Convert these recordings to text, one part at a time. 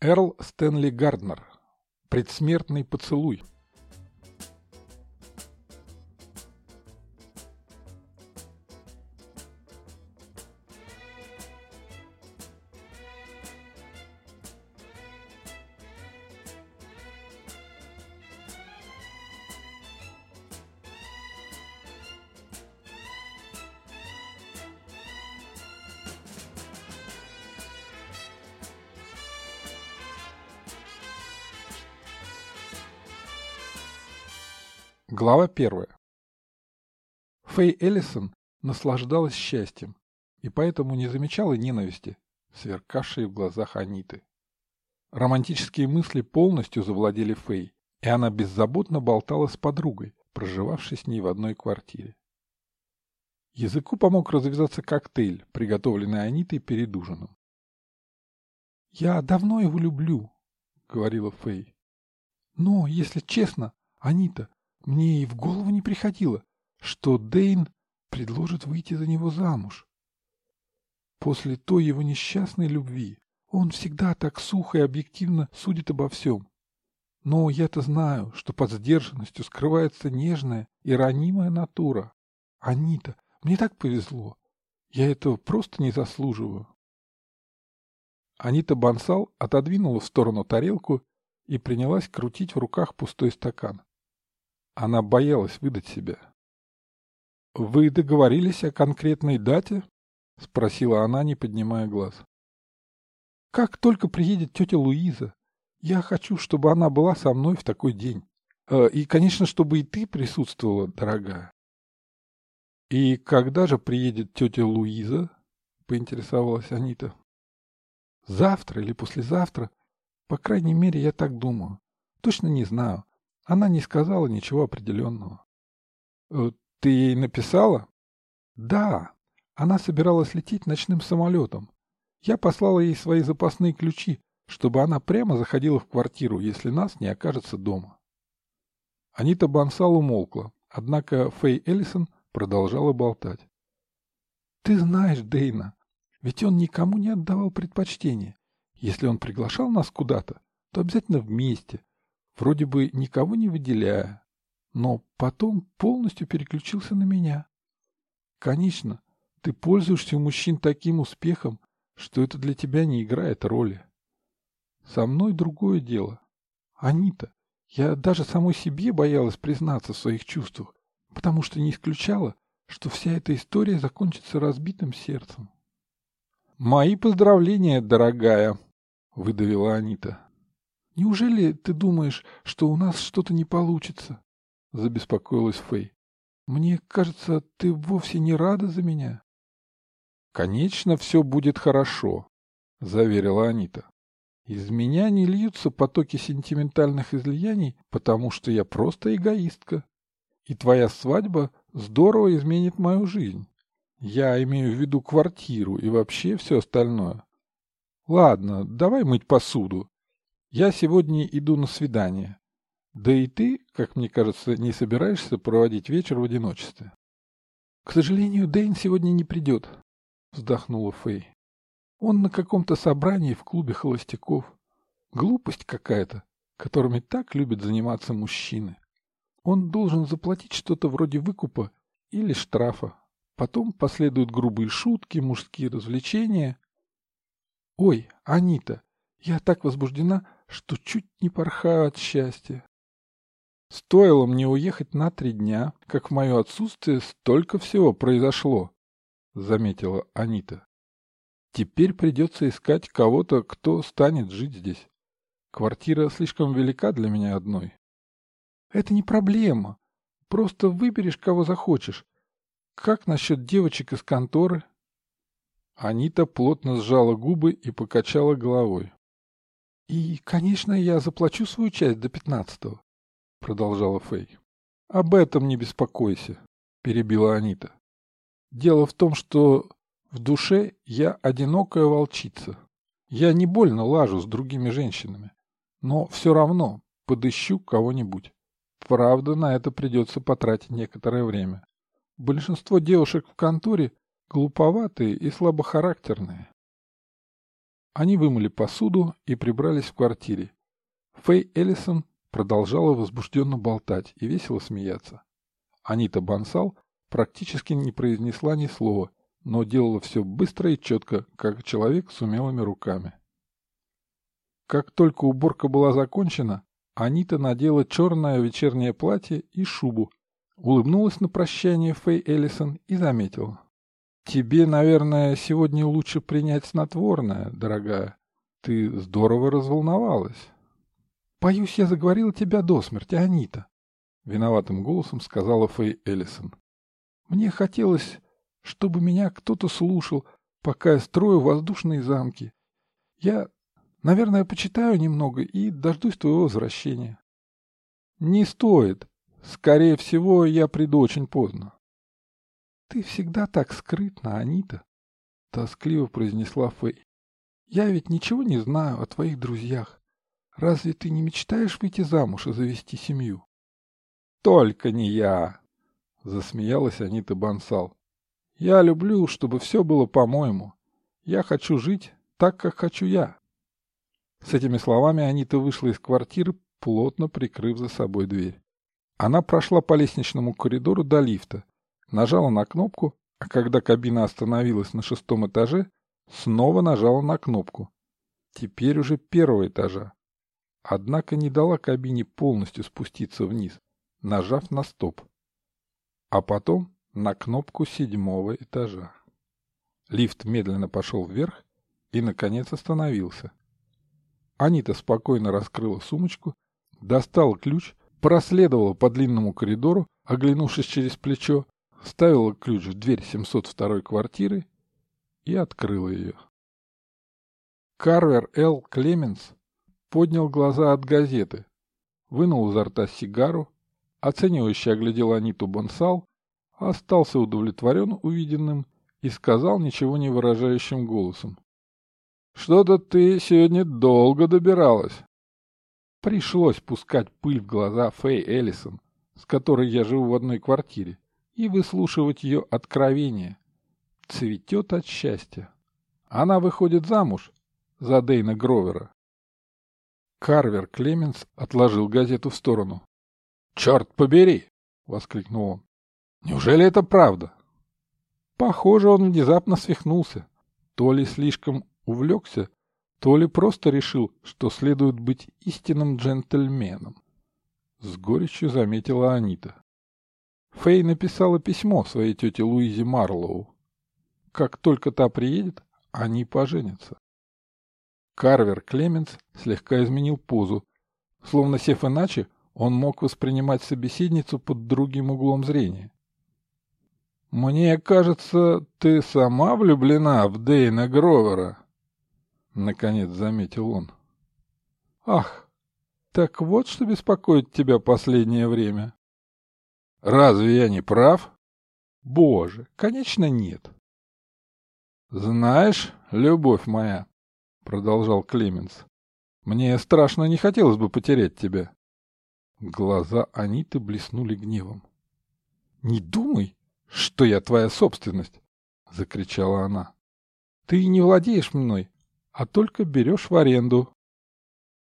Эрл Стэнли Гарднер. Предсмертный поцелуй. Первая. Фэй Эллисон наслаждалась счастьем и поэтому не замечала ненависти, сверкавшей в глазах Аниты. Романтические мысли полностью завладели Фэй, и она беззаботно болтала с подругой, проживавшей с ней в одной квартире. Языку помог развязаться коктейль, приготовленный Анитой перед ужином. «Я давно его люблю», — говорила Фэй. «Но, если честно, Анита, мне и в голову не приходило, что Дейн предложит выйти за него замуж. После той его несчастной любви он всегда так сухо и объективно судит обо всем. Но я-то знаю, что под сдержанностью скрывается нежная и ранимая натура. Анита, мне так повезло. Я этого просто не заслуживаю. Анита Бансал отодвинула в сторону тарелку и принялась крутить в руках пустой стакан. Она боялась выдать себя. «Вы договорились о конкретной дате?» — спросила она, не поднимая глаз. «Как только приедет тетя Луиза, я хочу, чтобы она была со мной в такой день. Э, и, конечно, чтобы и ты присутствовала, дорогая». «И когда же приедет тетя Луиза?» — поинтересовалась Анита. «Завтра или послезавтра. По крайней мере, я так думаю. Точно не знаю. Она не сказала ничего определенного. «Э, «Ты ей написала?» «Да. Она собиралась лететь ночным самолетом. Я послала ей свои запасные ключи, чтобы она прямо заходила в квартиру, если нас не окажется дома». Анита Бансал умолкла, однако Фэй Эллисон продолжала болтать. «Ты знаешь Дейна, ведь он никому не отдавал предпочтения. Если он приглашал нас куда-то, то обязательно вместе, вроде бы никого не выделяя, но потом полностью переключился на меня. Конечно, ты пользуешься у мужчин таким успехом, что это для тебя не играет роли. Со мной другое дело. Анита, я даже самой себе боялась признаться в своих чувствах, потому что не исключала, что вся эта история закончится разбитым сердцем. «Мои поздравления, дорогая!» — выдавила Анита. «Неужели ты думаешь, что у нас что-то не получится?» — забеспокоилась Фэй. «Мне кажется, ты вовсе не рада за меня». «Конечно, все будет хорошо», — заверила Анита. «Из меня не льются потоки сентиментальных излияний, потому что я просто эгоистка. И твоя свадьба здорово изменит мою жизнь. Я имею в виду квартиру и вообще все остальное. Ладно, давай мыть посуду, я сегодня иду на свидание. Да и ты, как мне кажется, не собираешься проводить вечер в одиночестве. К сожалению, Дэйн сегодня не придет, вздохнула Фэй. Он на каком-то собрании в клубе холостяков. Глупость какая-то, которыми так любят заниматься мужчины. Он должен заплатить что-то вроде выкупа или штрафа. Потом последуют грубые шутки, мужские развлечения. Ой, Анита, я так возбуждена, что чуть не порхаю от счастья. Стоило мне уехать на три дня, как в мое отсутствие столько всего произошло, — заметила Анита. Теперь придется искать кого-то, кто станет жить здесь. Квартира слишком велика для меня одной. Это не проблема. Просто выберешь, кого захочешь. Как насчет девочек из конторы? Анита плотно сжала губы и покачала головой. «И, конечно, я заплачу свою часть до пятнадцатого», — продолжала Фэй. «Об этом не беспокойся», — перебила Анита. «Дело в том, что в душе я одинокая волчица. Я не больно лажу с другими женщинами, но все равно подыщу кого-нибудь. Правда, на это придется потратить некоторое время. Большинство девушек в конторе глуповатые и слабохарактерные. Они вымыли посуду и прибрались в квартире. Фэй Эллисон продолжала возбужденно болтать и весело смеяться. Анита Бансал практически не произнесла ни слова, но делала все быстро и четко, как человек с умелыми руками. Как только уборка была закончена, Анита надела черное вечернее платье и шубу, улыбнулась на прощание Фэй Эллисон и заметила. «Тебе, наверное, сегодня лучше принять снотворное, дорогая. Ты здорово разволновалась». «Боюсь, я заговорила тебя до смерти, Анита», — виноватым голосом сказала Фэй Эллисон. «Мне хотелось, чтобы меня кто-то слушал, пока я строю воздушные замки. Я, наверное, почитаю немного и дождусь твоего возвращения». «Не стоит. Скорее всего, я приду очень поздно». «Ты всегда так скрытна, Анита», — тоскливо произнесла Фэй. «Я ведь ничего не знаю о твоих друзьях. Разве ты не мечтаешь выйти замуж и завести семью?» «Только не я», — засмеялась Анита Бансал. «Я люблю, чтобы все было по-моему. Я хочу жить так, как хочу я». С этими словами Анита вышла из квартиры, плотно прикрыв за собой дверь. Она прошла по лестничному коридору до лифта, нажала на кнопку, а когда кабина остановилась на шестом этаже, снова нажала на кнопку. Теперь уже первого этажа. Однако не дала кабине полностью спуститься вниз, нажав на стоп. А потом на кнопку седьмого этажа. Лифт медленно пошел вверх и, наконец, остановился. Анита спокойно раскрыла сумочку, достала ключ, проследовала по длинному коридору, оглянувшись через плечо, вставила ключ в дверь 702 квартиры и открыла ее. Карвер Л. Клеменс поднял глаза от газеты, вынул изо рта сигару, оценивающе оглядел Аниту Бонсал, остался удовлетворен увиденным и сказал ничего не выражающим голосом. «Что-то ты сегодня долго добиралась». Пришлось пускать пыль в глаза Фэй Эллисон, с которой я живу в одной квартире и выслушивать ее откровения. Цветет от счастья. Она выходит замуж за Дейна Гровера. Карвер Клеменс отложил газету в сторону. «Черт побери!» — воскликнул он. «Неужели это правда?» Похоже, он внезапно свихнулся. То ли слишком увлекся, то ли просто решил, что следует быть истинным джентльменом. С горечью заметила Анита. Фэй написала письмо своей тете Луизе Марлоу. Как только та приедет, они поженятся. Карвер Клеменс слегка изменил позу. Словно сев иначе, он мог воспринимать собеседницу под другим углом зрения. «Мне кажется, ты сама влюблена в Дейна Гровера», — наконец заметил он. «Ах, так вот что беспокоит тебя последнее время». Разве я не прав? Боже, конечно, нет. Знаешь, любовь моя, продолжал Клеменс, мне страшно не хотелось бы потерять тебя. Глаза Аниты блеснули гневом. «Не думай, что я твоя собственность!» — закричала она. «Ты не владеешь мной, а только берешь в аренду».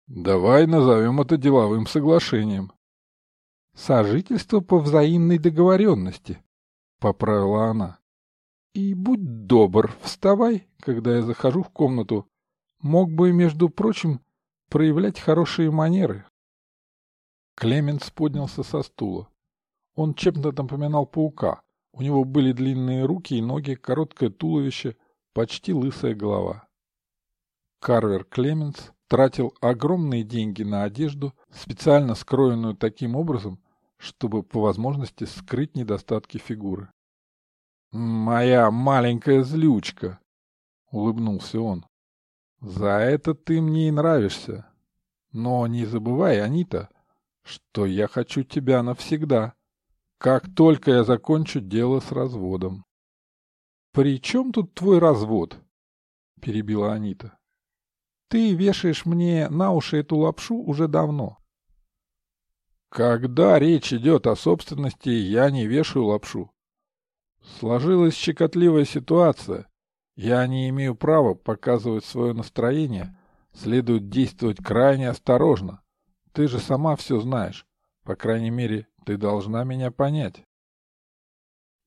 «Давай назовем это деловым соглашением», Сожительство по взаимной договоренности, — поправила она. И будь добр, вставай, когда я захожу в комнату. Мог бы, между прочим, проявлять хорошие манеры. Клеменс поднялся со стула. Он чем-то напоминал паука. У него были длинные руки и ноги, короткое туловище, почти лысая голова. Карвер Клеменс тратил огромные деньги на одежду, специально скроенную таким образом, чтобы по возможности скрыть недостатки фигуры. «Моя маленькая злючка!» — улыбнулся он. «За это ты мне и нравишься. Но не забывай, Анита, что я хочу тебя навсегда, как только я закончу дело с разводом». «При чем тут твой развод?» — перебила Анита. «Ты вешаешь мне на уши эту лапшу уже давно. Когда речь идет о собственности, я не вешаю лапшу. Сложилась щекотливая ситуация. Я не имею права показывать свое настроение, следует действовать крайне осторожно. Ты же сама все знаешь. По крайней мере, ты должна меня понять.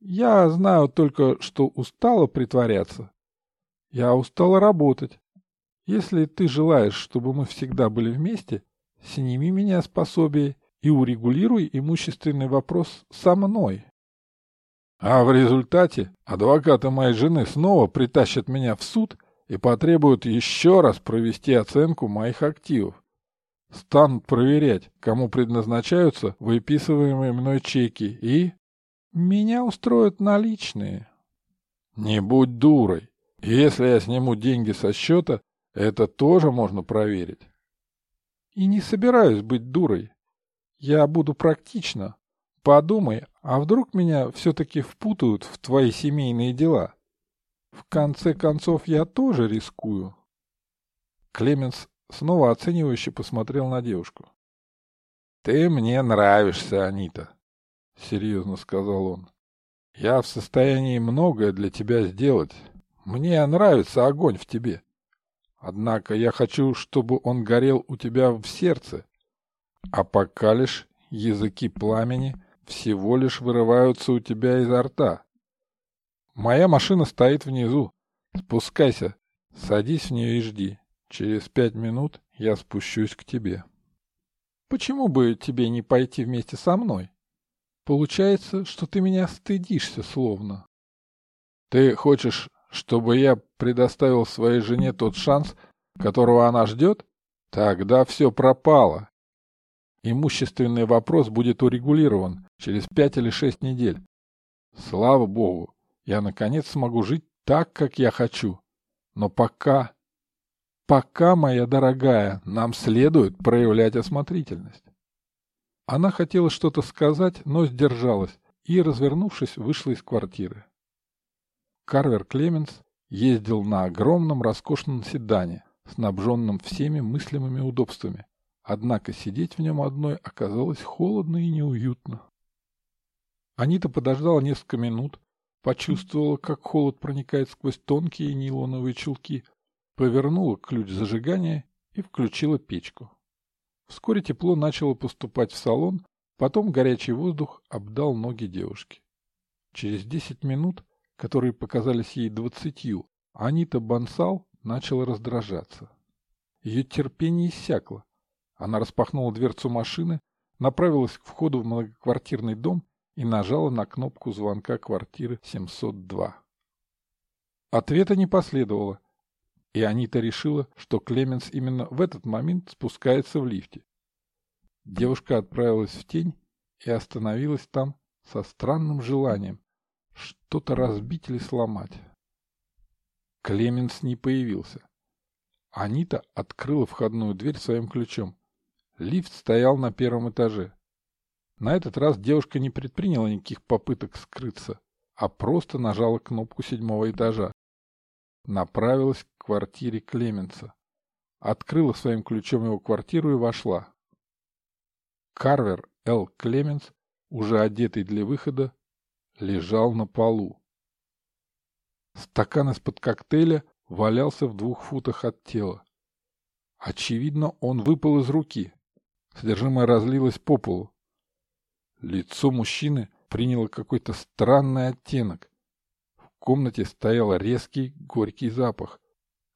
Я знаю только, что устала притворяться. Я устала работать. Если ты желаешь, чтобы мы всегда были вместе, сними меня с пособия и урегулируй имущественный вопрос со мной. А в результате адвокаты моей жены снова притащат меня в суд и потребуют еще раз провести оценку моих активов. Станут проверять, кому предназначаются выписываемые мной чеки и... Меня устроят наличные. Не будь дурой. Если я сниму деньги со счета, это тоже можно проверить. И не собираюсь быть дурой. Я буду практична. Подумай, а вдруг меня все-таки впутают в твои семейные дела? В конце концов, я тоже рискую. Клеменс снова оценивающе посмотрел на девушку. «Ты мне нравишься, Анита», — серьезно сказал он. «Я в состоянии многое для тебя сделать. Мне нравится огонь в тебе. Однако я хочу, чтобы он горел у тебя в сердце. А пока лишь языки пламени всего лишь вырываются у тебя изо рта. Моя машина стоит внизу. Спускайся, садись в нее и жди. Через пять минут я спущусь к тебе. Почему бы тебе не пойти вместе со мной? Получается, что ты меня стыдишься словно. Ты хочешь чтобы я предоставил своей жене тот шанс, которого она ждет? Тогда все пропало. Имущественный вопрос будет урегулирован через пять или шесть недель. Слава богу, я наконец смогу жить так, как я хочу. Но пока... Пока, моя дорогая, нам следует проявлять осмотрительность. Она хотела что-то сказать, но сдержалась и, развернувшись, вышла из квартиры. Карвер Клеменс ездил на огромном роскошном седане, снабженном всеми мыслимыми удобствами, однако сидеть в нем одной оказалось холодно и неуютно. Анита подождала несколько минут, почувствовала, как холод проникает сквозь тонкие нейлоновые чулки, повернула ключ зажигания и включила печку. Вскоре тепло начало поступать в салон, потом горячий воздух обдал ноги девушки. Через десять минут которые показались ей двадцатью, Анита Бансал начала раздражаться. Ее терпение иссякло. Она распахнула дверцу машины, направилась к входу в многоквартирный дом и нажала на кнопку звонка квартиры 702. Ответа не последовало, и Анита решила, что Клеменс именно в этот момент спускается в лифте. Девушка отправилась в тень и остановилась там со странным желанием что-то разбить или сломать. Клеменс не появился. Анита открыла входную дверь своим ключом. Лифт стоял на первом этаже. На этот раз девушка не предприняла никаких попыток скрыться, а просто нажала кнопку седьмого этажа. Направилась к квартире Клеменса. Открыла своим ключом его квартиру и вошла. Карвер Л. Клеменс, уже одетый для выхода, лежал на полу. Стакан из-под коктейля валялся в двух футах от тела. Очевидно, он выпал из руки. Содержимое разлилось по полу. Лицо мужчины приняло какой-то странный оттенок. В комнате стоял резкий горький запах,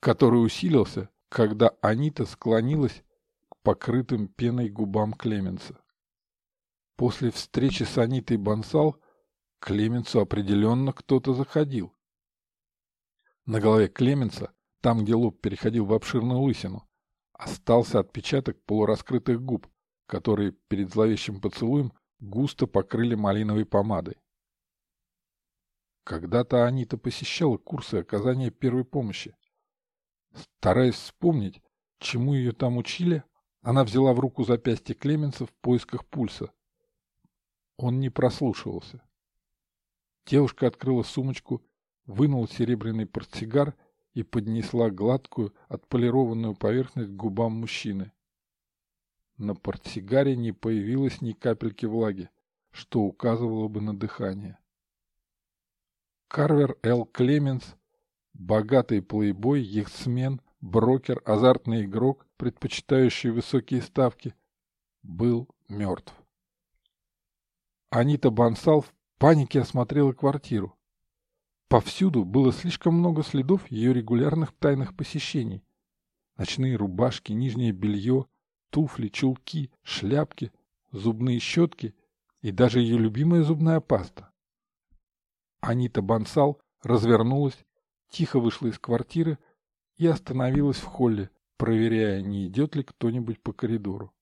который усилился, когда Анита склонилась к покрытым пеной губам Клеменса. После встречи с Анитой Бансал Клеменцу определенно кто-то заходил. На голове Клеменца, там, где лоб переходил в обширную лысину, остался отпечаток полураскрытых губ, которые перед зловещим поцелуем густо покрыли малиновой помадой. Когда-то Анита посещала курсы оказания первой помощи. Стараясь вспомнить, чему ее там учили, она взяла в руку запястье Клеменца в поисках пульса. Он не прослушивался. Девушка открыла сумочку, вынула серебряный портсигар и поднесла гладкую, отполированную поверхность к губам мужчины. На портсигаре не появилось ни капельки влаги, что указывало бы на дыхание. Карвер Л. Клеменс Богатый плейбой, яхтсмен, брокер, азартный игрок, предпочитающий высокие ставки, был мертв. Анита Бансал в панике осмотрела квартиру. Повсюду было слишком много следов ее регулярных тайных посещений. Ночные рубашки, нижнее белье, туфли, чулки, шляпки, зубные щетки и даже ее любимая зубная паста. Анита Бансал развернулась, тихо вышла из квартиры и остановилась в холле, проверяя, не идет ли кто-нибудь по коридору.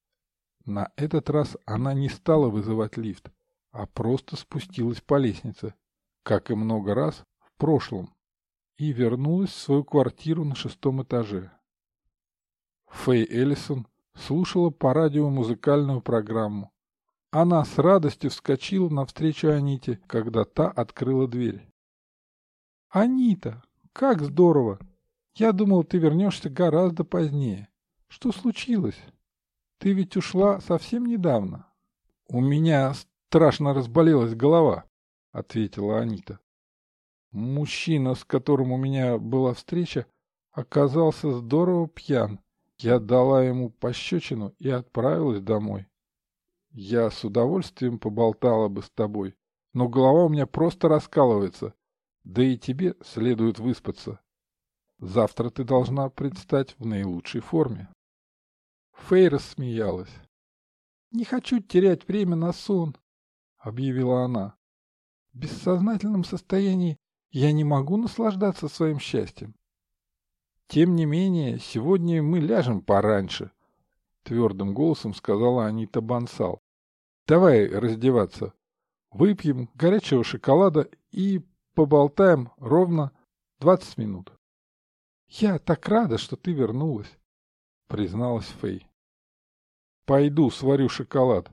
На этот раз она не стала вызывать лифт, а просто спустилась по лестнице, как и много раз прошлом, и вернулась в свою квартиру на шестом этаже. Фэй Эллисон слушала по радио музыкальную программу. Она с радостью вскочила навстречу Аните, когда та открыла дверь. «Анита, как здорово! Я думал, ты вернешься гораздо позднее. Что случилось? Ты ведь ушла совсем недавно». «У меня страшно разболелась голова», — ответила Анита. «Мужчина, с которым у меня была встреча, оказался здорово пьян я дала ему пощечину и отправилась домой. Я с удовольствием поболтала бы с тобой, но голова у меня просто раскалывается, да и тебе следует выспаться. Завтра ты должна предстать в наилучшей форме. Фэй рассмеялась. «Не хочу терять время на сон», — объявила она. «В бессознательном состоянии я не могу наслаждаться своим счастьем. Тем не менее, сегодня мы ляжем пораньше, — твердым голосом сказала Анита Бансал. Давай раздеваться. Выпьем горячего шоколада и поболтаем ровно двадцать минут. Я так рада, что ты вернулась, призналась Фэй. Пойду сварю шоколад.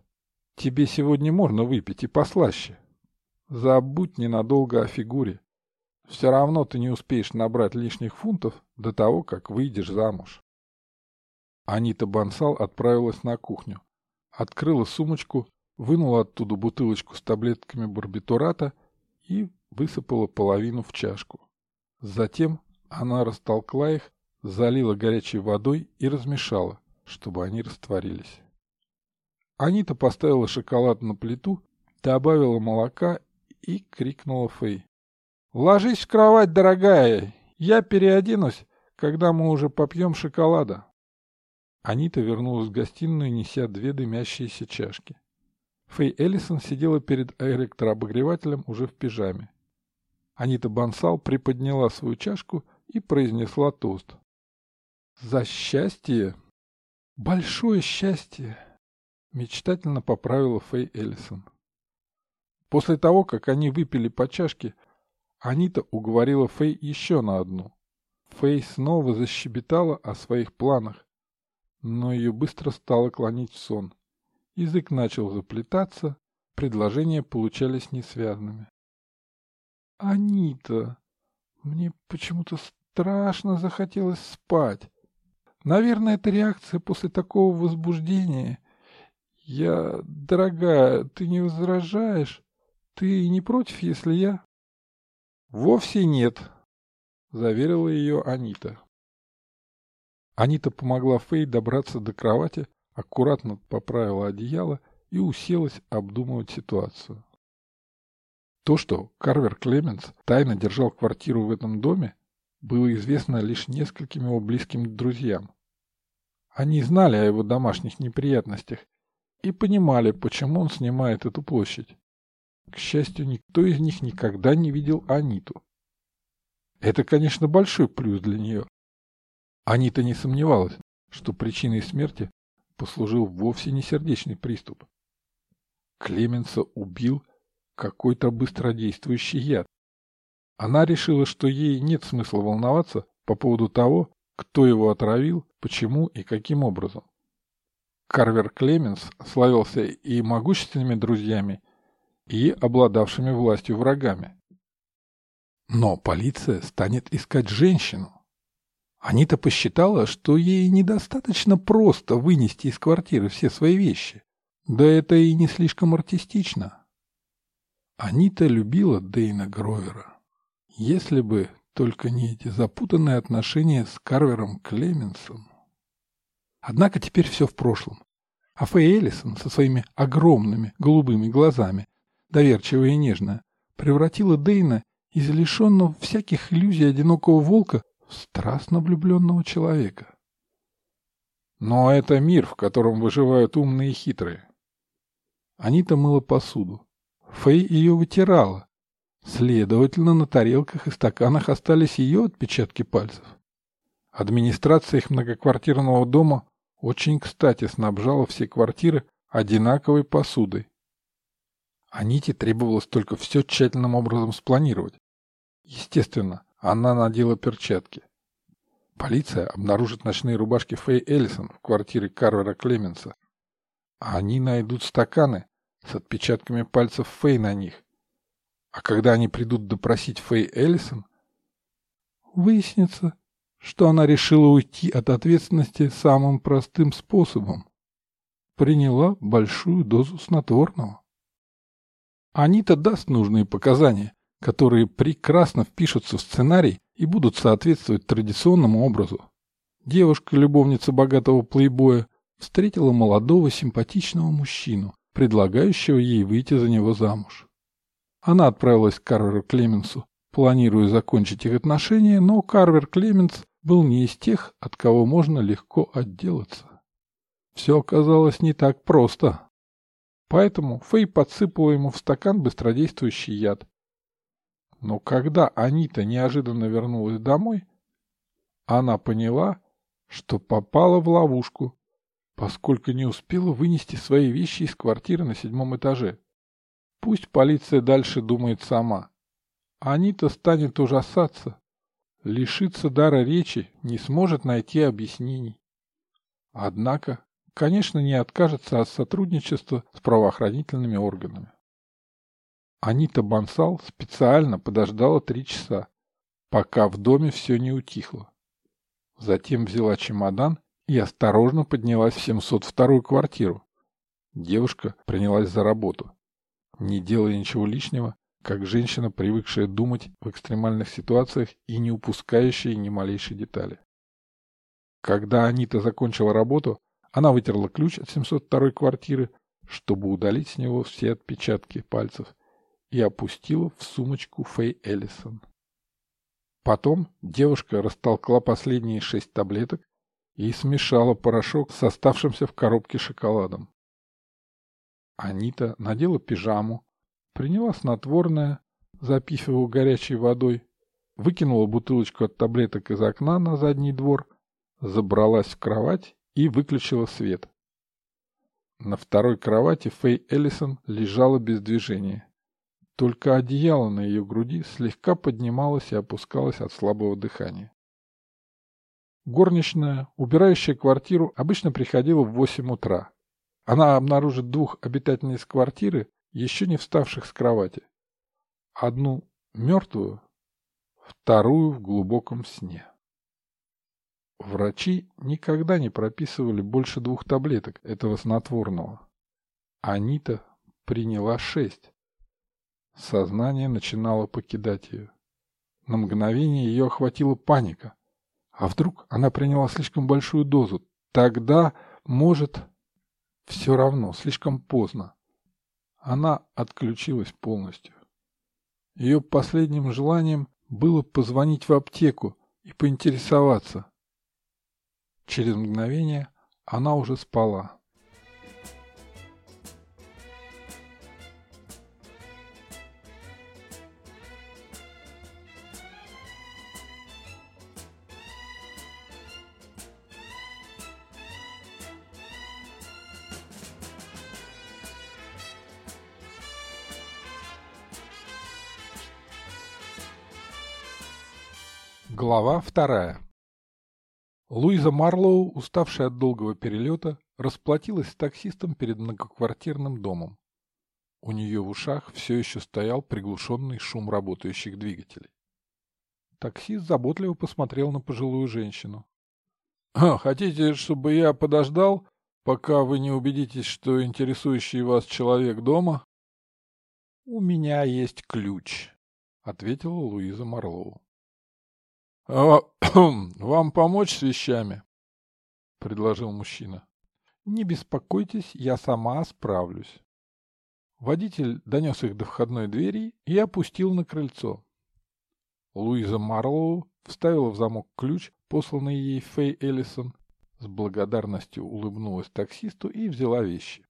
Тебе сегодня можно выпить и послаще. Забудь ненадолго о фигуре. Все равно ты не успеешь набрать лишних фунтов до того, как выйдешь замуж. Анита Бансал отправилась на кухню, открыла сумочку, вынула оттуда бутылочку с таблетками барбитурата и высыпала половину в чашку. Затем она растолкла их, залила горячей водой и размешала, чтобы они растворились. Анита поставила шоколад на плиту, добавила молока и крикнула Фэй. «Ложись в кровать, дорогая, я переоденусь, когда мы уже попьем шоколада». Анита вернулась в гостиную, неся две дымящиеся чашки. Фэй Эллисон сидела перед электрообогревателем уже в пижаме. Анита Бансал приподняла свою чашку и произнесла тост. «За счастье! Большое счастье!» Мечтательно поправила Фэй Эллисон. После того, как они выпили по чашке, Анита уговорила Фэй еще на одну. Фэй снова защебетала о своих планах, но ее быстро стало клонить в сон. Язык начал заплетаться, предложения получались несвязными. «Анита, мне почему-то страшно захотелось спать. Наверное, это реакция после такого возбуждения. Я, дорогая, ты не возражаешь? Ты не против, если я...» «Вовсе нет», — заверила ее Анита. Анита помогла Фэй добраться до кровати, аккуратно поправила одеяло и уселась обдумывать ситуацию. То, что Карвер Клеменс тайно держал квартиру в этом доме, было известно лишь нескольким его близким друзьям. Они знали о его домашних неприятностях и понимали, почему он снимает эту площадь. К счастью, никто из них никогда не видел Аниту. Это, конечно, большой плюс для нее. Анита не сомневалась, что причиной смерти послужил вовсе не сердечный приступ. Клеменса убил какой-то быстродействующий яд. Она решила, что ей нет смысла волноваться по поводу того, кто его отравил, почему и каким образом. Карвер Клеменс славился и могущественными друзьями, и обладавшими властью врагами. Но полиция станет искать женщину. Анита посчитала, что ей недостаточно просто вынести из квартиры все свои вещи. Да это и не слишком артистично. Анита любила Дейна Гровера. Если бы Только не эти запутанные отношения с Карвером Клеменсом. Однако теперь все в прошлом. А Фэй Эллисон со своими огромными голубыми глазами, доверчивая и нежная, превратила Дейна из лишенного всяких иллюзий одинокого волка в страстно влюбленного человека. Но это мир, в котором выживают умные и хитрые. Анита мыла посуду. Фэй ее вытирала. Следовательно, на тарелках и стаканах остались ее отпечатки пальцев. Администрация их многоквартирного дома очень кстати снабжала все квартиры одинаковой посудой. Аните требовалось только все тщательным образом спланировать. Естественно, она надела перчатки. Полиция обнаружит ночные рубашки Фэй Эллисон в квартире Карвера Клеменса. А они найдут стаканы с отпечатками пальцев Фэй на них. А когда они придут допросить Фэй Эллисон, выяснится, что она решила уйти от ответственности самым простым способом. Приняла большую дозу снотворного. Анита даст нужные показания, которые прекрасно впишутся в сценарий и будут соответствовать традиционному образу. Девушка-любовница богатого плейбоя встретила молодого симпатичного мужчину, предлагающего ей выйти за него замуж. Она отправилась к Карверу Клеменсу, планируя закончить их отношения, но Карвер Клеменс был не из тех, от кого можно легко отделаться. Все оказалось не так просто. Поэтому Фэй подсыпала ему в стакан быстродействующий яд, но когда Анита неожиданно вернулась домой, она поняла, что попала в ловушку, поскольку не успела вынести свои вещи из квартиры на седьмом этаже. Пусть полиция дальше думает сама. Анита станет ужасаться, лишится дара речи, не сможет найти объяснений. Однако, конечно, не откажется от сотрудничества с правоохранительными органами. Анита Бансал специально подождала три часа, пока в доме все не утихло. Затем взяла чемодан и осторожно поднялась в 702-ю квартиру. Девушка принялась за работу, не делая ничего лишнего, как женщина, привыкшая думать в экстремальных ситуациях и не упускающая ни малейшей детали. Когда Анита закончила работу, она вытерла ключ от 702-й квартиры, чтобы удалить с него все отпечатки пальцев и опустила в сумочку Фэй Эллисон. Потом девушка растолкла последние шесть таблеток и смешала порошок с оставшимся в коробке шоколадом. Анита надела пижаму, приняла снотворное, запив его горячей водой, выкинула бутылочку от таблеток из окна на задний двор, забралась в кровать и выключила свет. На второй кровати Фэй Эллисон лежала без движения. Только одеяло на ее груди слегка поднималось и опускалось от слабого дыхания. Горничная, убирающая квартиру, обычно приходила в 8 утра. Она обнаружит двух обитательниц квартиры, еще не вставших с кровати. Одну мертвую, вторую в глубоком сне. Врачи никогда не прописывали больше двух таблеток этого снотворного. Анита приняла шесть. Сознание начинало покидать ее. На мгновение ее охватила паника. А вдруг она приняла слишком большую дозу? Тогда, может... Все равно, слишком поздно. Она отключилась полностью. Ее последним желанием было позвонить в аптеку и поинтересоваться. Через мгновение она уже спала. Глава вторая. Луиза Марлоу, уставшая от долгого перелета, расплатилась с таксистом перед многоквартирным домом. У нее в ушах все еще стоял приглушенный шум работающих двигателей. Таксист заботливо посмотрел на пожилую женщину. «А, «Хотите, чтобы я подождал, пока вы не убедитесь, что интересующий вас человек дома?» «У меня есть ключ», — ответила Луиза Марлоу. А, «Вам помочь с вещами?» — предложил мужчина. «Не беспокойтесь, я сама справлюсь». Водитель донес их до входной двери и опустил на крыльцо. Луиза Марлоу вставила в замок ключ, посланный ей Фэй Эллисон, с благодарностью улыбнулась таксисту и взяла вещи.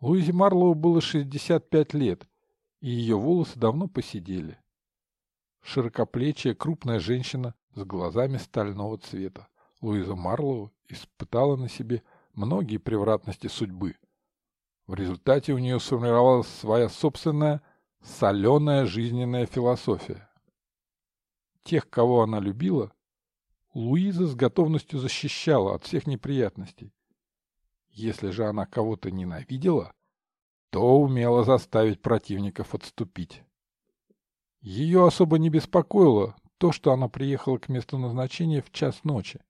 Луизе Марлоу было 65 лет, и ее волосы давно посидели. Широкоплечья крупная женщина с глазами стального цвета. Луиза Марлоу испытала на себе многие превратности судьбы. В результате у нее сформировалась своя собственная соленая жизненная философия. Тех, кого она любила, Луиза с готовностью защищала от всех неприятностей. Если же она кого-то ненавидела, то умела заставить противников отступить. Ее особо не беспокоило то, что она приехала к месту назначения в час ночи.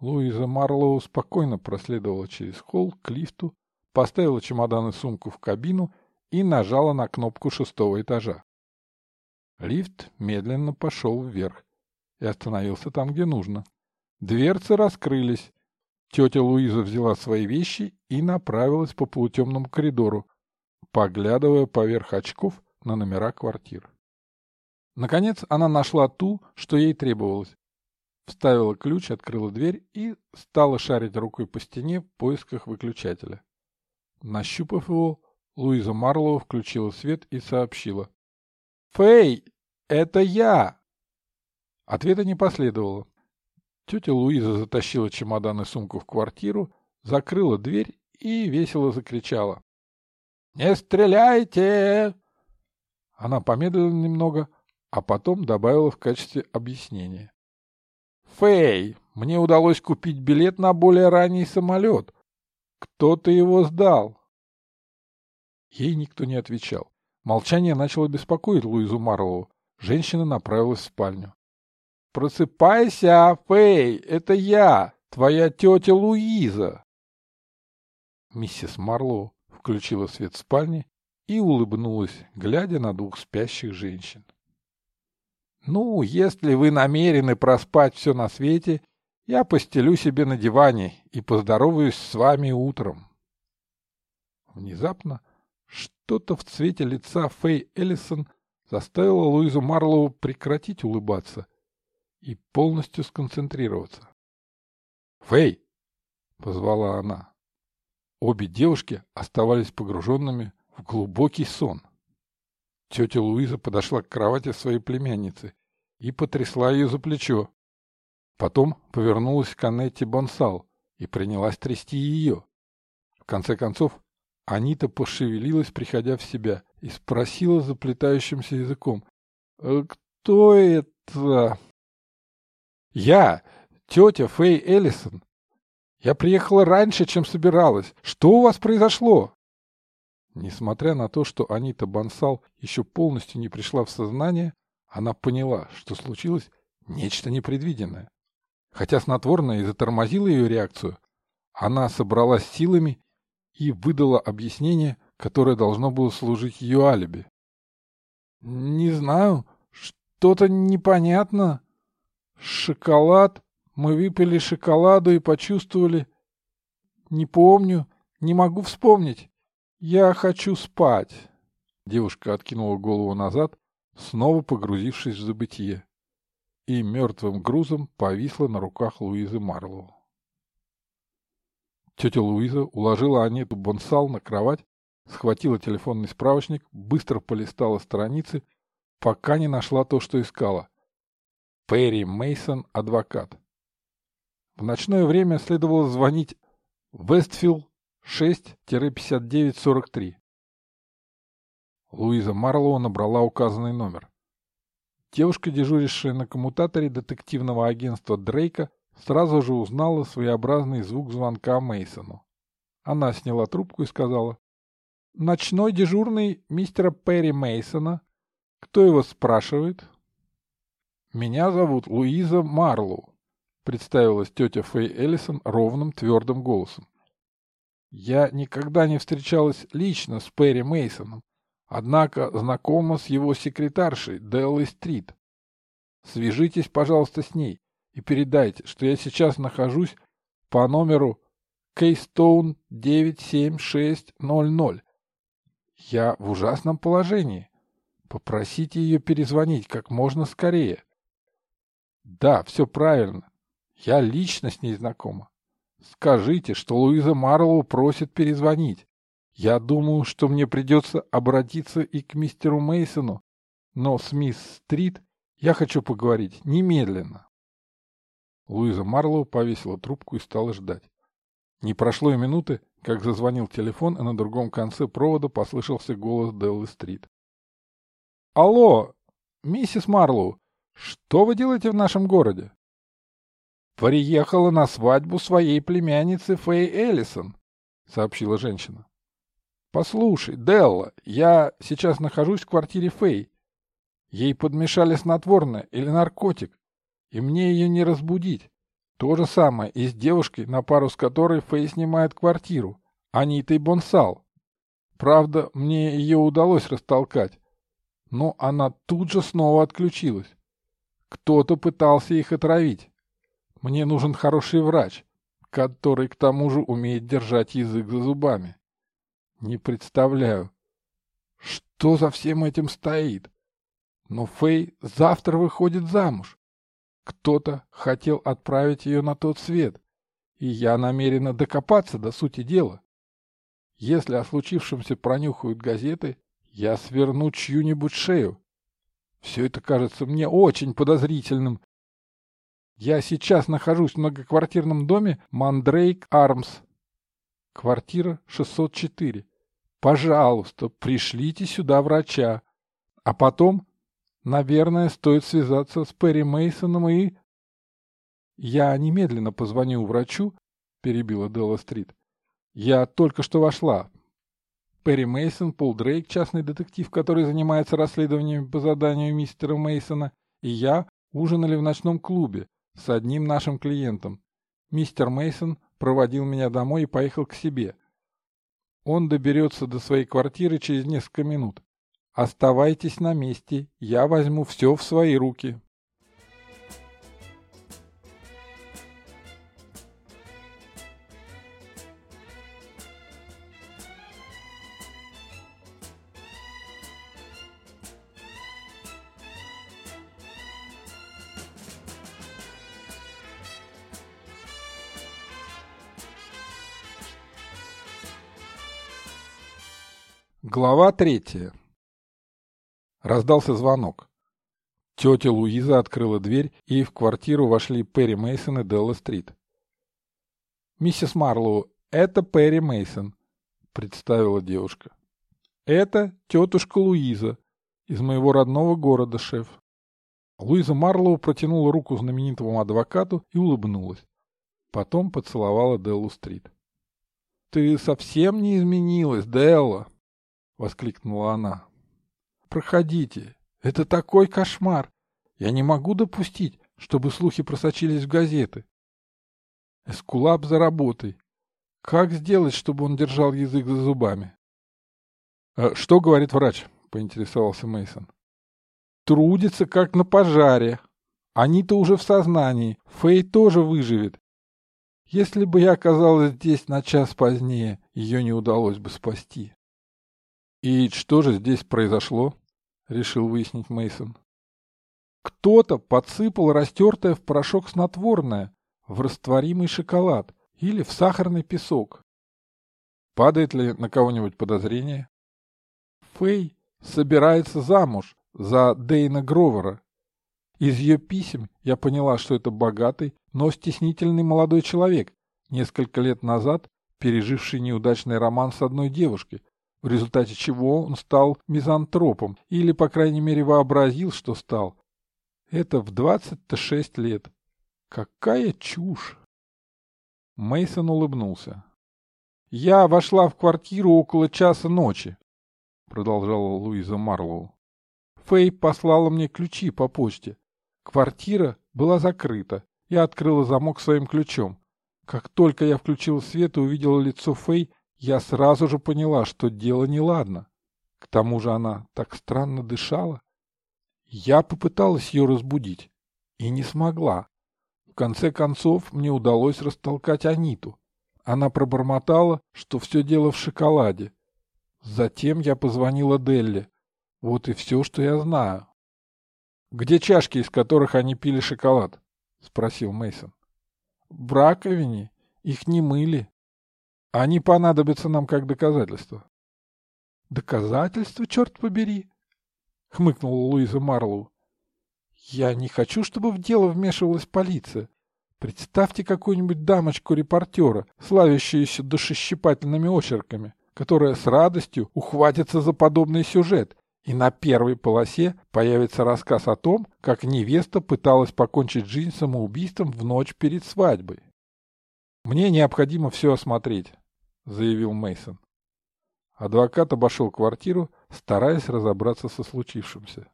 Луиза Марлоу спокойно проследовала через холл к лифту, поставила чемодан и сумку в кабину и нажала на кнопку шестого этажа. Лифт медленно пошел вверх и остановился там, где нужно. Дверцы раскрылись. Тетя Луиза взяла свои вещи и направилась по полутемному коридору, поглядывая поверх очков на номера квартир. Наконец она нашла ту, что ей требовалось. Вставила ключ, открыла дверь и стала шарить рукой по стене в поисках выключателя. Нащупав его, Луиза Марлоу включила свет и сообщила. «Фэй, это я!» Ответа не последовало. Тетя Луиза затащила чемодан и сумку в квартиру, закрыла дверь и весело закричала. «Не стреляйте!» Она помедлила немного, а потом добавила в качестве объяснения. «Фэй, мне удалось купить билет на более ранний самолет. Кто-то его сдал». Ей никто не отвечал. Молчание начало беспокоить Луизу Марлову. Женщина направилась в спальню. «Просыпайся, Фэй, это я, твоя тетя Луиза!» Миссис Марлоу включила свет в спальне и улыбнулась, глядя на двух спящих женщин. «Ну, если вы намерены проспать все на свете, я постелю себе на диване и поздороваюсь с вами утром». Внезапно что-то в цвете лица Фэй Эллисон заставило Луизу Марлоу прекратить улыбаться и полностью сконцентрироваться. «Фэй!» — позвала она. Обе девушки оставались погруженными в глубокий сон. Тетя Луиза подошла к кровати своей племянницы и потрясла ее за плечо. Потом повернулась к Анетте Бонсал и принялась трясти ее. В конце концов, Анита пошевелилась, приходя в себя, и спросила заплетающимся языком. «Э, «Кто это?» «Я, тетя Фэй Эллисон. Я приехала раньше, чем собиралась. Что у вас произошло?» Несмотря на то, что Анита Бансал еще полностью не пришла в сознание, она поняла, что случилось нечто непредвиденное. Хотя снотворное и затормозило ее реакцию, она собралась силами и выдала объяснение, которое должно было служить ее алиби. «Не знаю, что-то непонятно. Шоколад. Мы выпили шоколаду и почувствовали... Не помню, не могу вспомнить. «Я хочу спать!» Девушка откинула голову назад, снова погрузившись в забытье, и мертвым грузом повисла на руках Луизы Марлоу. Тетя Луиза уложила Анету Бонсал на кровать, схватила телефонный справочник, быстро полистала страницы, пока не нашла то, что искала. Перри Мейсон, адвокат. В ночное время следовало звонить Вестфилл 6-5943. Луиза Марлоу набрала указанный номер. Девушка, дежурившая на коммутаторе детективного агентства Дрейка, сразу же узнала своеобразный звук звонка Мейсону. Она сняла трубку и сказала, «Ночной дежурный мистера Перри Мейсона. Кто его спрашивает?» «Меня зовут Луиза Марлоу», — представилась тетя Фэй Эллисон ровным твердым голосом. Я никогда не встречалась лично с Перри Мейсоном, однако знакома с его секретаршей Деллой Стрит. Свяжитесь, пожалуйста, с ней и передайте, что я сейчас нахожусь по номеру Кейстоун 97600. Я в ужасном положении. Попросите ее перезвонить как можно скорее. Да, все правильно. Я лично с ней знакома. Скажите, что Луиза Марлоу просит перезвонить. Я думаю, что мне придется обратиться и к мистеру Мейсону, но с мисс Стрит я хочу поговорить немедленно. Луиза Марлоу повесила трубку и стала ждать. Не прошло и минуты, как зазвонил телефон, и на другом конце провода послышался голос Деллы Стрит. «Алло, миссис Марлоу, что вы делаете в нашем городе?» «Приехала на свадьбу своей племянницы Фэй Эллисон», — сообщила женщина. «Послушай, Делла, я сейчас нахожусь в квартире Фэй. Ей подмешали снотворное или наркотик, и мне ее не разбудить. То же самое и с девушкой, на пару с которой Фэй снимает квартиру, Анитой Бонсал. Правда, мне ее удалось растолкать, но она тут же снова отключилась. Кто-то пытался их отравить. Мне нужен хороший врач, который к тому же умеет держать язык за зубами. Не представляю, что за всем этим стоит. Но Фэй завтра выходит замуж. Кто-то хотел отправить ее на тот свет, и я намерена докопаться до сути дела. Если о случившемся пронюхают газеты, я сверну чью-нибудь шею. Все это кажется мне очень подозрительным. Я сейчас нахожусь в многоквартирном доме Мандрейк Армс. Квартира 604. Пожалуйста, пришлите сюда врача. А потом Наверное, стоит связаться с Перри Мейсоном и... Я немедленно позвоню врачу, перебила Делла Стрит. Я только что вошла. Перри Мейсон, Пол Дрейк, частный детектив, который занимается расследованием по заданию мистера Мейсона, и я ужинали в ночном клубе с одним нашим клиентом. Мистер Мейсон проводил меня домой и поехал к себе. Он доберется до своей квартиры через несколько минут. Оставайтесь на месте, я возьму все в свои руки. Глава третья Раздался звонок. Тетя Луиза открыла дверь, и в квартиру вошли Перри Мейсон и Делла Стрит. «Миссис Марлоу, это Перри Мейсон», — представила девушка. «Это тетушка Луиза из моего родного города, шеф». Луиза Марлоу протянула руку знаменитому адвокату и улыбнулась. Потом поцеловала Деллу Стрит. «Ты совсем не изменилась, Делла!» — воскликнула она. Проходите. Это такой кошмар. Я не могу допустить, чтобы слухи просочились в газеты. Эскулап за работой. Как сделать, чтобы он держал язык за зубами? «А что говорит врач? поинтересовался Мейсон. Трудится, как на пожаре. Они-то уже в сознании. Фэй тоже выживет. Если бы я оказалась здесь на час позднее, ее не удалось бы спасти. И что же здесь произошло? — решил выяснить Мейсон. Кто-то подсыпал растертое в порошок снотворное, в растворимый шоколад или в сахарный песок. Падает ли на кого-нибудь подозрение? Фэй собирается замуж за Дейна Гровера. Из ее писем я поняла, что это богатый, но стеснительный молодой человек, несколько лет назад переживший неудачный роман с одной девушкой, в результате чего он стал мизантропом, или, по крайней мере, вообразил, что стал. Это в 26 лет. Какая чушь! Мейсон улыбнулся. «Я вошла в квартиру около часа ночи», — продолжала Луиза Марлоу. «Фэй послала мне ключи по почте. Квартира была закрыта. Я открыла замок своим ключом. Как только я включила свет и увидела лицо Фэй, я сразу же поняла, что дело неладно. К тому же она так странно дышала. Я попыталась ее разбудить, и не смогла. В конце концов мне удалось растолкать Аниту. Она пробормотала, что все дело в шоколаде. Затем я позвонила Делли. Вот и все, что я знаю. «Где чашки, из которых они пили шоколад?» — спросил Мейсон. «В раковине. Их не мыли. Они понадобятся нам как доказательство». «Доказательство, черт побери!» — хмыкнула Луиза Марлоу. «Я не хочу, чтобы в дело вмешивалась полиция. Представьте какую-нибудь дамочку-репортера, славящуюся душещипательными очерками, которая с радостью ухватится за подобный сюжет и на первой полосе появится рассказ о том, как невеста пыталась покончить жизнь самоубийством в ночь перед свадьбой. «Мне необходимо все осмотреть», — заявил Мейсон. Адвокат обошел квартиру, стараясь разобраться со случившимся.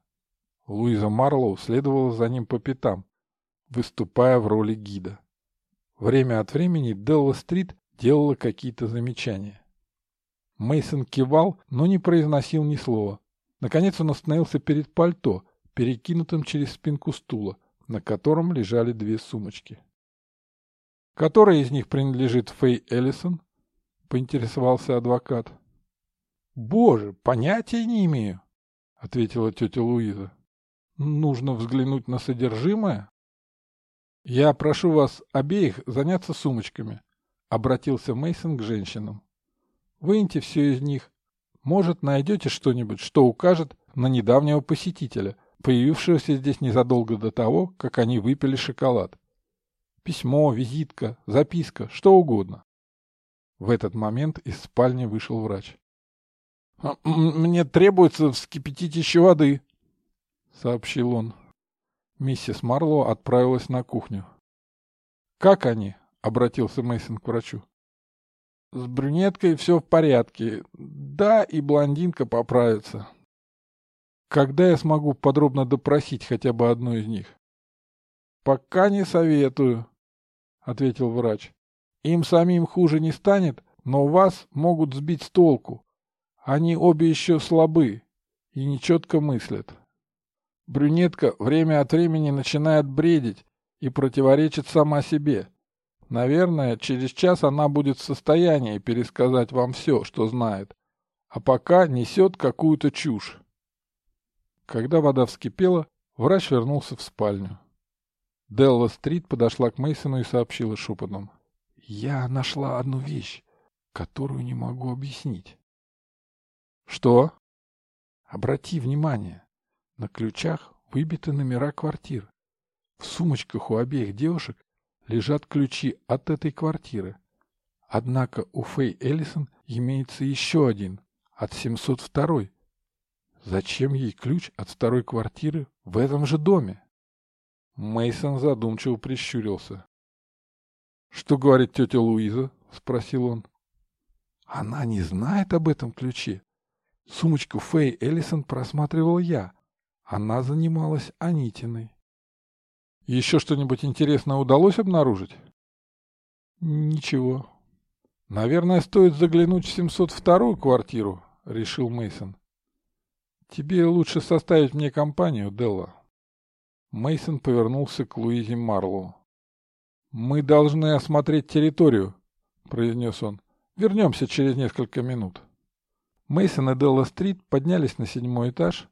Луиза Марлоу следовала за ним по пятам, выступая в роли гида. Время от времени Делла Стрит делала какие-то замечания. Мейсон кивал, но не произносил ни слова. Наконец он остановился перед пальто, перекинутым через спинку стула, на котором лежали две сумочки. «Которая из них принадлежит Фэй Эллисон?» — поинтересовался адвокат. «Боже, понятия не имею», — ответила тетя Луиза. «Нужно взглянуть на содержимое». «Я прошу вас обеих заняться сумочками», — обратился Мейсон к женщинам. «Выньте все из них может, найдете что-нибудь, что укажет на недавнего посетителя, появившегося здесь незадолго до того, как они выпили шоколад. Письмо, визитка, записка, что угодно. В этот момент из спальни вышел врач. «А, «Мне требуется вскипятить еще воды», — сообщил он. Миссис Марло отправилась на кухню. «Как они?» — обратился Мейсон к врачу. С брюнеткой все в порядке. Да, и блондинка поправится. Когда я смогу подробно допросить хотя бы одну из них? Пока не советую, ответил врач. Им самим хуже не станет, но вас могут сбить с толку. Они обе еще слабы и нечетко мыслят. Брюнетка время от времени начинает бредить и противоречит сама себе. Наверное, через час она будет в состоянии пересказать вам все, что знает, а пока несет какую-то чушь. Когда вода вскипела, врач вернулся в спальню. Делла Стрит подошла к Мейсону и сообщила шепотом. «Я нашла одну вещь, которую не могу объяснить». «Что?» «Обрати внимание, на ключах выбиты номера квартир. В сумочках у обеих девушек лежат ключи от этой квартиры. Однако у Фэй Эллисон имеется еще один, от 702 -й. Зачем ей ключ от второй квартиры в этом же доме? Мейсон задумчиво прищурился. «Что говорит тетя Луиза?» — спросил он. «Она не знает об этом ключе. Сумочку Фэй Эллисон просматривал я. Она занималась Анитиной. Еще что-нибудь интересное удалось обнаружить? Ничего. Наверное, стоит заглянуть в 702-ю квартиру, решил Мейсон. Тебе лучше составить мне компанию, Делла. Мейсон повернулся к Луизе Марлоу. Мы должны осмотреть территорию, произнес он. Вернемся через несколько минут. Мейсон и Делла Стрит поднялись на седьмой этаж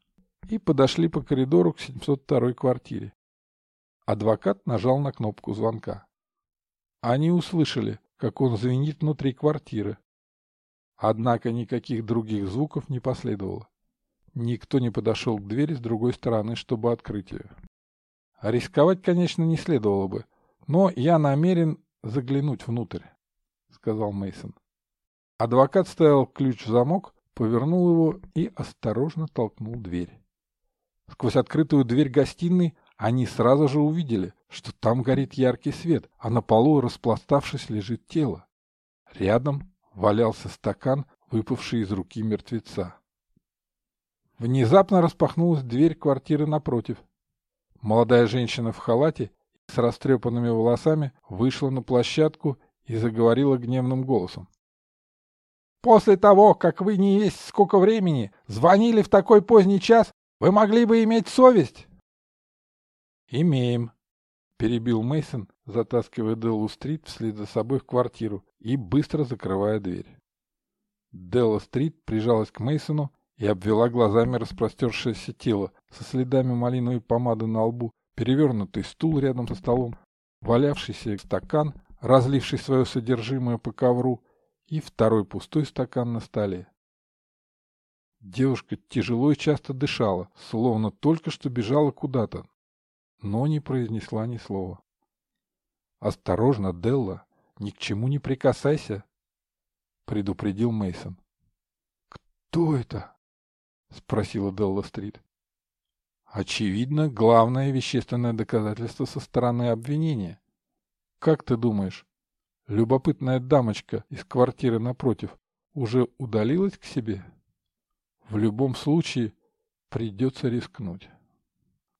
и подошли по коридору к 702-й квартире. Адвокат нажал на кнопку звонка. Они услышали, как он звенит внутри квартиры. Однако никаких других звуков не последовало. Никто не подошел к двери с другой стороны, чтобы открыть ее. Рисковать, конечно, не следовало бы, но я намерен заглянуть внутрь, сказал Мейсон. Адвокат ставил ключ в замок, повернул его и осторожно толкнул дверь. Сквозь открытую дверь гостиной они сразу же увидели, что там горит яркий свет, а на полу, распластавшись, лежит тело. Рядом валялся стакан, выпавший из руки мертвеца. Внезапно распахнулась дверь квартиры напротив. Молодая женщина в халате с растрепанными волосами вышла на площадку и заговорила гневным голосом. «После того, как вы не есть сколько времени, звонили в такой поздний час, вы могли бы иметь совесть!» «Имеем», перебил Мейсон, затаскивая Деллу Стрит вслед за собой в квартиру и быстро закрывая дверь. Делла Стрит прижалась к Мейсону и обвела глазами распростершееся тело со следами малиновой помады на лбу, перевернутый стул рядом со столом, валявшийся стакан, разливший свое содержимое по ковру, и второй пустой стакан на столе. Девушка тяжело и часто дышала, словно только что бежала куда-то, но не произнесла ни слова. «Осторожно, Делла, ни к чему не прикасайся», — предупредил Мейсон. «Кто это?» — спросила Делла Стрит. «Очевидно, главное вещественное доказательство со стороны обвинения. Как ты думаешь, любопытная дамочка из квартиры напротив уже удалилась к себе?» В любом случае придется рискнуть.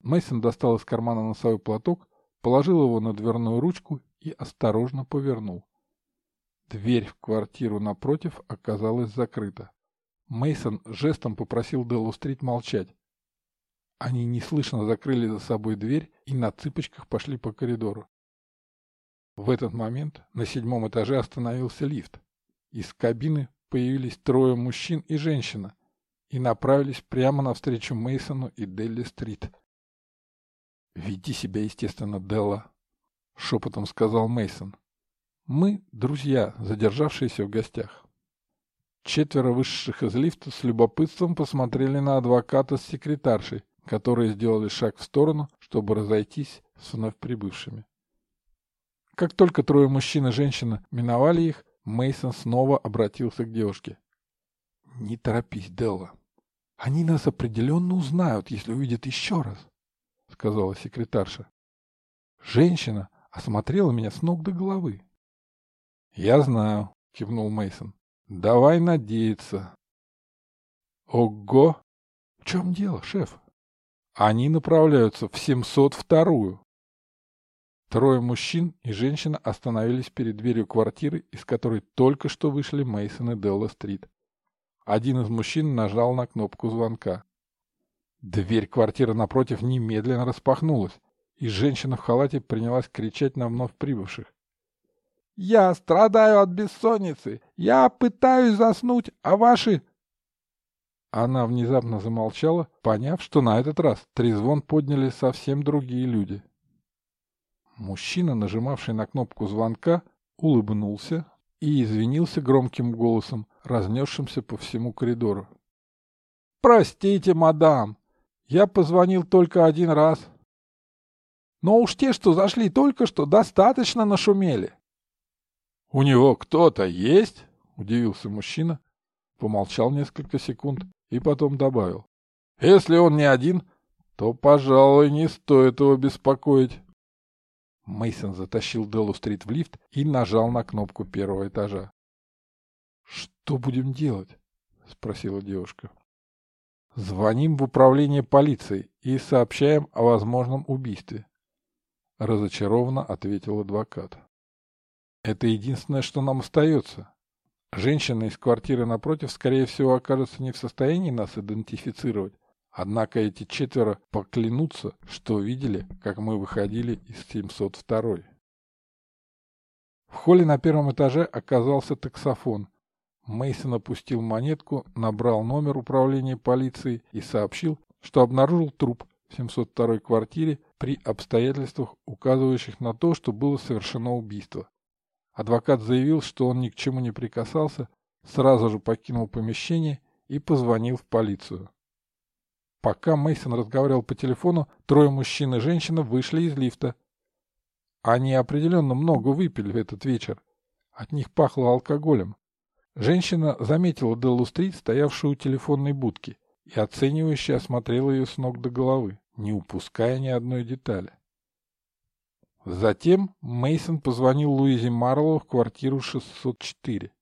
Мейсон достал из кармана носовой платок, положил его на дверную ручку и осторожно повернул. Дверь в квартиру напротив оказалась закрыта. Мейсон жестом попросил Деллу Стрит молчать. Они неслышно закрыли за собой дверь и на цыпочках пошли по коридору. В этот момент на седьмом этаже остановился лифт. Из кабины появились трое мужчин и женщина, и направились прямо навстречу Мейсону и Делли Стрит. «Веди себя, естественно, Делла», — шепотом сказал Мейсон. «Мы — друзья, задержавшиеся в гостях». Четверо вышедших из лифта с любопытством посмотрели на адвоката с секретаршей, которые сделали шаг в сторону, чтобы разойтись с вновь прибывшими. Как только трое мужчин и женщина миновали их, Мейсон снова обратился к девушке. «Не торопись, Делла. Они нас определенно узнают, если увидят еще раз», — сказала секретарша. Женщина осмотрела меня с ног до головы. «Я знаю», — кивнул Мейсон. «Давай надеяться». «Ого! В чем дело, шеф?» «Они направляются в 702-ю». Трое мужчин и женщина остановились перед дверью квартиры, из которой только что вышли Мейсон и Делла Стрит. Один из мужчин нажал на кнопку звонка. Дверь квартиры напротив немедленно распахнулась, и женщина в халате принялась кричать на вновь прибывших. «Я страдаю от бессонницы! Я пытаюсь заснуть, а ваши...» Она внезапно замолчала, поняв, что на этот раз трезвон подняли совсем другие люди. Мужчина, нажимавший на кнопку звонка, улыбнулся и извинился громким голосом, разнесшимся по всему коридору. «Простите, мадам, я позвонил только один раз. Но уж те, что зашли только что, достаточно нашумели». «У него кто-то есть?» — удивился мужчина, помолчал несколько секунд и потом добавил. «Если он не один, то, пожалуй, не стоит его беспокоить». Мейсон затащил Деллу Стрит в лифт и нажал на кнопку первого этажа. «Что будем делать?» — спросила девушка. «Звоним в управление полиции и сообщаем о возможном убийстве», — разочарованно ответил адвокат. «Это единственное, что нам остается. Женщина из квартиры напротив, скорее всего, окажется не в состоянии нас идентифицировать, однако эти четверо поклянутся, что видели, как мы выходили из 702 В холле на первом этаже оказался таксофон — Мейсон опустил монетку, набрал номер управления полиции и сообщил, что обнаружил труп в 702-й квартире при обстоятельствах, указывающих на то, что было совершено убийство. Адвокат заявил, что он ни к чему не прикасался, сразу же покинул помещение и позвонил в полицию. Пока Мейсон разговаривал по телефону, трое мужчин и женщина вышли из лифта. Они определенно много выпили в этот вечер. От них пахло алкоголем. Женщина заметила Деллу Стрит, стоявшую у телефонной будки, и оценивающе осмотрела ее с ног до головы, не упуская ни одной детали. Затем Мейсон позвонил Луизе Марлоу в квартиру 604.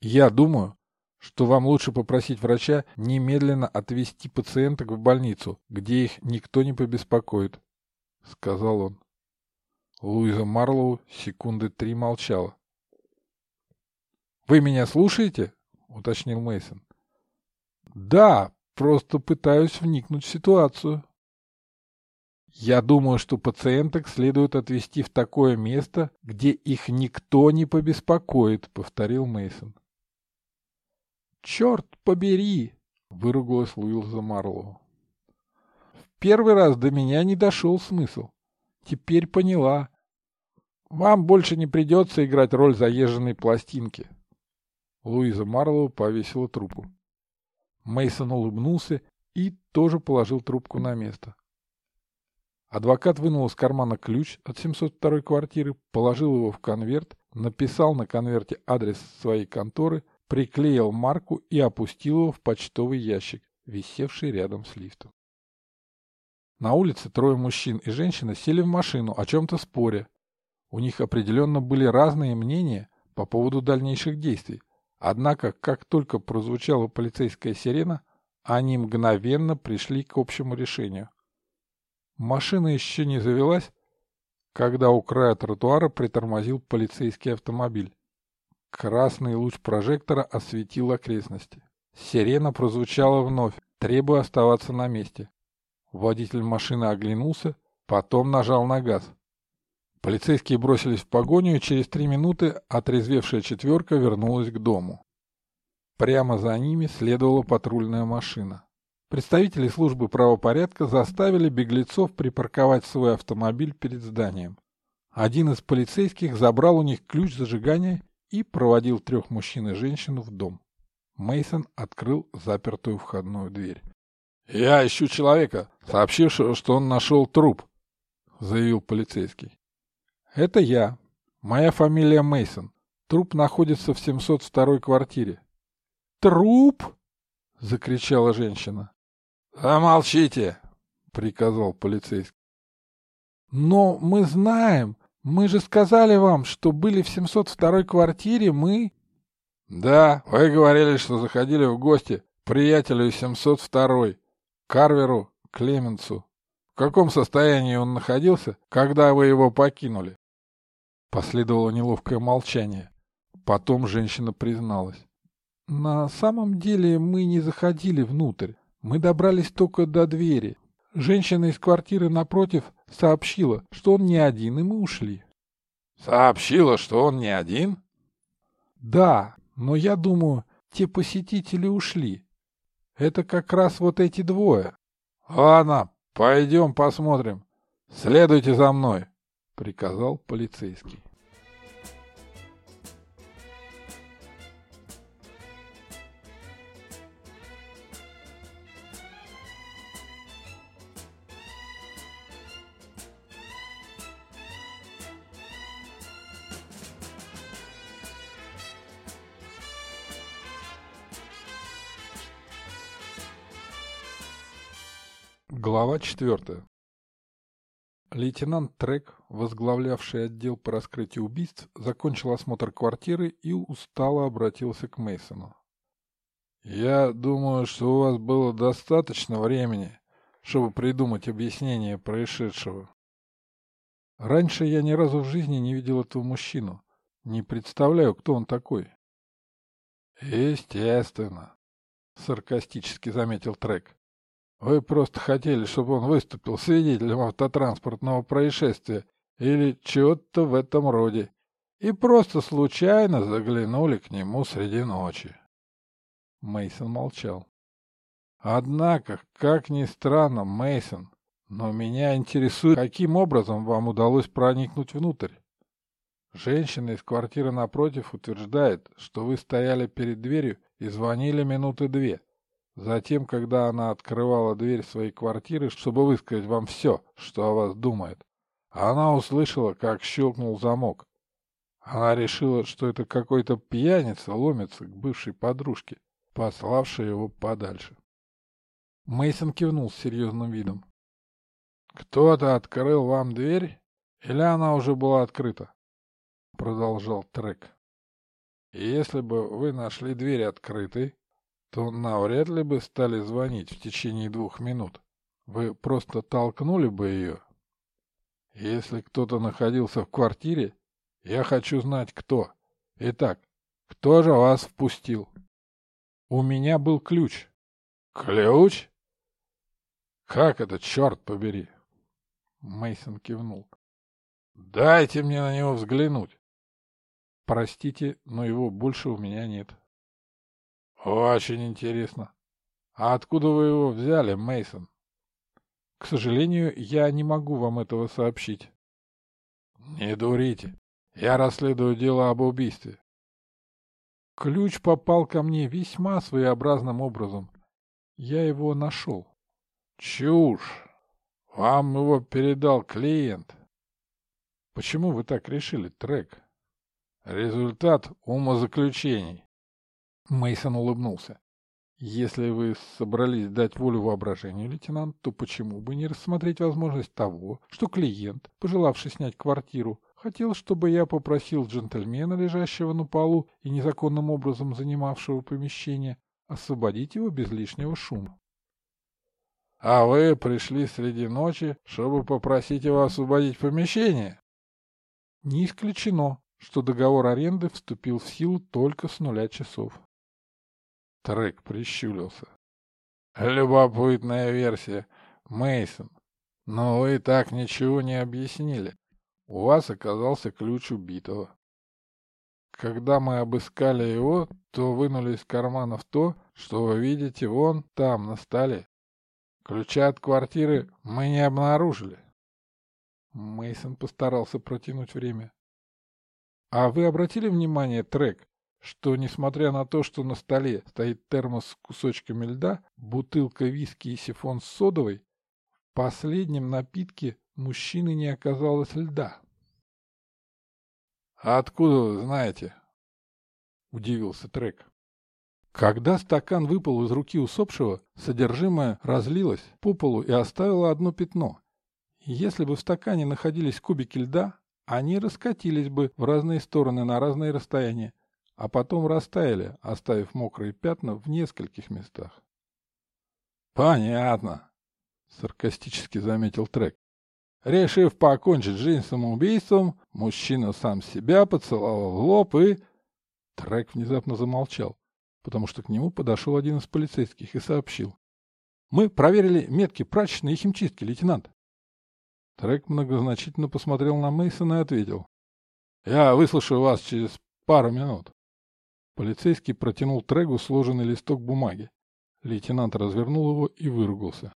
«Я думаю, что вам лучше попросить врача немедленно отвезти пациенток в больницу, где их никто не побеспокоит», — сказал он. Луиза Марлоу секунды три молчала. Вы меня слушаете? уточнил Мейсон. Да, просто пытаюсь вникнуть в ситуацию. Я думаю, что пациенток следует отвезти в такое место, где их никто не побеспокоит, повторил Мейсон. Черт побери! выругалась Луилза Марлоу. В первый раз до меня не дошел смысл. Теперь поняла. Вам больше не придется играть роль заезженной пластинки. Луиза Марлоу повесила трубку. Мейсон улыбнулся и тоже положил трубку на место. Адвокат вынул из кармана ключ от 702 квартиры, положил его в конверт, написал на конверте адрес своей конторы, приклеил марку и опустил его в почтовый ящик, висевший рядом с лифтом. На улице трое мужчин и женщина сели в машину, о чем-то споря. У них определенно были разные мнения по поводу дальнейших действий. Однако, как только прозвучала полицейская сирена, они мгновенно пришли к общему решению. Машина еще не завелась, когда у края тротуара притормозил полицейский автомобиль. Красный луч прожектора осветил окрестности. Сирена прозвучала вновь, требуя оставаться на месте. Водитель машины оглянулся, потом нажал на газ. Полицейские бросились в погоню, и через три минуты отрезвевшая четверка вернулась к дому. Прямо за ними следовала патрульная машина. Представители службы правопорядка заставили беглецов припарковать свой автомобиль перед зданием. Один из полицейских забрал у них ключ зажигания и проводил трех мужчин и женщину в дом. Мейсон открыл запертую входную дверь. «Я ищу человека, сообщившего, что он нашел труп», — заявил полицейский. «Это я. Моя фамилия Мейсон. Труп находится в 702 квартире». «Труп?» — закричала женщина. «Замолчите!» — приказал полицейский. «Но мы знаем, мы же сказали вам, что были в 702 квартире, мы...» «Да, вы говорили, что заходили в гости приятелю из 702 Карверу Клеменсу. В каком состоянии он находился, когда вы его покинули?» Последовало неловкое молчание. Потом женщина призналась. «На самом деле мы не заходили внутрь. Мы добрались только до двери. Женщина из квартиры напротив сообщила, что он не один, и мы ушли. Сообщила, что он не один? Да, но я думаю, те посетители ушли. Это как раз вот эти двое. Ладно, пойдем посмотрим. Следуйте за мной, приказал полицейский. Глава 4. Лейтенант Трек, возглавлявший отдел по раскрытию убийств, закончил осмотр квартиры и устало обратился к Мейсону. «Я думаю, что у вас было достаточно времени, чтобы придумать объяснение происшедшего. Раньше я ни разу в жизни не видел этого мужчину. Не представляю, кто он такой». «Естественно», — саркастически заметил Трек. Вы просто хотели, чтобы он выступил свидетелем автотранспортного происшествия или чего-то в этом роде, и просто случайно заглянули к нему среди ночи. Мейсон молчал. Однако, как ни странно, Мейсон, но меня интересует, каким образом вам удалось проникнуть внутрь. Женщина из квартиры напротив утверждает, что вы стояли перед дверью и звонили минуты две. Затем, когда она открывала дверь своей квартиры, чтобы высказать вам все, что о вас думает, она услышала, как щелкнул замок. Она решила, что это какой-то пьяница ломится к бывшей подружке, пославшей его подальше. Мейсон кивнул с серьезным видом. «Кто-то открыл вам дверь, или она уже была открыта?» Продолжал Трек. «Если бы вы нашли дверь открытой, то навряд ли бы стали звонить в течение двух минут. Вы просто толкнули бы ее. Если кто-то находился в квартире, я хочу знать, кто. Итак, кто же вас впустил? У меня был ключ. Ключ? Как это, черт побери? Мейсон кивнул. Дайте мне на него взглянуть. Простите, но его больше у меня нет. Очень интересно. А откуда вы его взяли, Мейсон? К сожалению, я не могу вам этого сообщить. Не дурите. Я расследую дело об убийстве. Ключ попал ко мне весьма своеобразным образом. Я его нашел. Чушь. Вам его передал клиент. Почему вы так решили, Трек? Результат умозаключений. Мейсон улыбнулся. Если вы собрались дать волю воображению, лейтенант, то почему бы не рассмотреть возможность того, что клиент, пожелавший снять квартиру, хотел, чтобы я попросил джентльмена, лежащего на полу и незаконным образом занимавшего помещение, освободить его без лишнего шума. — А вы пришли среди ночи, чтобы попросить его освободить помещение? — Не исключено, что договор аренды вступил в силу только с нуля часов. Трек прищулился. Любопытная версия, Мейсон. Но вы так ничего не объяснили. У вас оказался ключ убитого. Когда мы обыскали его, то вынули из карманов то, что вы видите вон там, на столе. Ключа от квартиры мы не обнаружили. Мейсон постарался протянуть время. А вы обратили внимание, Трек, что, несмотря на то, что на столе стоит термос с кусочками льда, бутылка виски и сифон с содовой, в последнем напитке мужчины не оказалось льда. «А откуда вы знаете?» — удивился Трек. Когда стакан выпал из руки усопшего, содержимое разлилось по полу и оставило одно пятно. Если бы в стакане находились кубики льда, они раскатились бы в разные стороны на разные расстояния, а потом растаяли, оставив мокрые пятна в нескольких местах. «Понятно», — саркастически заметил Трек. Решив покончить жизнь самоубийством, мужчина сам себя поцеловал в лоб и... Трек внезапно замолчал, потому что к нему подошел один из полицейских и сообщил. «Мы проверили метки прачечной и химчистки, лейтенант». Трек многозначительно посмотрел на Мейсона и ответил. «Я выслушаю вас через пару минут». Полицейский протянул Трегу сложенный листок бумаги. Лейтенант развернул его и выругался.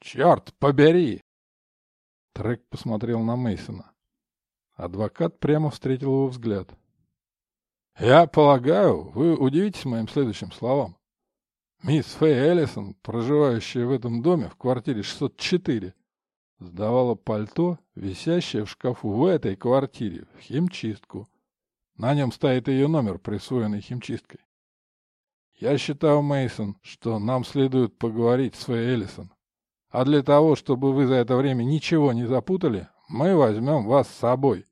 «Черт побери!» Трек посмотрел на Мейсона. Адвокат прямо встретил его взгляд. «Я полагаю, вы удивитесь моим следующим словам. Мисс Фэй Эллисон, проживающая в этом доме в квартире 604, сдавала пальто, висящее в шкафу в этой квартире, в химчистку. На нем стоит ее номер, присвоенный химчисткой. Я считаю, Мейсон, что нам следует поговорить с Фэй Эллисон. А для того, чтобы вы за это время ничего не запутали, мы возьмем вас с собой.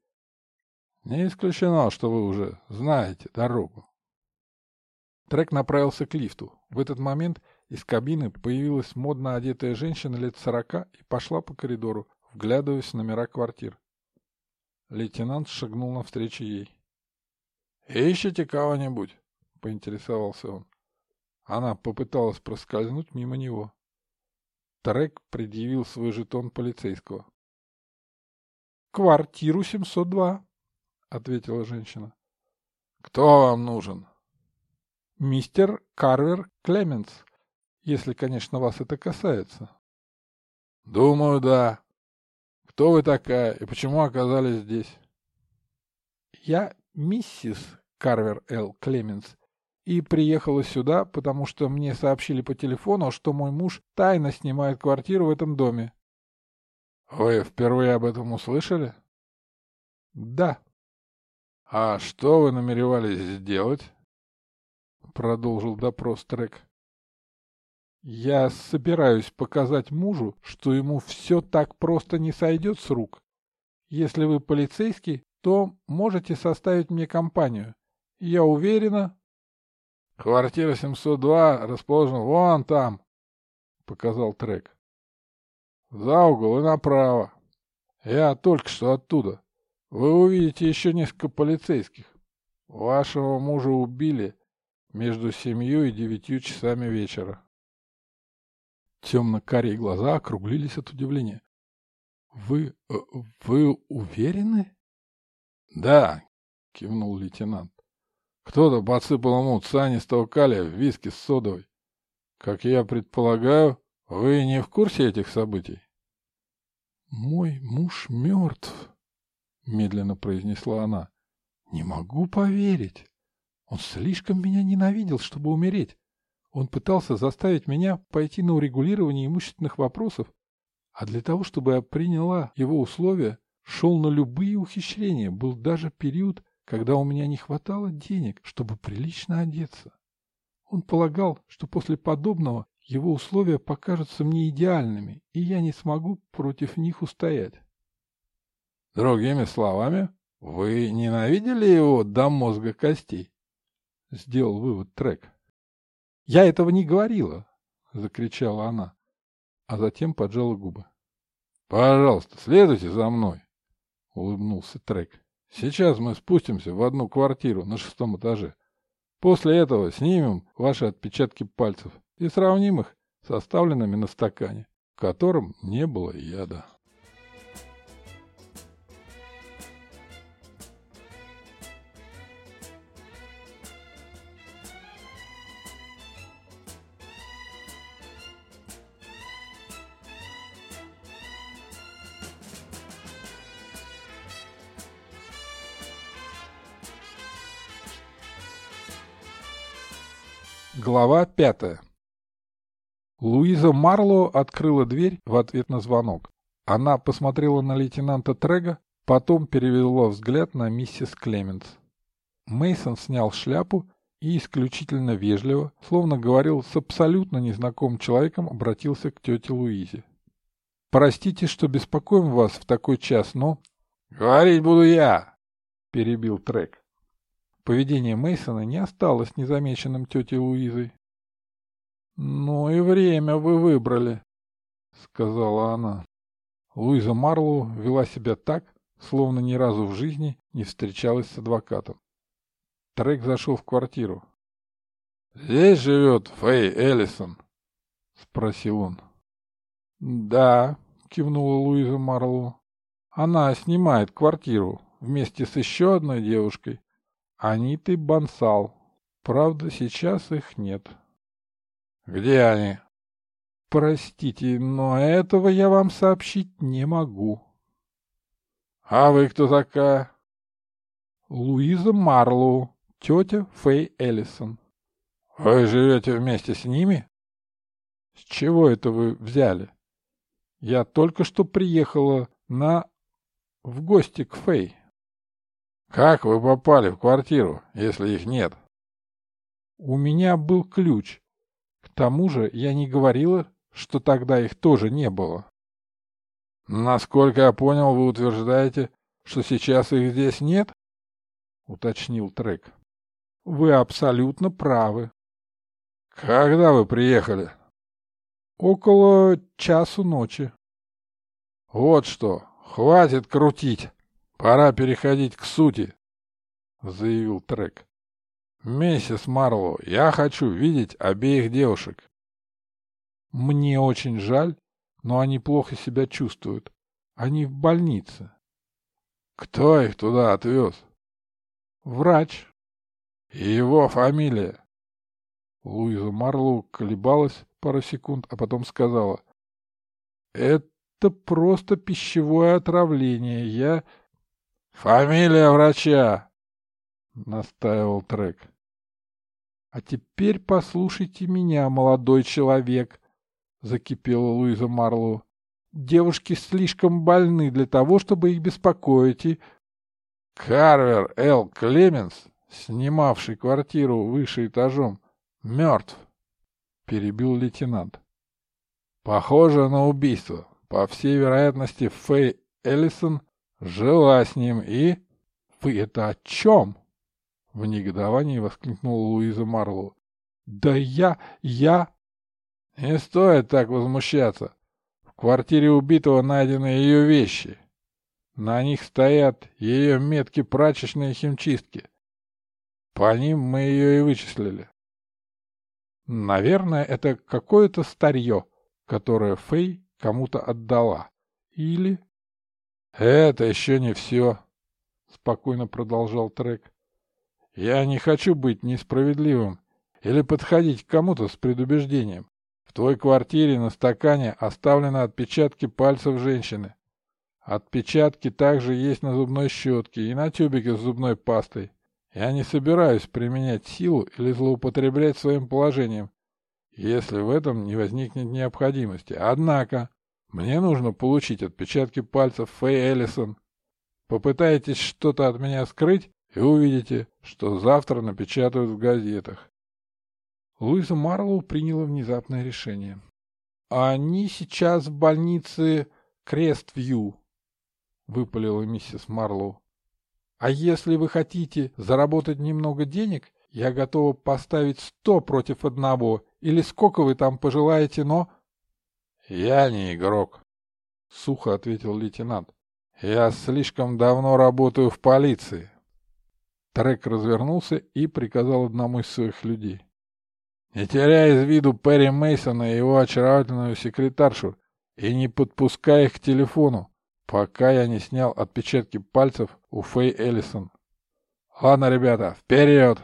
Не исключено, что вы уже знаете дорогу. Трек направился к лифту. В этот момент из кабины появилась модно одетая женщина лет сорока и пошла по коридору, вглядываясь в номера квартир. Лейтенант шагнул навстречу ей. «Ищете кого-нибудь?» — поинтересовался он. Она попыталась проскользнуть мимо него. Трек предъявил свой жетон полицейского. «Квартиру 702», — ответила женщина. «Кто вам нужен?» «Мистер Карвер Клеменс, если, конечно, вас это касается». «Думаю, да. Кто вы такая и почему оказались здесь?» «Я миссис Карвер Л. Клеменс и приехала сюда, потому что мне сообщили по телефону, что мой муж тайно снимает квартиру в этом доме. Вы впервые об этом услышали? Да. А что вы намеревались сделать? Продолжил допрос Трек. Я собираюсь показать мужу, что ему все так просто не сойдет с рук. Если вы полицейский, то можете составить мне компанию. Я уверена, Квартира 702 расположена вон там, — показал Трек. За угол и направо. Я только что оттуда. Вы увидите еще несколько полицейских. Вашего мужа убили между семью и девятью часами вечера. Темно-карие глаза округлились от удивления. Вы... Э, вы уверены? Да, кивнул лейтенант. Кто-то подсыпал ему цианистого калия в виски с содовой. Как я предполагаю, вы не в курсе этих событий? Мой муж мертв, медленно произнесла она. Не могу поверить. Он слишком меня ненавидел, чтобы умереть. Он пытался заставить меня пойти на урегулирование имущественных вопросов, а для того, чтобы я приняла его условия, шел на любые ухищрения. Был даже период, когда у меня не хватало денег, чтобы прилично одеться. Он полагал, что после подобного его условия покажутся мне идеальными, и я не смогу против них устоять. Другими словами, вы ненавидели его до мозга костей? Сделал вывод Трек. Я этого не говорила, закричала она, а затем поджала губы. Пожалуйста, следуйте за мной, улыбнулся Трек. Сейчас мы спустимся в одну квартиру на шестом этаже. После этого снимем ваши отпечатки пальцев и сравним их с оставленными на стакане, в котором не было яда. Глава пятая Луиза Марло открыла дверь в ответ на звонок. Она посмотрела на лейтенанта Трега, потом перевела взгляд на миссис Клеменс. Мейсон снял шляпу и исключительно вежливо, словно говорил с абсолютно незнакомым человеком, обратился к тете Луизе. «Простите, что беспокоим вас в такой час, но...» «Говорить буду я!» — перебил Трек. Поведение Мейсона не осталось незамеченным тетей Луизой. «Ну и время вы выбрали», — сказала она. Луиза Марлоу вела себя так, словно ни разу в жизни не встречалась с адвокатом. Трек зашел в квартиру. «Здесь живет Фэй Эллисон?» — спросил он. «Да», — кивнула Луиза Марлоу. «Она снимает квартиру вместе с еще одной девушкой, Анитой Бансал. Правда, сейчас их нет». «Где они?» «Простите, но этого я вам сообщить не могу». «А вы кто такая?» «Луиза Марлоу, тетя Фэй Эллисон». «Вы живете вместе с ними?» «С чего это вы взяли?» «Я только что приехала на... в гости к Фэй». «Как вы попали в квартиру, если их нет?» «У меня был ключ, к тому же я не говорила, что тогда их тоже не было. Насколько я понял, вы утверждаете, что сейчас их здесь нет? Уточнил Трек. Вы абсолютно правы. Когда вы приехали? Около часу ночи. Вот что, хватит крутить. Пора переходить к сути, заявил Трек. «Миссис Марлоу, я хочу видеть обеих девушек». «Мне очень жаль, но они плохо себя чувствуют. Они в больнице». «Кто их туда отвез?» «Врач». «И его фамилия?» Луиза Марлоу колебалась пару секунд, а потом сказала. «Это просто пищевое отравление. Я...» «Фамилия врача!» — настаивал Трек. «А теперь послушайте меня, молодой человек», — закипела Луиза Марлоу. «Девушки слишком больны для того, чтобы их беспокоить, и...» «Карвер Л. Клеменс, снимавший квартиру выше этажом, мертв», — перебил лейтенант. «Похоже на убийство. По всей вероятности, Фэй Эллисон жила с ним и...» «Вы это о чем?» В негодовании воскликнула Луиза Марлоу. «Да я... я...» «Не стоит так возмущаться. В квартире убитого найдены ее вещи. На них стоят ее метки прачечной химчистки. По ним мы ее и вычислили». «Наверное, это какое-то старье, которое Фэй кому-то отдала. Или...» Это еще не все, спокойно продолжал Трек. Я не хочу быть несправедливым или подходить к кому-то с предубеждением. В твоей квартире на стакане оставлены отпечатки пальцев женщины. Отпечатки также есть на зубной щетке и на тюбике с зубной пастой. Я не собираюсь применять силу или злоупотреблять своим положением, если в этом не возникнет необходимости. Однако, мне нужно получить отпечатки пальцев Фэй Эллисон. Попытаетесь что-то от меня скрыть, и увидите, что завтра напечатают в газетах. Луиза Марлоу приняла внезапное решение. «Они сейчас в больнице Крест-Вью», — выпалила миссис Марлоу. «А если вы хотите заработать немного денег, я готова поставить сто против одного, или сколько вы там пожелаете, но...» «Я не игрок», — сухо ответил лейтенант. «Я слишком давно работаю в полиции». Трек развернулся и приказал одному из своих людей. «Не теряй из виду Перри Мейсона и его очаровательную секретаршу и не подпускай их к телефону, пока я не снял отпечатки пальцев у Фэй Эллисон. Ладно, ребята, вперед!»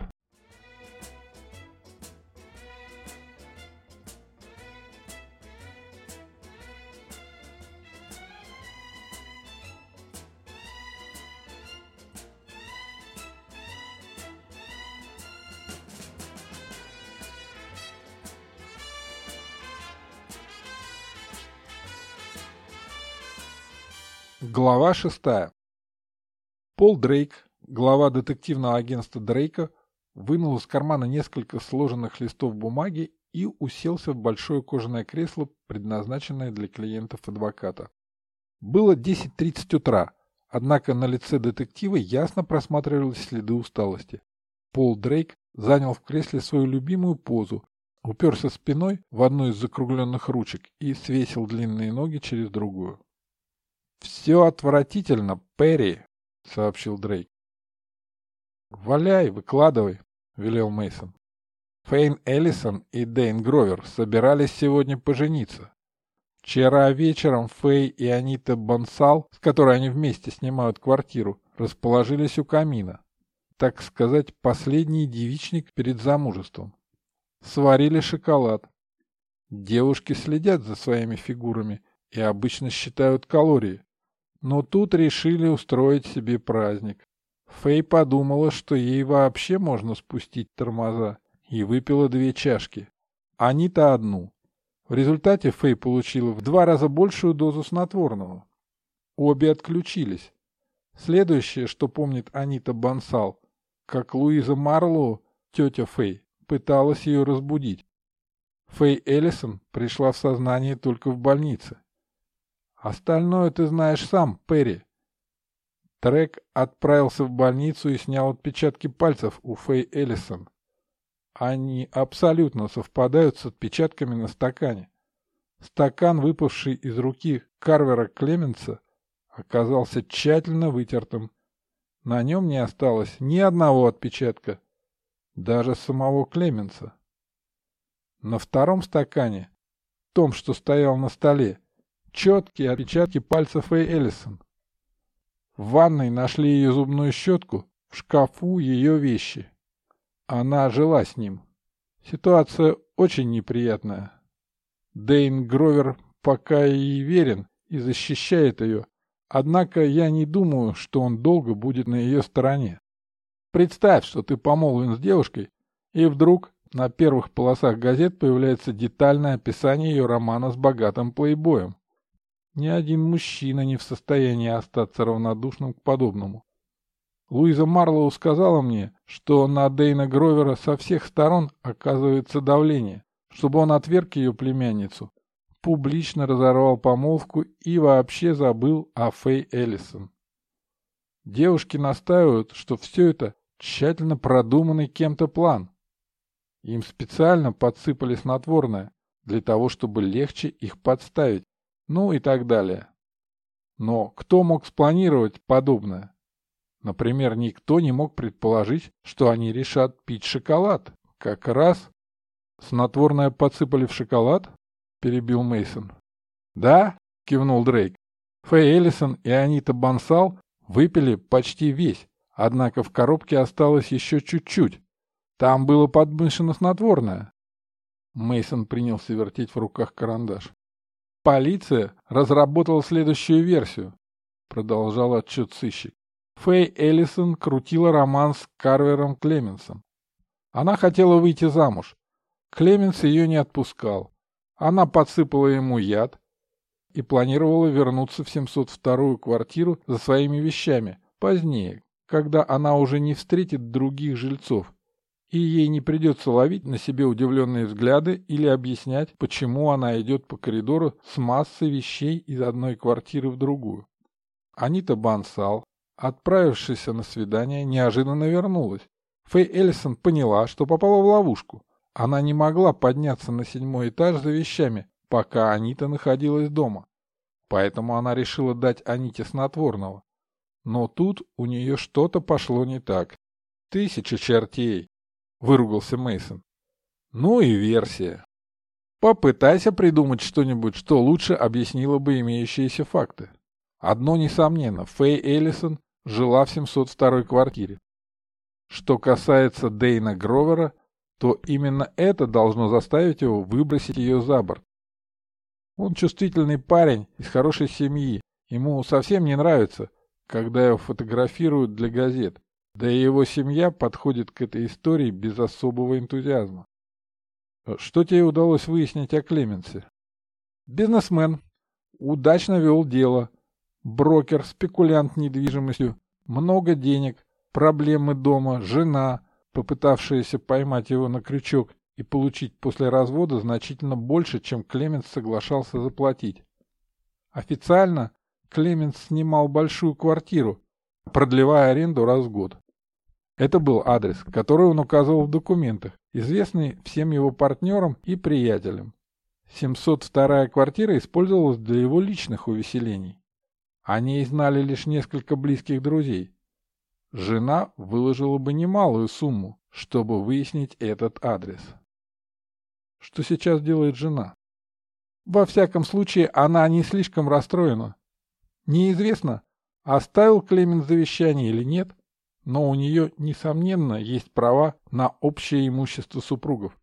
Глава шестая. Пол Дрейк, глава детективного агентства Дрейка, вынул из кармана несколько сложенных листов бумаги и уселся в большое кожаное кресло, предназначенное для клиентов адвоката. Было 10.30 утра, однако на лице детектива ясно просматривались следы усталости. Пол Дрейк занял в кресле свою любимую позу, уперся спиной в одну из закругленных ручек и свесил длинные ноги через другую. «Все отвратительно, Перри», — сообщил Дрейк. «Валяй, выкладывай», — велел Мейсон. Фейн Эллисон и Дэйн Гровер собирались сегодня пожениться. Вчера вечером Фэй и Анита Бонсал, с которой они вместе снимают квартиру, расположились у камина. Так сказать, последний девичник перед замужеством. Сварили шоколад. Девушки следят за своими фигурами и обычно считают калории. Но тут решили устроить себе праздник. Фэй подумала, что ей вообще можно спустить тормоза, и выпила две чашки. Анита одну. В результате Фэй получила в два раза большую дозу снотворного. Обе отключились. Следующее, что помнит Анита Бансал, как Луиза Марлоу, тетя Фэй, пыталась ее разбудить. Фэй Эллисон пришла в сознание только в больнице. Остальное ты знаешь сам, Перри. Трек отправился в больницу и снял отпечатки пальцев у Фэй Эллисон. Они абсолютно совпадают с отпечатками на стакане. Стакан, выпавший из руки Карвера Клеменса, оказался тщательно вытертым. На нем не осталось ни одного отпечатка, даже самого Клеменса. На втором стакане, том, что стоял на столе, четкие отпечатки пальцев Фэй Эллисон. В ванной нашли ее зубную щетку, в шкафу ее вещи. Она жила с ним. Ситуация очень неприятная. Дейн Гровер пока и верен и защищает ее, однако я не думаю, что он долго будет на ее стороне. Представь, что ты помолвлен с девушкой, и вдруг на первых полосах газет появляется детальное описание ее романа с богатым плейбоем. Ни один мужчина не в состоянии остаться равнодушным к подобному. Луиза Марлоу сказала мне, что на Дейна Гровера со всех сторон оказывается давление, чтобы он отверг ее племянницу, публично разорвал помолвку и вообще забыл о Фэй Эллисон. Девушки настаивают, что все это тщательно продуманный кем-то план. Им специально подсыпали снотворное, для того, чтобы легче их подставить, ну и так далее. Но кто мог спланировать подобное? Например, никто не мог предположить, что они решат пить шоколад. Как раз снотворное подсыпали в шоколад? Перебил Мейсон. Да? Кивнул Дрейк. Фэй Эллисон и Анита Бансал выпили почти весь, однако в коробке осталось еще чуть-чуть. Там было подмышено снотворное. Мейсон принялся вертеть в руках карандаш. Полиция разработала следующую версию, продолжал отчет сыщик. Фэй Эллисон крутила роман с Карвером Клеменсом. Она хотела выйти замуж. Клеменс ее не отпускал. Она подсыпала ему яд и планировала вернуться в 702-ю квартиру за своими вещами позднее, когда она уже не встретит других жильцов, и ей не придется ловить на себе удивленные взгляды или объяснять, почему она идет по коридору с массой вещей из одной квартиры в другую. Анита Бансал, отправившаяся на свидание, неожиданно вернулась. Фэй Эллисон поняла, что попала в ловушку. Она не могла подняться на седьмой этаж за вещами, пока Анита находилась дома. Поэтому она решила дать Аните снотворного. Но тут у нее что-то пошло не так. Тысяча чертей. — выругался Мейсон. «Ну и версия. Попытайся придумать что-нибудь, что лучше объяснило бы имеющиеся факты. Одно несомненно, Фэй Эллисон жила в 702-й квартире. Что касается Дейна Гровера, то именно это должно заставить его выбросить ее за борт. Он чувствительный парень из хорошей семьи, ему совсем не нравится, когда его фотографируют для газет. Да и его семья подходит к этой истории без особого энтузиазма. Что тебе удалось выяснить о Клеменсе? Бизнесмен. Удачно вел дело. Брокер, спекулянт недвижимостью. Много денег. Проблемы дома. Жена, попытавшаяся поймать его на крючок и получить после развода значительно больше, чем Клеменс соглашался заплатить. Официально Клеменс снимал большую квартиру, продлевая аренду раз в год. Это был адрес, который он указывал в документах, известный всем его партнерам и приятелям. 702-я квартира использовалась для его личных увеселений. О ней знали лишь несколько близких друзей. Жена выложила бы немалую сумму, чтобы выяснить этот адрес. Что сейчас делает жена? Во всяком случае, она не слишком расстроена. Неизвестно, оставил Клемен завещание или нет, но у нее, несомненно, есть права на общее имущество супругов.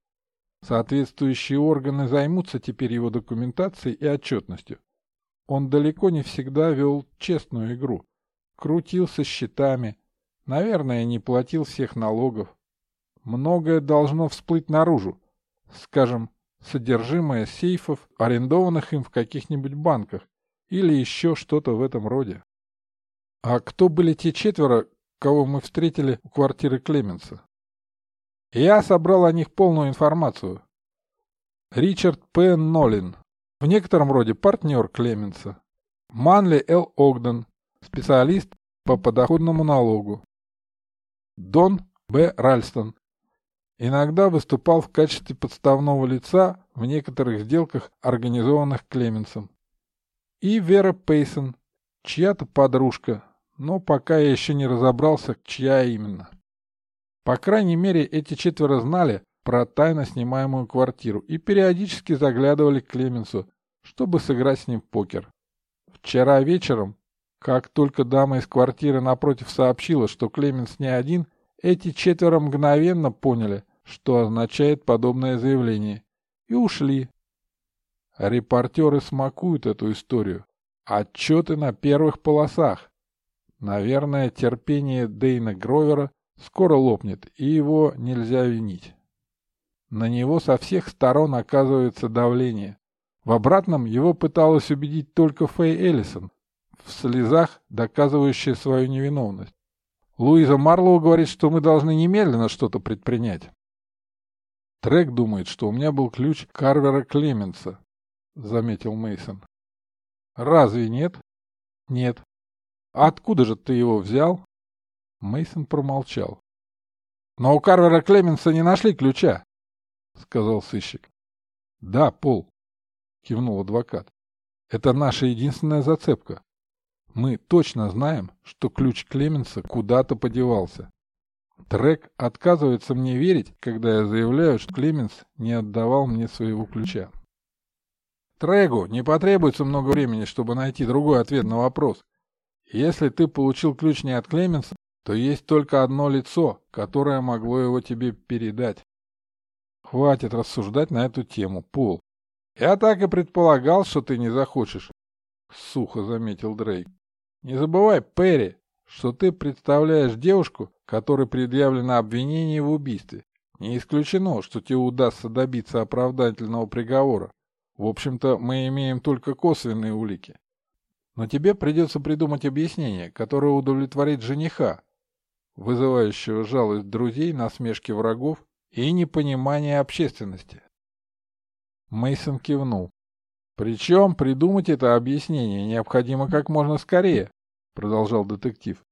Соответствующие органы займутся теперь его документацией и отчетностью. Он далеко не всегда вел честную игру. Крутился счетами, наверное, не платил всех налогов. Многое должно всплыть наружу. Скажем, содержимое сейфов, арендованных им в каких-нибудь банках, или еще что-то в этом роде. А кто были те четверо, кого мы встретили у квартиры Клеменса. Я собрал о них полную информацию. Ричард П. Нолин, в некотором роде партнер Клеменса. Манли Л. Огден, специалист по подоходному налогу. Дон Б. Ральстон, иногда выступал в качестве подставного лица в некоторых сделках, организованных Клеменсом. И Вера Пейсон, чья-то подружка, но пока я еще не разобрался, чья именно. По крайней мере, эти четверо знали про тайно снимаемую квартиру и периодически заглядывали к Клеменсу, чтобы сыграть с ним в покер. Вчера вечером, как только дама из квартиры напротив сообщила, что Клеменс не один, эти четверо мгновенно поняли, что означает подобное заявление, и ушли. Репортеры смакуют эту историю. Отчеты на первых полосах. Наверное, терпение Дейна Гровера скоро лопнет, и его нельзя винить. На него со всех сторон оказывается давление. В обратном его пыталась убедить только Фэй Эллисон, в слезах доказывающая свою невиновность. Луиза Марлоу говорит, что мы должны немедленно что-то предпринять. Трек думает, что у меня был ключ Карвера Клеменса, заметил Мейсон. Разве нет? Нет. Откуда же ты его взял? Мейсон промолчал. Но у Карвера Клеменса не нашли ключа, сказал сыщик. Да, Пол, кивнул адвокат. Это наша единственная зацепка. Мы точно знаем, что ключ Клеменса куда-то подевался. Трек отказывается мне верить, когда я заявляю, что Клеменс не отдавал мне своего ключа. Трегу не потребуется много времени, чтобы найти другой ответ на вопрос. Если ты получил ключ не от Клеменса, то есть только одно лицо, которое могло его тебе передать. Хватит рассуждать на эту тему, Пол. Я так и предполагал, что ты не захочешь, — сухо заметил Дрейк. Не забывай, Перри, что ты представляешь девушку, которой предъявлено обвинение в убийстве. Не исключено, что тебе удастся добиться оправдательного приговора. В общем-то, мы имеем только косвенные улики. Но тебе придется придумать объяснение, которое удовлетворит жениха, вызывающего жалость друзей, насмешки врагов и непонимание общественности. Мейсон кивнул. Причем придумать это объяснение необходимо как можно скорее, продолжал детектив.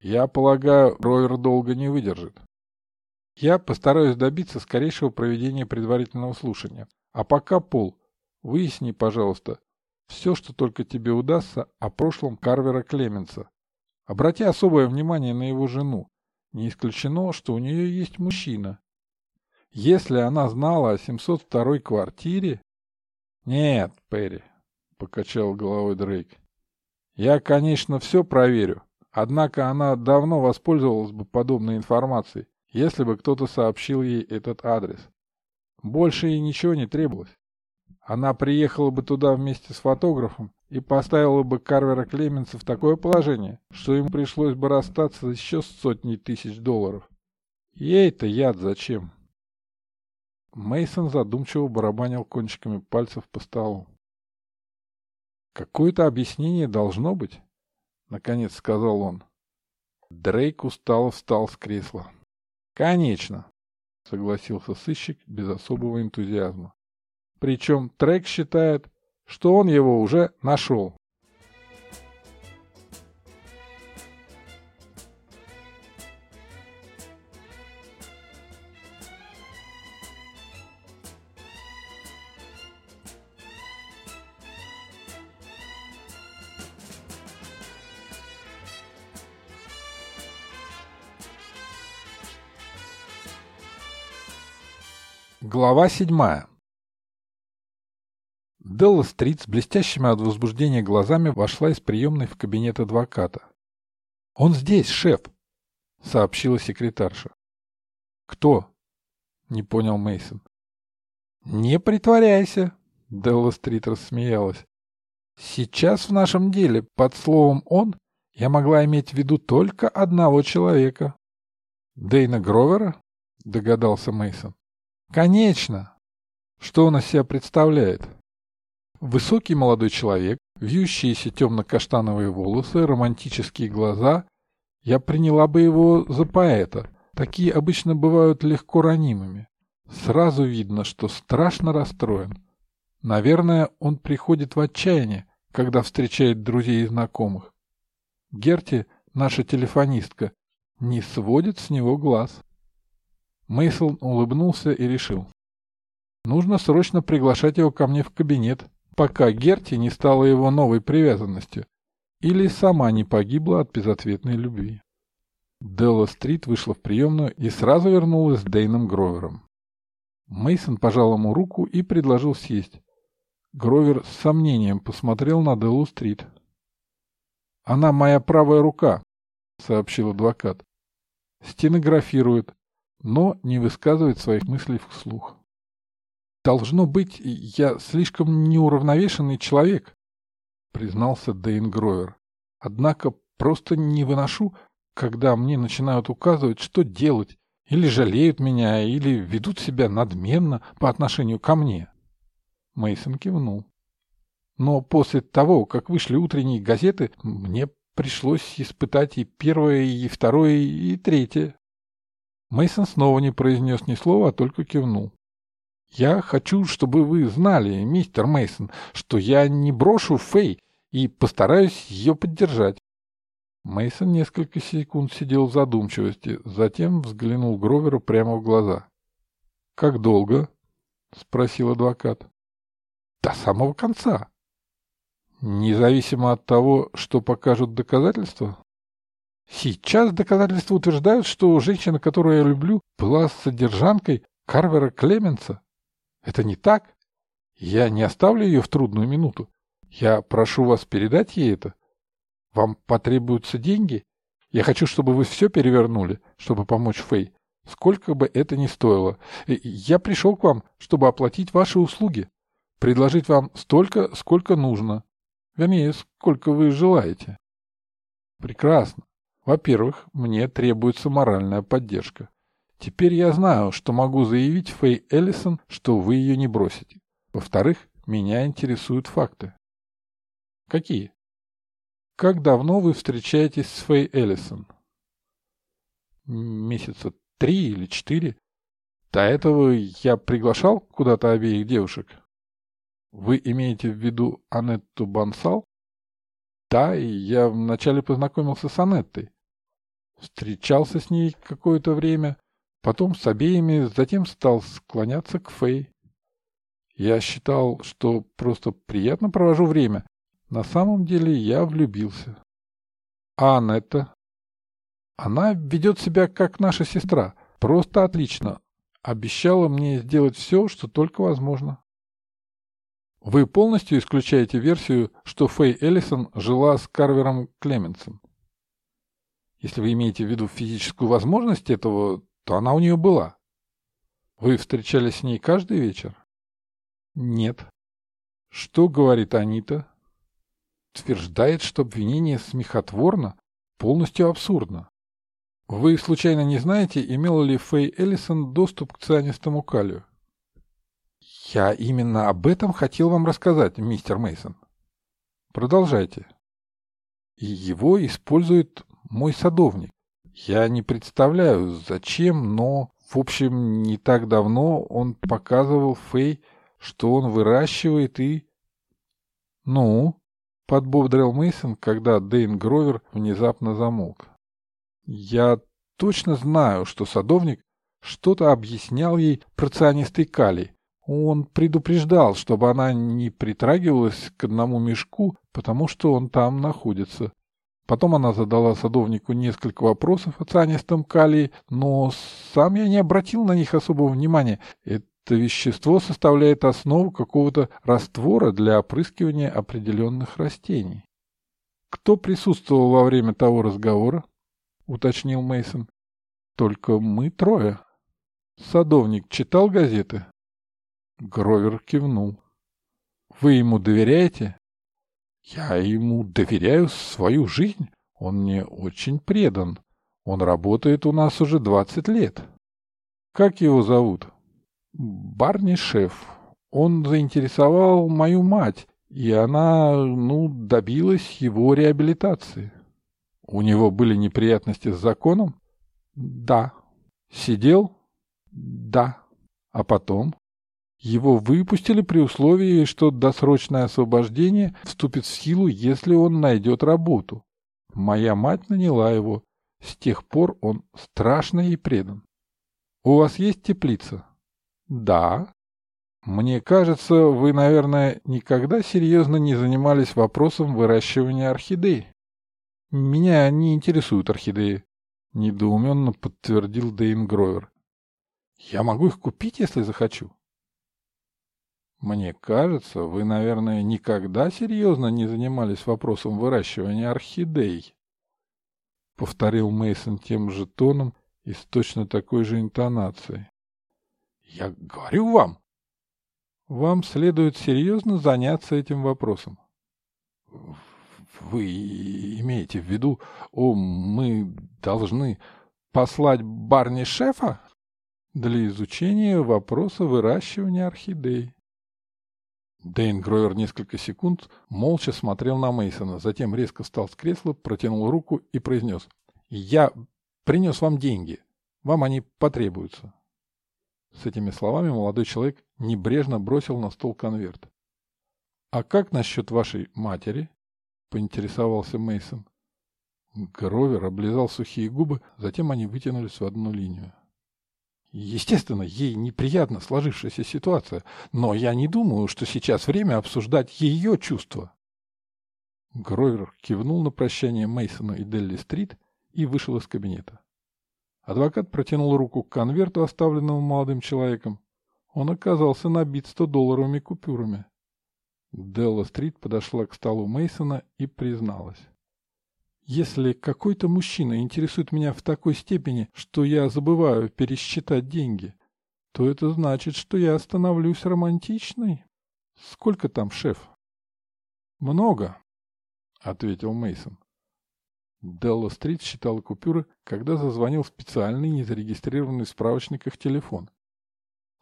Я полагаю, Ровер долго не выдержит. Я постараюсь добиться скорейшего проведения предварительного слушания. А пока, Пол, выясни, пожалуйста, все, что только тебе удастся о прошлом Карвера Клеменса. Обрати особое внимание на его жену. Не исключено, что у нее есть мужчина. Если она знала о 702 квартире... Нет, Перри, покачал головой Дрейк. Я, конечно, все проверю. Однако она давно воспользовалась бы подобной информацией, если бы кто-то сообщил ей этот адрес. Больше ей ничего не требовалось. Она приехала бы туда вместе с фотографом и поставила бы Карвера Клеменса в такое положение, что ему пришлось бы расстаться еще с сотней тысяч долларов. Ей-то яд зачем? Мейсон задумчиво барабанил кончиками пальцев по столу. «Какое-то объяснение должно быть», — наконец сказал он. Дрейк устало встал с кресла. «Конечно», — согласился сыщик без особого энтузиазма. Причем Трек считает, что он его уже нашел. Глава седьмая. Делла Стрит с блестящими от возбуждения глазами вошла из приемной в кабинет адвоката. «Он здесь, шеф!» — сообщила секретарша. «Кто?» — не понял Мейсон. «Не притворяйся!» — Делла Стрит рассмеялась. «Сейчас в нашем деле под словом «он» я могла иметь в виду только одного человека». «Дэйна Гровера?» — догадался Мейсон. «Конечно! Что он из себя представляет?» Высокий молодой человек, вьющиеся темно-каштановые волосы, романтические глаза. Я приняла бы его за поэта. Такие обычно бывают легко ранимыми. Сразу видно, что страшно расстроен. Наверное, он приходит в отчаяние, когда встречает друзей и знакомых. Герти, наша телефонистка, не сводит с него глаз. Мейсон улыбнулся и решил. Нужно срочно приглашать его ко мне в кабинет, пока Герти не стала его новой привязанностью или сама не погибла от безответной любви. Делла Стрит вышла в приемную и сразу вернулась с Дейном Гровером. Мейсон пожал ему руку и предложил сесть. Гровер с сомнением посмотрел на Деллу Стрит. «Она моя правая рука», — сообщил адвокат. «Стенографирует, но не высказывает своих мыслей вслух». «Должно быть, я слишком неуравновешенный человек», — признался Дэйн Гровер. «Однако просто не выношу, когда мне начинают указывать, что делать, или жалеют меня, или ведут себя надменно по отношению ко мне». Мейсон кивнул. «Но после того, как вышли утренние газеты, мне пришлось испытать и первое, и второе, и третье». Мейсон снова не произнес ни слова, а только кивнул. Я хочу, чтобы вы знали, мистер Мейсон, что я не брошу Фэй и постараюсь ее поддержать. Мейсон несколько секунд сидел в задумчивости, затем взглянул Гроверу прямо в глаза. «Как долго?» — спросил адвокат. «До самого конца». «Независимо от того, что покажут доказательства?» «Сейчас доказательства утверждают, что женщина, которую я люблю, была содержанкой Карвера Клеменса. Это не так? Я не оставлю ее в трудную минуту. Я прошу вас передать ей это. Вам потребуются деньги? Я хочу, чтобы вы все перевернули, чтобы помочь Фэй. Сколько бы это ни стоило. Я пришел к вам, чтобы оплатить ваши услуги. Предложить вам столько, сколько нужно. Вернее, сколько вы желаете. Прекрасно. Во-первых, мне требуется моральная поддержка. Теперь я знаю, что могу заявить Фэй Эллисон, что вы ее не бросите. Во-вторых, меня интересуют факты. Какие? Как давно вы встречаетесь с Фэй Эллисон? Месяца три или четыре. До этого я приглашал куда-то обеих девушек. Вы имеете в виду Анетту Бансал? Да, и я вначале познакомился с Анеттой. Встречался с ней какое-то время, потом с обеими, затем стал склоняться к Фэй. Я считал, что просто приятно провожу время. На самом деле я влюбился. А Анетта? Она ведет себя как наша сестра. Просто отлично. Обещала мне сделать все, что только возможно. Вы полностью исключаете версию, что Фэй Эллисон жила с Карвером Клеменсом? Если вы имеете в виду физическую возможность этого, то она у нее была. Вы встречались с ней каждый вечер? Нет. Что говорит Анита? Утверждает, что обвинение смехотворно, полностью абсурдно. Вы случайно не знаете, имела ли Фэй Эллисон доступ к цианистому калию? Я именно об этом хотел вам рассказать, мистер Мейсон. Продолжайте. И его использует мой садовник. Я не представляю, зачем, но, в общем, не так давно он показывал Фэй, что он выращивает и... Ну, подбодрил Мейсон, когда Дэйн Гровер внезапно замолк. Я точно знаю, что садовник что-то объяснял ей про цианистый калий. Он предупреждал, чтобы она не притрагивалась к одному мешку, потому что он там находится. Потом она задала садовнику несколько вопросов о цианистом калии, но сам я не обратил на них особого внимания. Это вещество составляет основу какого-то раствора для опрыскивания определенных растений. Кто присутствовал во время того разговора? уточнил Мейсон. Только мы трое. Садовник читал газеты? Гровер кивнул. Вы ему доверяете? Я ему доверяю свою жизнь. Он мне очень предан. Он работает у нас уже двадцать лет. Как его зовут? Барни Шеф. Он заинтересовал мою мать, и она, ну, добилась его реабилитации. У него были неприятности с законом? Да. Сидел? Да. А потом? Его выпустили при условии, что досрочное освобождение вступит в силу, если он найдет работу. Моя мать наняла его. С тех пор он страшно ей предан. У вас есть теплица? Да. Мне кажется, вы, наверное, никогда серьезно не занимались вопросом выращивания орхидей. Меня не интересуют орхидеи, недоуменно подтвердил Дэйн Гровер. Я могу их купить, если захочу. Мне кажется, вы, наверное, никогда серьезно не занимались вопросом выращивания орхидей. Повторил Мейсон тем же тоном и с точно такой же интонацией. Я говорю вам. Вам следует серьезно заняться этим вопросом. Вы имеете в виду, о, мы должны послать барни шефа для изучения вопроса выращивания орхидей? Дэйн Гровер несколько секунд молча смотрел на Мейсона, затем резко встал с кресла, протянул руку и произнес. «Я принес вам деньги. Вам они потребуются». С этими словами молодой человек небрежно бросил на стол конверт. «А как насчет вашей матери?» — поинтересовался Мейсон. Гровер облизал сухие губы, затем они вытянулись в одну линию. Естественно, ей неприятна сложившаяся ситуация, но я не думаю, что сейчас время обсуждать ее чувства. Гровер кивнул на прощание Мейсона и Делли-стрит и вышел из кабинета. Адвокат протянул руку к конверту, оставленному молодым человеком. Он оказался набит 100-долларовыми купюрами. Делла Стрит подошла к столу Мейсона и призналась. Если какой-то мужчина интересует меня в такой степени, что я забываю пересчитать деньги, то это значит, что я становлюсь романтичной. Сколько там, шеф? Много, ответил Мейсон. Делла Стрит считала купюры, когда зазвонил специальный незарегистрированный в справочниках телефон.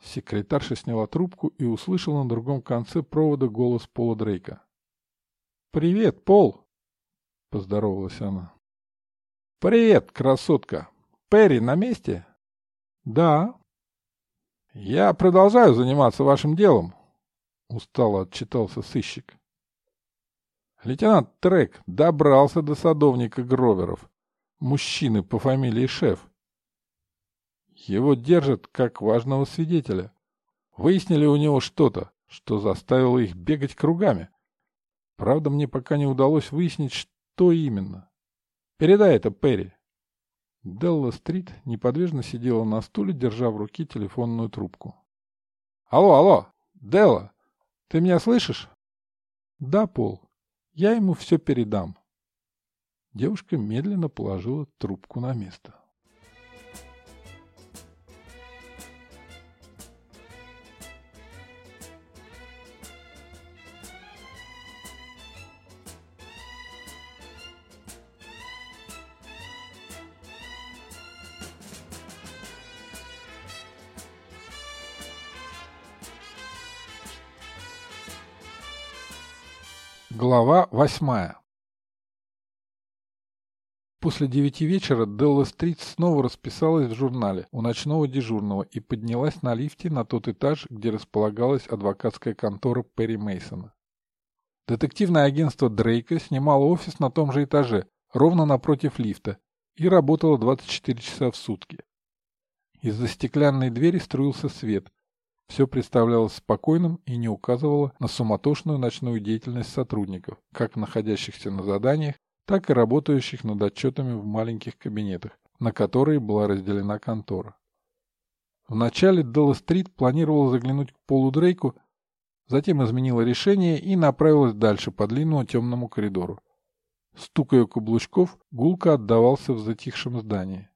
Секретарша сняла трубку и услышала на другом конце провода голос Пола Дрейка. «Привет, Пол!» — поздоровалась она. «Привет, красотка! Перри на месте?» «Да». «Я продолжаю заниматься вашим делом», — устало отчитался сыщик. Лейтенант Трек добрался до садовника Гроверов, мужчины по фамилии Шеф. Его держат как важного свидетеля. Выяснили у него что-то, что заставило их бегать кругами. Правда, мне пока не удалось выяснить, что именно. Передай это Перри. Делла Стрит неподвижно сидела на стуле, держа в руке телефонную трубку. «Алло, алло! Делла, ты меня слышишь?» «Да, Пол. Я ему все передам. Девушка медленно положила трубку на место. Глава восьмая После девяти вечера Делла Стрит снова расписалась в журнале у ночного дежурного и поднялась на лифте на тот этаж, где располагалась адвокатская контора Перри Мейсона. Детективное агентство Дрейка снимало офис на том же этаже, ровно напротив лифта, и работало 24 часа в сутки. Из-за стеклянной двери струился свет, все представлялось спокойным и не указывало на суматошную ночную деятельность сотрудников, как находящихся на заданиях, так и работающих над отчетами в маленьких кабинетах, на которые была разделена контора. Вначале Делла Стрит планировала заглянуть к Полу Дрейку, затем изменила решение и направилась дальше по длинному темному коридору. Стук ее каблучков гулко отдавался в затихшем здании.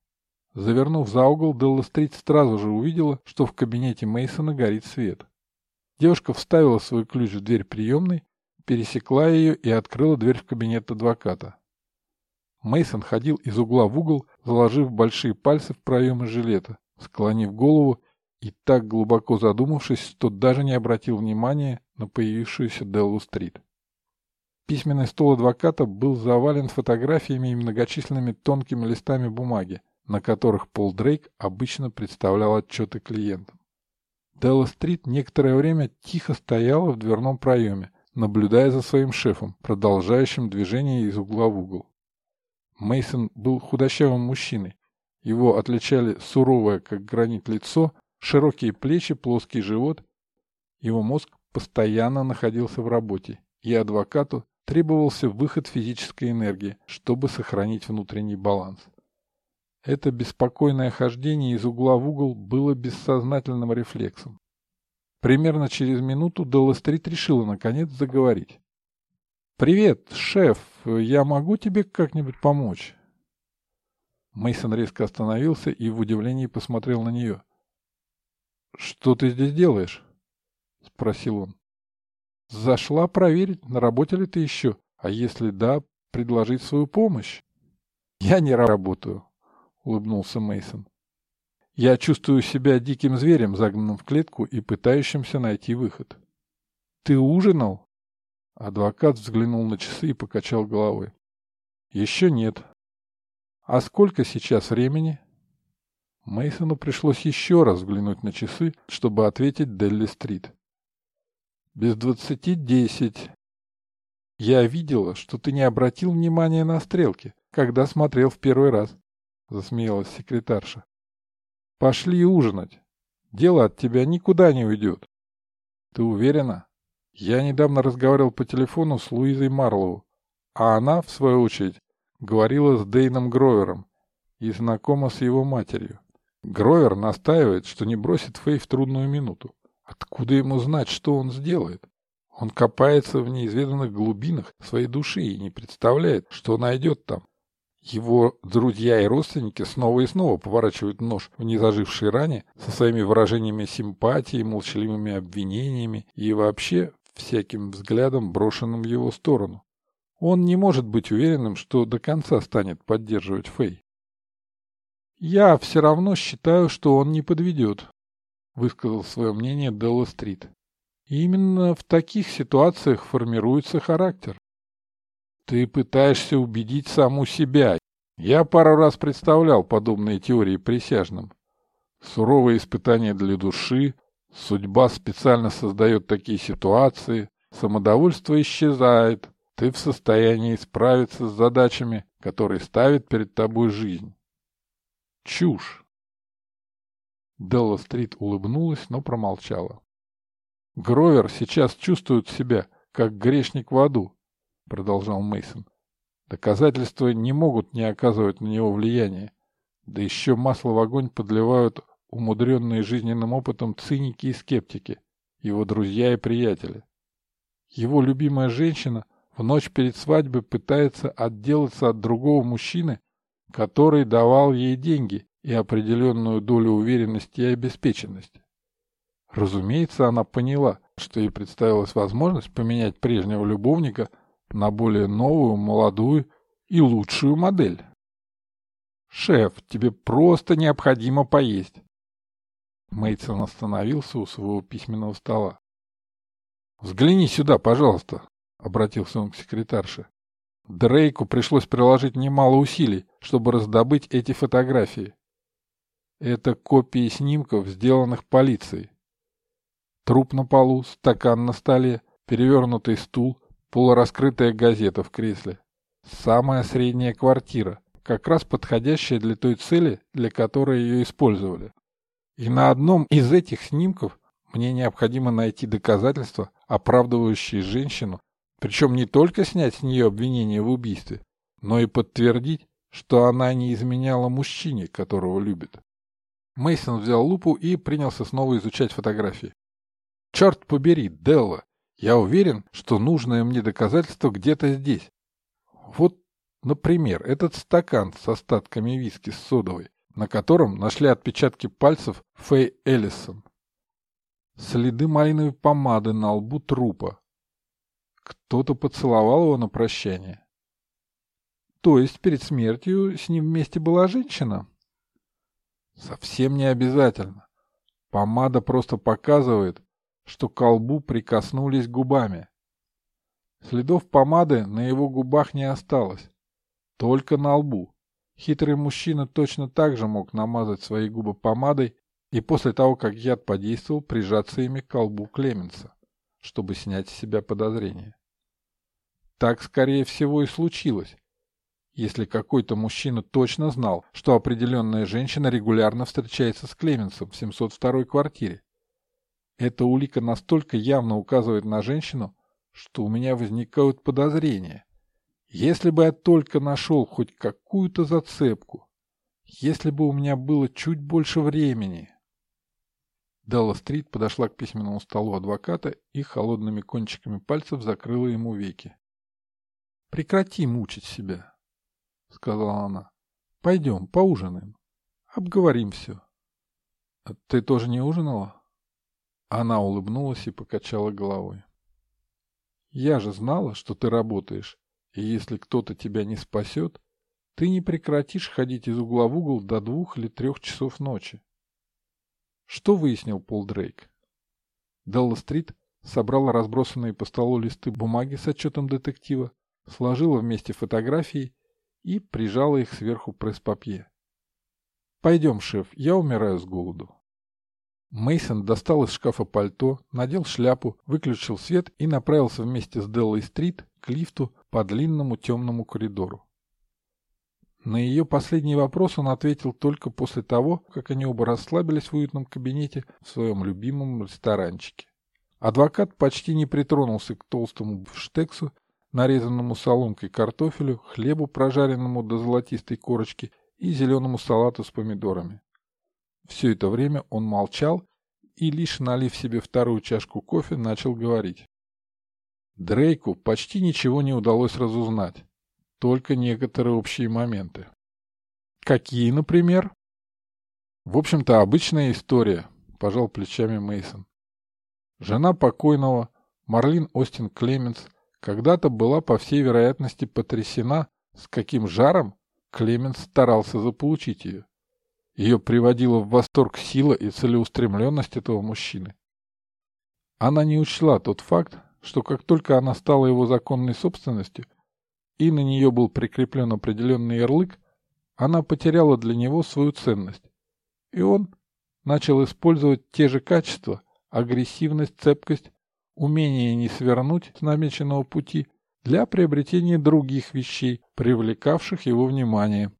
Завернув за угол, Делла Стрит сразу же увидела, что в кабинете Мейсона горит свет. Девушка вставила свой ключ в дверь приемной, пересекла ее и открыла дверь в кабинет адвоката. Мейсон ходил из угла в угол, заложив большие пальцы в проемы жилета, склонив голову и так глубоко задумавшись, что даже не обратил внимания на появившуюся Деллу Стрит. Письменный стол адвоката был завален фотографиями и многочисленными тонкими листами бумаги, на которых Пол Дрейк обычно представлял отчеты клиентам. Делла Стрит некоторое время тихо стояла в дверном проеме, наблюдая за своим шефом, продолжающим движение из угла в угол. Мейсон был худощавым мужчиной. Его отличали суровое, как гранит, лицо, широкие плечи, плоский живот. Его мозг постоянно находился в работе, и адвокату требовался выход физической энергии, чтобы сохранить внутренний баланс. Это беспокойное хождение из угла в угол было бессознательным рефлексом. Примерно через минуту Делла-стрит решила наконец заговорить. «Привет, шеф, я могу тебе как-нибудь помочь?» Мейсон резко остановился и в удивлении посмотрел на нее. «Что ты здесь делаешь?» — спросил он. «Зашла проверить, на работе ли ты еще, а если да, предложить свою помощь». «Я не работаю», — улыбнулся Мейсон. «Я чувствую себя диким зверем, загнанным в клетку и пытающимся найти выход». «Ты ужинал?» Адвокат взглянул на часы и покачал головой. «Еще нет». «А сколько сейчас времени?» Мейсону пришлось еще раз взглянуть на часы, чтобы ответить Делли-стрит. «Без двадцати десять. Я видела, что ты не обратил внимания на стрелки, когда смотрел в первый раз. — засмеялась секретарша. «Пошли ужинать. Дело от тебя никуда не уйдет». «Ты уверена?» Я недавно разговаривал по телефону с Луизой Марлоу, а она, в свою очередь, говорила с Дейном Гровером и знакома с его матерью. Гровер настаивает, что не бросит Фэй в трудную минуту. Откуда ему знать, что он сделает? Он копается в неизведанных глубинах своей души и не представляет, что найдет там. Его друзья и родственники снова и снова поворачивают нож в незажившей ране со своими выражениями симпатии, молчаливыми обвинениями и вообще всяким взглядом, брошенным в его сторону. Он не может быть уверенным, что до конца станет поддерживать Фэй. «Я все равно считаю, что он не подведет», — высказал свое мнение Делла Стрит. «Именно в таких ситуациях формируется характер. Ты пытаешься убедить саму себя. Я пару раз представлял подобные теории присяжным. Суровые испытания для души, судьба специально создает такие ситуации, самодовольство исчезает, ты в состоянии справиться с задачами, которые ставит перед тобой жизнь. Чушь. Делла Стрит улыбнулась, но промолчала. Гровер сейчас чувствует себя, как грешник в аду, продолжал Мейсон. Доказательства не могут не оказывать на него влияния. Да еще масло в огонь подливают умудренные жизненным опытом циники и скептики, его друзья и приятели. Его любимая женщина в ночь перед свадьбой пытается отделаться от другого мужчины, который давал ей деньги и определенную долю уверенности и обеспеченности. Разумеется, она поняла, что ей представилась возможность поменять прежнего любовника на более новую, молодую и лучшую модель. «Шеф, тебе просто необходимо поесть!» Мейтсон остановился у своего письменного стола. «Взгляни сюда, пожалуйста», — обратился он к секретарше. Дрейку пришлось приложить немало усилий, чтобы раздобыть эти фотографии. Это копии снимков, сделанных полицией. Труп на полу, стакан на столе, перевернутый стул, полураскрытая газета в кресле. Самая средняя квартира, как раз подходящая для той цели, для которой ее использовали. И на одном из этих снимков мне необходимо найти доказательства, оправдывающие женщину, причем не только снять с нее обвинение в убийстве, но и подтвердить, что она не изменяла мужчине, которого любит. Мейсон взял лупу и принялся снова изучать фотографии. «Черт побери, Делла, я уверен, что нужное мне доказательство где-то здесь. Вот, например, этот стакан с остатками виски с содовой, на котором нашли отпечатки пальцев Фэй Эллисон. Следы малиновой помады на лбу трупа. Кто-то поцеловал его на прощание. То есть перед смертью с ним вместе была женщина? Совсем не обязательно. Помада просто показывает, что к колбу прикоснулись губами. Следов помады на его губах не осталось, только на лбу. Хитрый мужчина точно так же мог намазать свои губы помадой и после того, как яд подействовал, прижаться ими к колбу Клеменса, чтобы снять с себя подозрения. Так, скорее всего, и случилось, если какой-то мужчина точно знал, что определенная женщина регулярно встречается с Клеменсом в 702 квартире. Эта улика настолько явно указывает на женщину, что у меня возникают подозрения. Если бы я только нашел хоть какую-то зацепку, если бы у меня было чуть больше времени. Далла Стрит подошла к письменному столу адвоката и холодными кончиками пальцев закрыла ему веки. «Прекрати мучить себя», — сказала она. «Пойдем, поужинаем. Обговорим все». «А «Ты тоже не ужинала?» Она улыбнулась и покачала головой. «Я же знала, что ты работаешь, и если кто-то тебя не спасет, ты не прекратишь ходить из угла в угол до двух или трех часов ночи. Что выяснил Пол Дрейк? Делла Стрит собрала разбросанные по столу листы бумаги с отчетом детектива, сложила вместе фотографии и прижала их сверху пресс-папье. «Пойдем, шеф, я умираю с голоду». Мейсон достал из шкафа пальто, надел шляпу, выключил свет и направился вместе с Деллой Стрит к лифту по длинному темному коридору. На ее последний вопрос он ответил только после того, как они оба расслабились в уютном кабинете в своем любимом ресторанчике. Адвокат почти не притронулся к толстому штексу, нарезанному соломкой картофелю, хлебу, прожаренному до золотистой корочки и зеленому салату с помидорами. Все это время он молчал и, лишь налив себе вторую чашку кофе, начал говорить. Дрейку почти ничего не удалось разузнать, только некоторые общие моменты. Какие, например? В общем-то, обычная история, пожал плечами Мейсон. Жена покойного, Марлин Остин Клеменс, когда-то была, по всей вероятности, потрясена, с каким жаром Клеменс старался заполучить ее. Ее приводила в восторг сила и целеустремленность этого мужчины. Она не учла тот факт, что как только она стала его законной собственностью, и на нее был прикреплен определенный ярлык, она потеряла для него свою ценность, и он начал использовать те же качества – агрессивность, цепкость, умение не свернуть с намеченного пути для приобретения других вещей, привлекавших его внимание.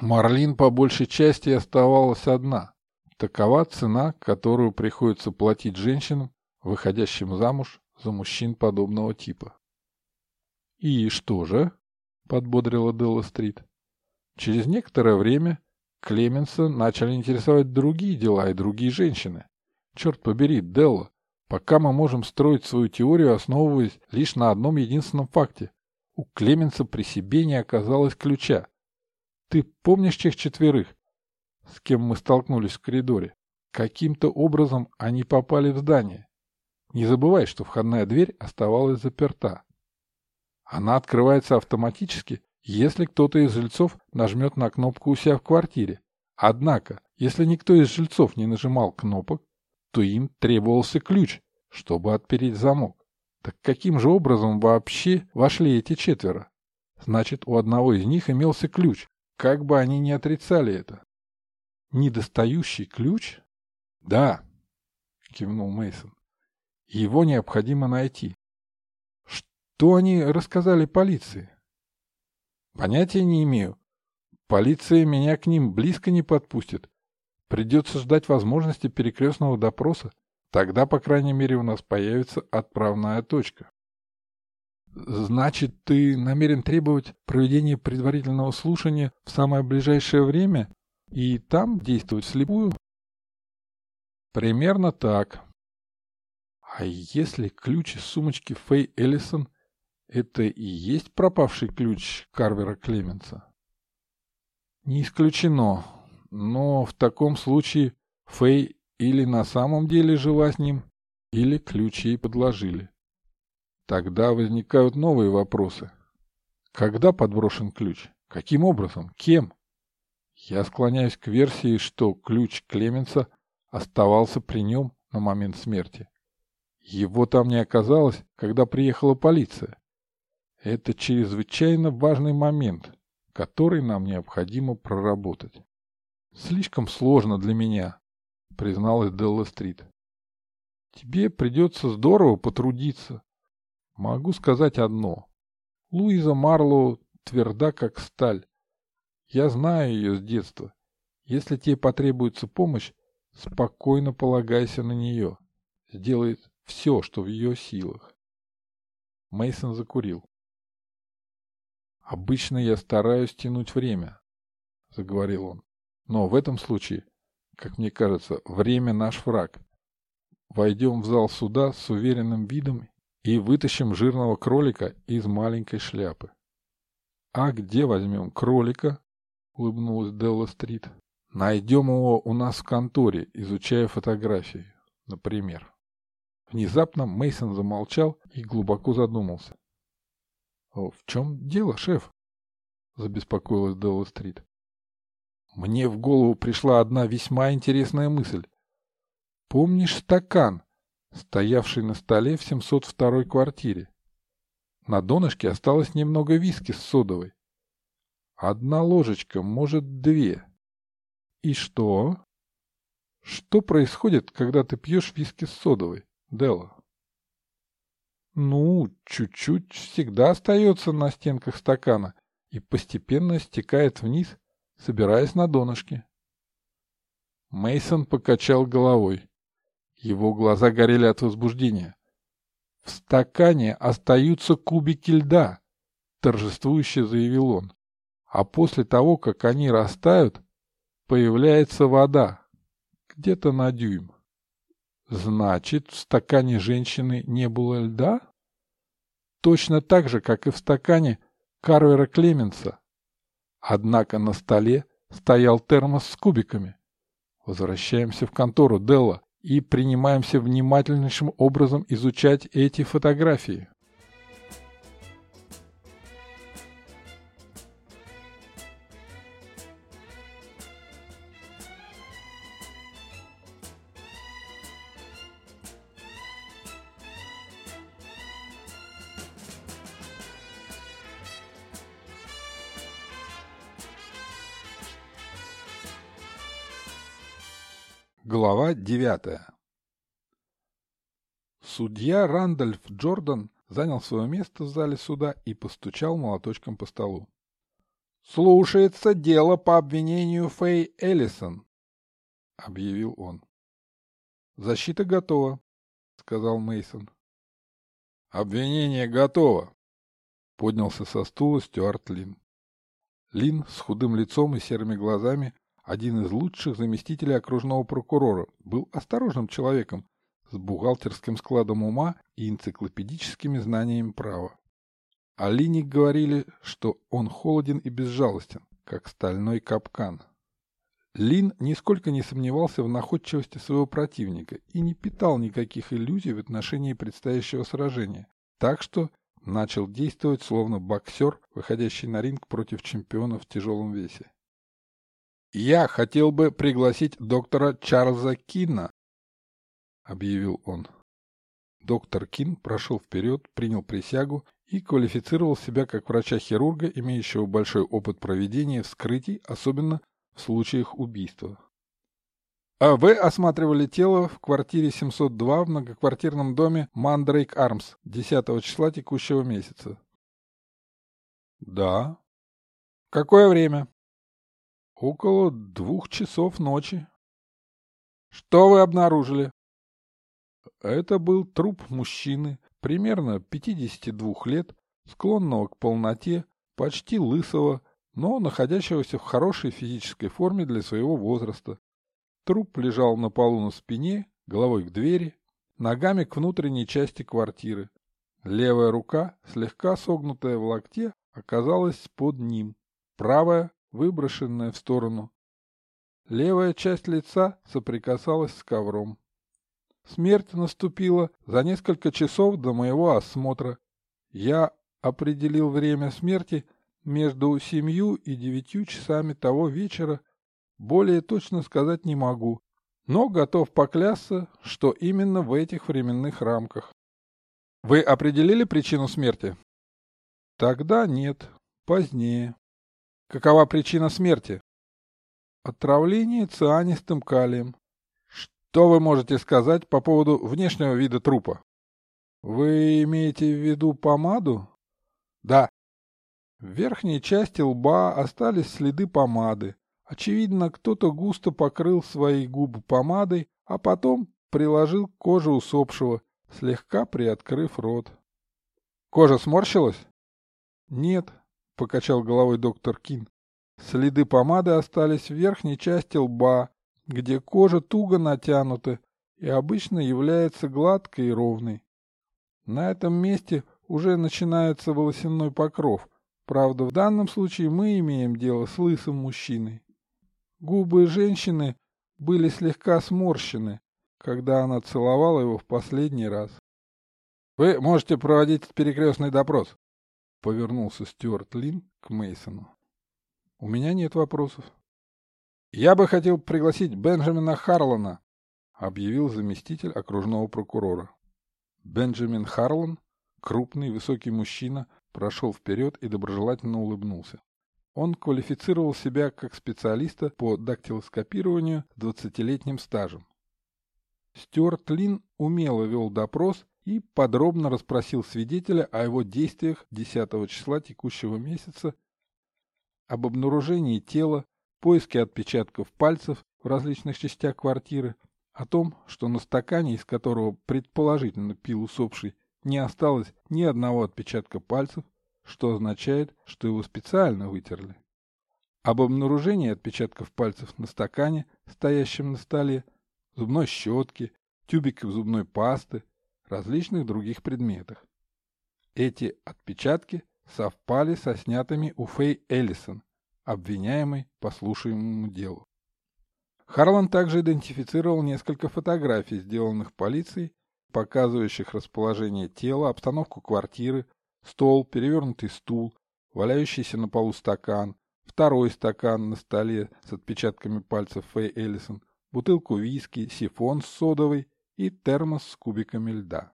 Марлин по большей части оставалась одна. Такова цена, которую приходится платить женщинам, выходящим замуж за мужчин подобного типа. «И что же?» — подбодрила Делла Стрит. Через некоторое время Клеменса начали интересовать другие дела и другие женщины. Черт побери, Делла, пока мы можем строить свою теорию, основываясь лишь на одном единственном факте. У Клеменса при себе не оказалось ключа. Ты помнишь тех четверых, с кем мы столкнулись в коридоре? Каким-то образом они попали в здание. Не забывай, что входная дверь оставалась заперта. Она открывается автоматически, если кто-то из жильцов нажмет на кнопку у себя в квартире. Однако, если никто из жильцов не нажимал кнопок, то им требовался ключ, чтобы отпереть замок. Так каким же образом вообще вошли эти четверо? Значит, у одного из них имелся ключ, как бы они ни отрицали это. Недостающий ключ? Да, кивнул Мейсон. Его необходимо найти. Что они рассказали полиции? Понятия не имею. Полиция меня к ним близко не подпустит. Придется ждать возможности перекрестного допроса. Тогда, по крайней мере, у нас появится отправная точка. Значит, ты намерен требовать проведения предварительного слушания в самое ближайшее время и там действовать вслепую? Примерно так. А если ключ из сумочки Фэй Эллисон — это и есть пропавший ключ Карвера Клеменса? Не исключено, но в таком случае Фэй или на самом деле жила с ним, или ключ ей подложили. Тогда возникают новые вопросы. Когда подброшен ключ? Каким образом? Кем? Я склоняюсь к версии, что ключ Клеменса оставался при нем на момент смерти. Его там не оказалось, когда приехала полиция. Это чрезвычайно важный момент, который нам необходимо проработать. Слишком сложно для меня, призналась Делла Стрит. Тебе придется здорово потрудиться, Могу сказать одно. Луиза Марлоу тверда, как сталь. Я знаю ее с детства. Если тебе потребуется помощь, спокойно полагайся на нее. Сделает все, что в ее силах. Мейсон закурил. Обычно я стараюсь тянуть время, заговорил он. Но в этом случае, как мне кажется, время наш враг. Войдем в зал суда с уверенным видом и вытащим жирного кролика из маленькой шляпы. «А где возьмем кролика?» — улыбнулась Делла Стрит. «Найдем его у нас в конторе, изучая фотографии, например». Внезапно Мейсон замолчал и глубоко задумался. «В чем дело, шеф?» — забеспокоилась Делла Стрит. «Мне в голову пришла одна весьма интересная мысль. Помнишь стакан, стоявший на столе в 702 квартире. На донышке осталось немного виски с содовой. Одна ложечка, может, две. И что? Что происходит, когда ты пьешь виски с содовой, Делла? Ну, чуть-чуть всегда остается на стенках стакана и постепенно стекает вниз, собираясь на донышке. Мейсон покачал головой. Его глаза горели от возбуждения. «В стакане остаются кубики льда», — торжествующе заявил он. «А после того, как они растают, появляется вода, где-то на дюйм. Значит, в стакане женщины не было льда? Точно так же, как и в стакане Карвера Клеменса. Однако на столе стоял термос с кубиками. Возвращаемся в контору Делла и принимаемся внимательнейшим образом изучать эти фотографии. Глава девятая Судья Рандольф Джордан занял свое место в зале суда и постучал молоточком по столу. «Слушается дело по обвинению Фэй Эллисон», — объявил он. «Защита готова», — сказал Мейсон. «Обвинение готово», — поднялся со стула Стюарт Лин. Лин с худым лицом и серыми глазами один из лучших заместителей окружного прокурора, был осторожным человеком с бухгалтерским складом ума и энциклопедическими знаниями права. О Лине говорили, что он холоден и безжалостен, как стальной капкан. Лин нисколько не сомневался в находчивости своего противника и не питал никаких иллюзий в отношении предстоящего сражения, так что начал действовать словно боксер, выходящий на ринг против чемпиона в тяжелом весе. «Я хотел бы пригласить доктора Чарльза Кина», — объявил он. Доктор Кин прошел вперед, принял присягу и квалифицировал себя как врача-хирурга, имеющего большой опыт проведения вскрытий, особенно в случаях убийства. А вы осматривали тело в квартире 702 в многоквартирном доме Мандрейк Армс 10 числа текущего месяца? Да. Какое время? Около двух часов ночи. Что вы обнаружили? Это был труп мужчины, примерно 52 лет, склонного к полноте, почти лысого, но находящегося в хорошей физической форме для своего возраста. Труп лежал на полу на спине, головой к двери, ногами к внутренней части квартиры. Левая рука, слегка согнутая в локте, оказалась под ним. Правая выброшенная в сторону. Левая часть лица соприкасалась с ковром. Смерть наступила за несколько часов до моего осмотра. Я определил время смерти между семью и девятью часами того вечера. Более точно сказать не могу, но готов поклясться, что именно в этих временных рамках. Вы определили причину смерти? Тогда нет, позднее. Какова причина смерти? Отравление цианистым калием. Что вы можете сказать по поводу внешнего вида трупа? Вы имеете в виду помаду? Да. В верхней части лба остались следы помады. Очевидно, кто-то густо покрыл свои губы помадой, а потом приложил к коже усопшего, слегка приоткрыв рот. Кожа сморщилась? Нет, — покачал головой доктор Кин. Следы помады остались в верхней части лба, где кожа туго натянута и обычно является гладкой и ровной. На этом месте уже начинается волосяной покров. Правда, в данном случае мы имеем дело с лысым мужчиной. Губы женщины были слегка сморщены, когда она целовала его в последний раз. «Вы можете проводить перекрестный допрос», Повернулся Стюарт Лин к Мейсону. У меня нет вопросов. Я бы хотел пригласить Бенджамина Харлана, объявил заместитель окружного прокурора. Бенджамин Харлан, крупный высокий мужчина, прошел вперед и доброжелательно улыбнулся. Он квалифицировал себя как специалиста по дактилоскопированию с 20-летним стажем. Стюарт Лин умело вел допрос и подробно расспросил свидетеля о его действиях 10 числа текущего месяца, об обнаружении тела, поиске отпечатков пальцев в различных частях квартиры, о том, что на стакане, из которого предположительно пил усопший, не осталось ни одного отпечатка пальцев, что означает, что его специально вытерли. Об обнаружении отпечатков пальцев на стакане, стоящем на столе, зубной щетке, тюбиков зубной пасты, различных других предметах. Эти отпечатки совпали со снятыми у Фэй Эллисон, обвиняемой по слушаемому делу. Харлан также идентифицировал несколько фотографий, сделанных полицией, показывающих расположение тела, обстановку квартиры, стол, перевернутый стул, валяющийся на полу стакан, второй стакан на столе с отпечатками пальцев Фэй Эллисон, бутылку виски, сифон с содовой и термос с кубиками льда.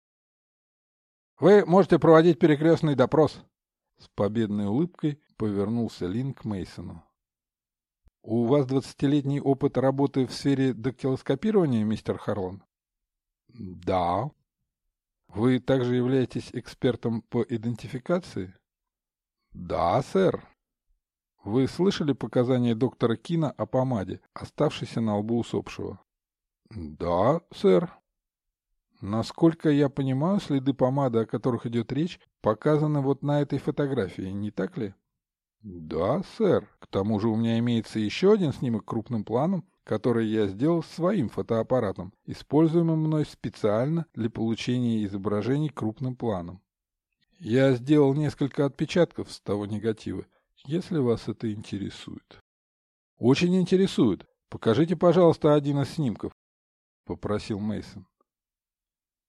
«Вы можете проводить перекрестный допрос!» С победной улыбкой повернулся Лин к Мейсону. «У вас двадцатилетний опыт работы в сфере дактилоскопирования, мистер Харлан?» «Да». «Вы также являетесь экспертом по идентификации?» «Да, сэр». «Вы слышали показания доктора Кина о помаде, оставшейся на лбу усопшего?» «Да, сэр». Насколько я понимаю, следы помады, о которых идет речь, показаны вот на этой фотографии, не так ли? Да, сэр. К тому же у меня имеется еще один снимок крупным планом, который я сделал своим фотоаппаратом, используемым мной специально для получения изображений крупным планом. Я сделал несколько отпечатков с того негатива, если вас это интересует. Очень интересует. Покажите, пожалуйста, один из снимков, попросил Мейсон.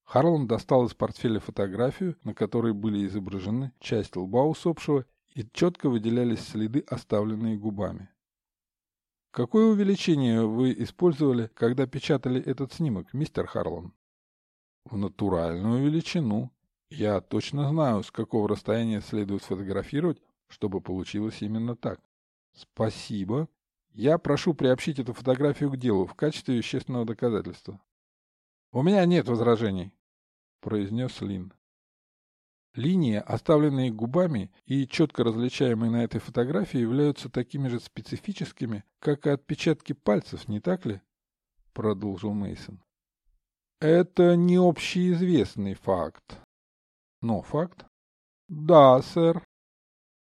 Харлан достал из портфеля фотографию, на которой были изображены часть лба усопшего и четко выделялись следы, оставленные губами. Какое увеличение вы использовали, когда печатали этот снимок, мистер Харлан? В натуральную величину. Я точно знаю, с какого расстояния следует сфотографировать, чтобы получилось именно так. Спасибо. Я прошу приобщить эту фотографию к делу в качестве вещественного доказательства. У меня нет возражений. — произнес Лин. Линии, оставленные губами и четко различаемые на этой фотографии, являются такими же специфическими, как и отпечатки пальцев, не так ли? Продолжил Мейсон. Это не общеизвестный факт. Но факт? Да, сэр.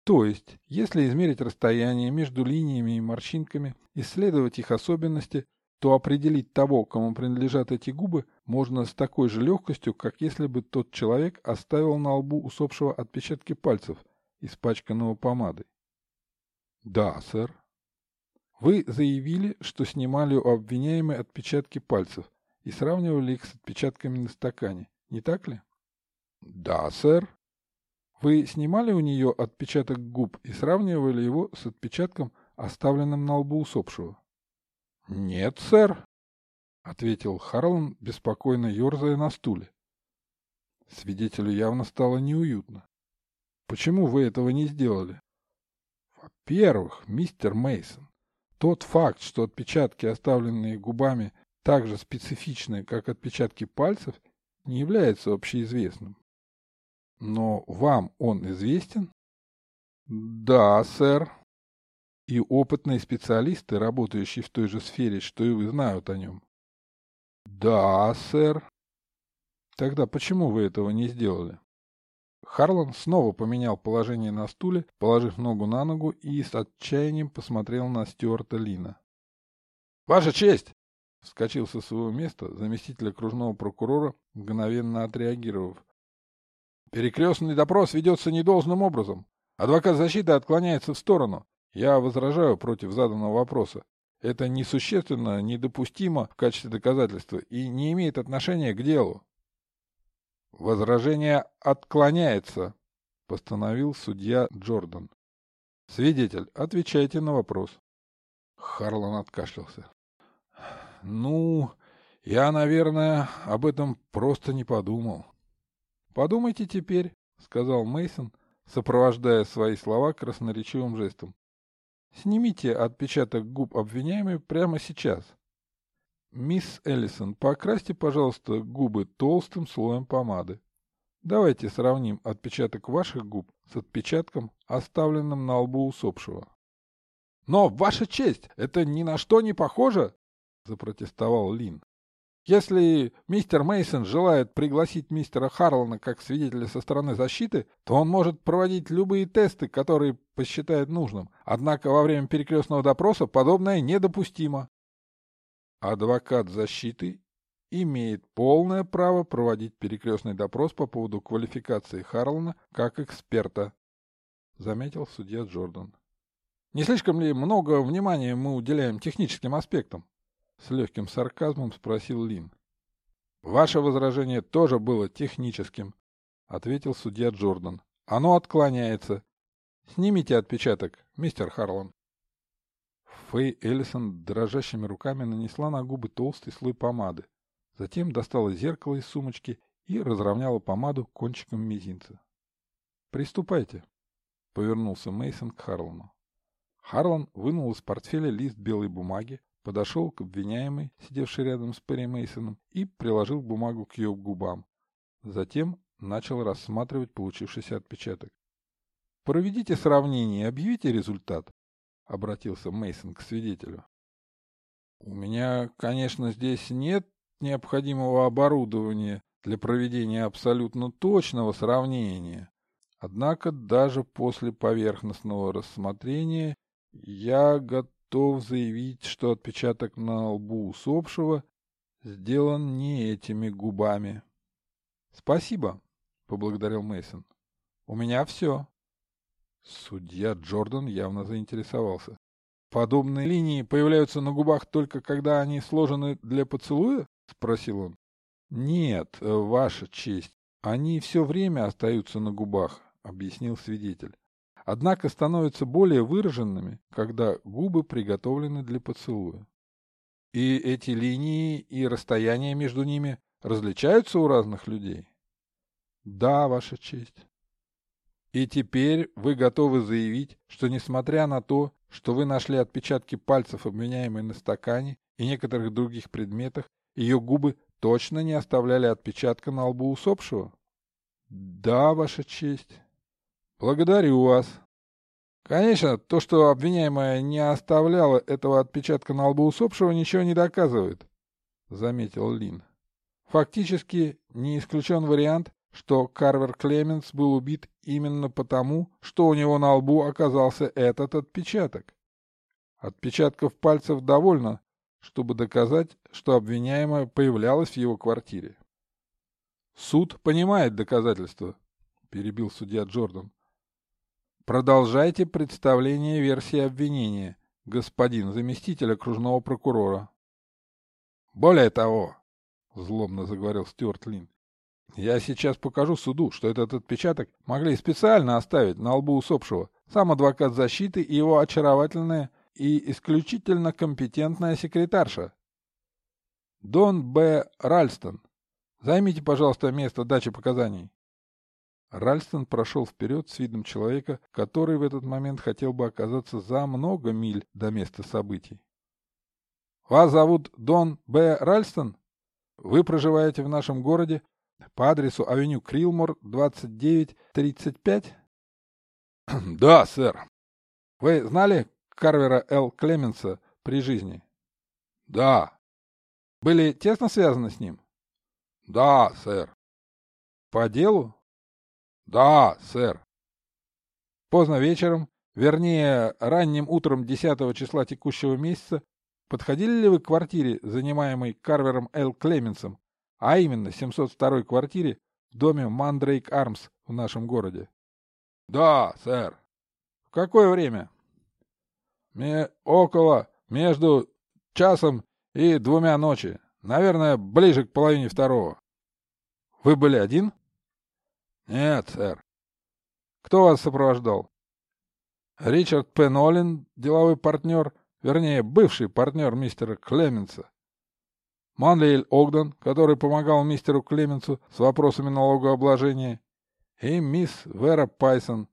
То есть, если измерить расстояние между линиями и морщинками, исследовать их особенности, то определить того, кому принадлежат эти губы, можно с такой же легкостью, как если бы тот человек оставил на лбу усопшего отпечатки пальцев, испачканного помадой. Да, сэр. Вы заявили, что снимали у обвиняемой отпечатки пальцев и сравнивали их с отпечатками на стакане, не так ли? Да, сэр. Вы снимали у нее отпечаток губ и сравнивали его с отпечатком, оставленным на лбу усопшего? «Нет, сэр», — ответил Харлан, беспокойно ерзая на стуле. Свидетелю явно стало неуютно. «Почему вы этого не сделали?» «Во-первых, мистер Мейсон, тот факт, что отпечатки, оставленные губами, так же специфичны, как отпечатки пальцев, не является общеизвестным. Но вам он известен? Да, сэр, и опытные специалисты, работающие в той же сфере, что и вы, знают о нем. Да, сэр. Тогда почему вы этого не сделали? Харлан снова поменял положение на стуле, положив ногу на ногу и с отчаянием посмотрел на Стюарта Лина. «Ваша честь!» — вскочил со своего места заместитель окружного прокурора, мгновенно отреагировав. «Перекрестный допрос ведется недолжным образом. Адвокат защиты отклоняется в сторону. Я возражаю против заданного вопроса. Это несущественно, недопустимо в качестве доказательства и не имеет отношения к делу. Возражение отклоняется, постановил судья Джордан. Свидетель, отвечайте на вопрос. Харлан откашлялся. Ну, я, наверное, об этом просто не подумал. Подумайте теперь, сказал Мейсон, сопровождая свои слова красноречивым жестом. Снимите отпечаток губ обвиняемой прямо сейчас. Мисс Эллисон, покрасьте, пожалуйста, губы толстым слоем помады. Давайте сравним отпечаток ваших губ с отпечатком, оставленным на лбу усопшего. Но, ваша честь, это ни на что не похоже, запротестовал Лин. Если мистер Мейсон желает пригласить мистера Харлана как свидетеля со стороны защиты, то он может проводить любые тесты, которые посчитает нужным. Однако во время перекрестного допроса подобное недопустимо. Адвокат защиты имеет полное право проводить перекрестный допрос по поводу квалификации Харлана как эксперта, заметил судья Джордан. Не слишком ли много внимания мы уделяем техническим аспектам? С легким сарказмом спросил Лин. Ваше возражение тоже было техническим, ответил судья Джордан. Оно отклоняется. Снимите отпечаток, мистер Харлан. Фэй Эллисон дрожащими руками нанесла на губы толстый слой помады. Затем достала зеркало из сумочки и разровняла помаду кончиком мизинца. «Приступайте», — повернулся Мейсон к Харлану. Харлан вынул из портфеля лист белой бумаги, подошел к обвиняемой, сидевшей рядом с Перри Мейсоном, и приложил бумагу к ее губам. Затем начал рассматривать получившийся отпечаток. «Проведите сравнение и объявите результат», — обратился Мейсон к свидетелю. «У меня, конечно, здесь нет необходимого оборудования для проведения абсолютно точного сравнения. Однако даже после поверхностного рассмотрения я готов заявить, что отпечаток на лбу усопшего сделан не этими губами. Спасибо, поблагодарил Мейсон. У меня все. Судья Джордан явно заинтересовался. Подобные линии появляются на губах только когда они сложены для поцелуя? спросил он. Нет, ваша честь. Они все время остаются на губах, объяснил свидетель однако становятся более выраженными, когда губы приготовлены для поцелуя. И эти линии и расстояния между ними различаются у разных людей? Да, Ваша честь. И теперь вы готовы заявить, что несмотря на то, что вы нашли отпечатки пальцев обменяемой на стакане и некоторых других предметах, ее губы точно не оставляли отпечатка на лбу усопшего? Да, Ваша честь. Благодарю вас. Конечно, то, что обвиняемая не оставляла этого отпечатка на лбу усопшего, ничего не доказывает, заметил Лин. Фактически, не исключен вариант, что Карвер Клеменс был убит именно потому, что у него на лбу оказался этот отпечаток. Отпечатков пальцев довольно, чтобы доказать, что обвиняемая появлялась в его квартире. «Суд понимает доказательства», — перебил судья Джордан. Продолжайте представление версии обвинения, господин заместитель окружного прокурора. Более того, злобно заговорил Стюарт Лин, я сейчас покажу суду, что этот отпечаток могли специально оставить на лбу усопшего сам адвокат защиты и его очаровательная и исключительно компетентная секретарша. Дон Б. Ральстон, займите, пожалуйста, место дачи показаний. Ральстон прошел вперед с видом человека, который в этот момент хотел бы оказаться за много миль до места событий. «Вас зовут Дон Б. Ральстон? Вы проживаете в нашем городе по адресу авеню Крилмор, 2935?» «Да, сэр». «Вы знали Карвера Л. Клеменса при жизни?» «Да». «Были тесно связаны с ним?» «Да, сэр». «По делу?» Да, сэр. Поздно вечером, вернее, ранним утром 10 числа текущего месяца, подходили ли вы к квартире, занимаемой Карвером Л. Клеменсом, а именно 702 квартире в доме Мандрейк Армс в нашем городе? Да, сэр. В какое время? Ме около, между часом и двумя ночи. Наверное, ближе к половине второго. Вы были один? «Нет, сэр». «Кто вас сопровождал?» «Ричард Пенолин, деловой партнер, вернее, бывший партнер мистера Клеменса. Манлиэль Огден, который помогал мистеру Клеменсу с вопросами налогообложения, и мисс Вера Пайсон,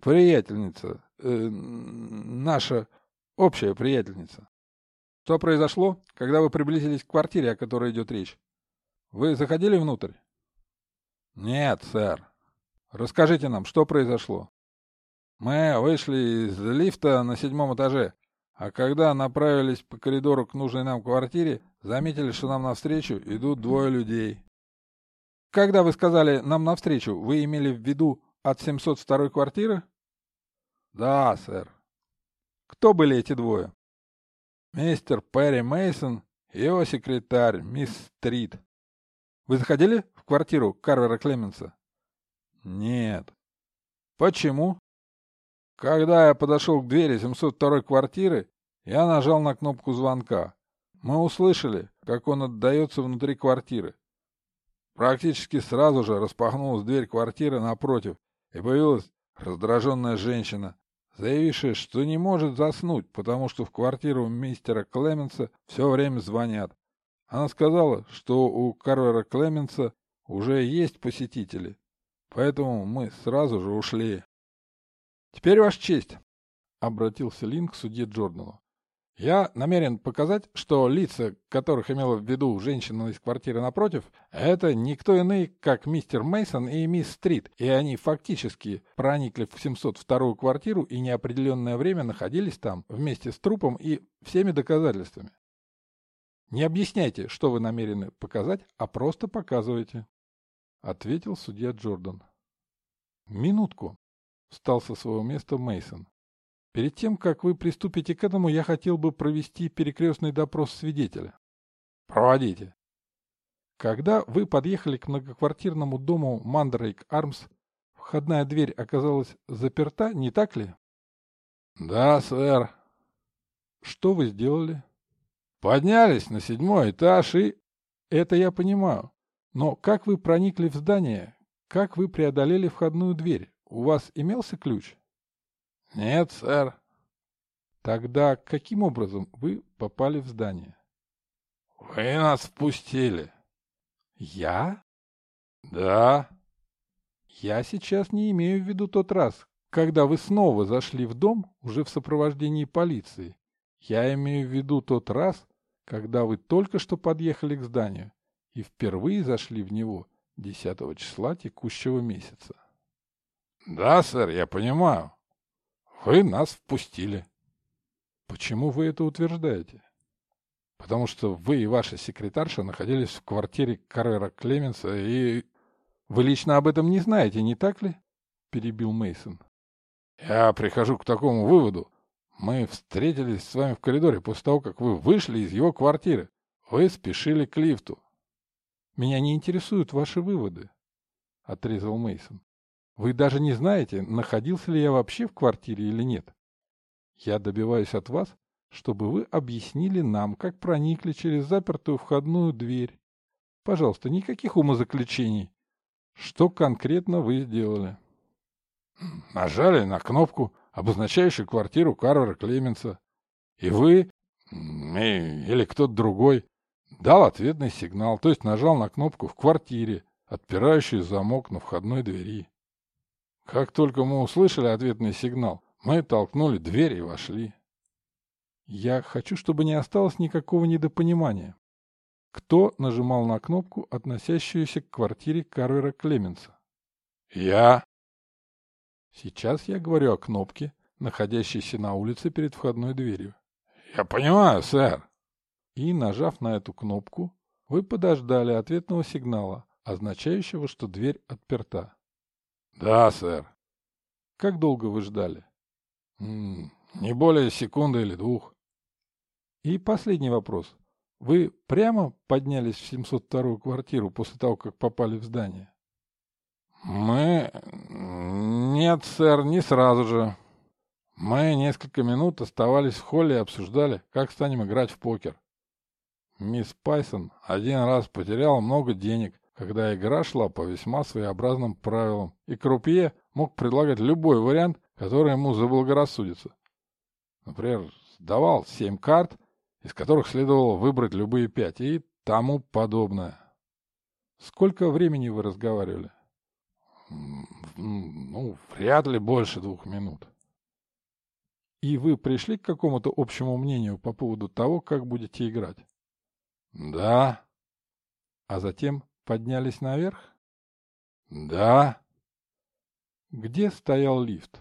приятельница, э, наша общая приятельница. Что произошло, когда вы приблизились к квартире, о которой идет речь? Вы заходили внутрь? «Нет, сэр. Расскажите нам, что произошло?» «Мы вышли из лифта на седьмом этаже, а когда направились по коридору к нужной нам квартире, заметили, что нам навстречу идут двое людей». «Когда вы сказали «нам навстречу», вы имели в виду от 702 квартиры?» «Да, сэр». «Кто были эти двое?» «Мистер Перри Мейсон его секретарь, мисс Стрит. Вы заходили квартиру Карвера Клеменса? Нет. Почему? Когда я подошел к двери 702 квартиры, я нажал на кнопку звонка. Мы услышали, как он отдается внутри квартиры. Практически сразу же распахнулась дверь квартиры напротив, и появилась раздраженная женщина, заявившая, что не может заснуть, потому что в квартиру мистера Клеменса все время звонят. Она сказала, что у Карвера Клеменса уже есть посетители, поэтому мы сразу же ушли. — Теперь, Ваша честь, — обратился Лин к судье Джордану. Я намерен показать, что лица, которых имела в виду женщина из квартиры напротив, это никто иные, как мистер Мейсон и мисс Стрит, и они фактически проникли в 702-ю квартиру и неопределенное время находились там вместе с трупом и всеми доказательствами. Не объясняйте, что вы намерены показать, а просто показывайте, — ответил судья Джордан. Минутку, — встал со своего места Мейсон. Перед тем, как вы приступите к этому, я хотел бы провести перекрестный допрос свидетеля. Проводите. Когда вы подъехали к многоквартирному дому Мандрейк Армс, входная дверь оказалась заперта, не так ли? Да, сэр. Что вы сделали? Поднялись на седьмой этаж и... Это я понимаю. Но как вы проникли в здание? Как вы преодолели входную дверь? У вас имелся ключ? «Нет, сэр». «Тогда каким образом вы попали в здание?» «Вы нас впустили». «Я?» «Да». «Я сейчас не имею в виду тот раз, когда вы снова зашли в дом уже в сопровождении полиции. Я имею в виду тот раз, когда вы только что подъехали к зданию и впервые зашли в него 10 числа текущего месяца. Да, сэр, я понимаю. Вы нас впустили. Почему вы это утверждаете? Потому что вы и ваша секретарша находились в квартире Каррера Клеменса и... Вы лично об этом не знаете, не так ли? Перебил Мейсон. Я прихожу к такому выводу. Мы встретились с вами в коридоре после того, как вы вышли из его квартиры. Вы спешили к лифту. Меня не интересуют ваши выводы, отрезал Мейсон. Вы даже не знаете, находился ли я вообще в квартире или нет. Я добиваюсь от вас, чтобы вы объяснили нам, как проникли через запертую входную дверь. Пожалуйста, никаких умозаключений. Что конкретно вы сделали? Нажали на кнопку, обозначающую квартиру Карвера Клеменса. И вы, или кто-то другой, дал ответный сигнал, то есть нажал на кнопку в квартире, отпирающую замок на входной двери. Как только мы услышали ответный сигнал, мы толкнули дверь и вошли. Я хочу, чтобы не осталось никакого недопонимания. Кто нажимал на кнопку, относящуюся к квартире Карвера Клеменса? Я. Сейчас я говорю о кнопке, находящейся на улице перед входной дверью. Я понимаю, сэр. И, нажав на эту кнопку, вы подождали ответного сигнала, означающего, что дверь отперта. Да, сэр. Как долго вы ждали? не более секунды или двух. И последний вопрос. Вы прямо поднялись в 702-ю квартиру после того, как попали в здание? Мы... Нет, сэр, не сразу же. Мы несколько минут оставались в холле и обсуждали, как станем играть в покер. Мисс Пайсон один раз потеряла много денег, когда игра шла по весьма своеобразным правилам, и крупье мог предлагать любой вариант, который ему заблагорассудится. Например, давал семь карт, из которых следовало выбрать любые пять, и тому подобное. Сколько времени вы разговаривали? Ну, вряд ли больше двух минут. И вы пришли к какому-то общему мнению по поводу того, как будете играть? Да. А затем поднялись наверх? Да. Где стоял лифт?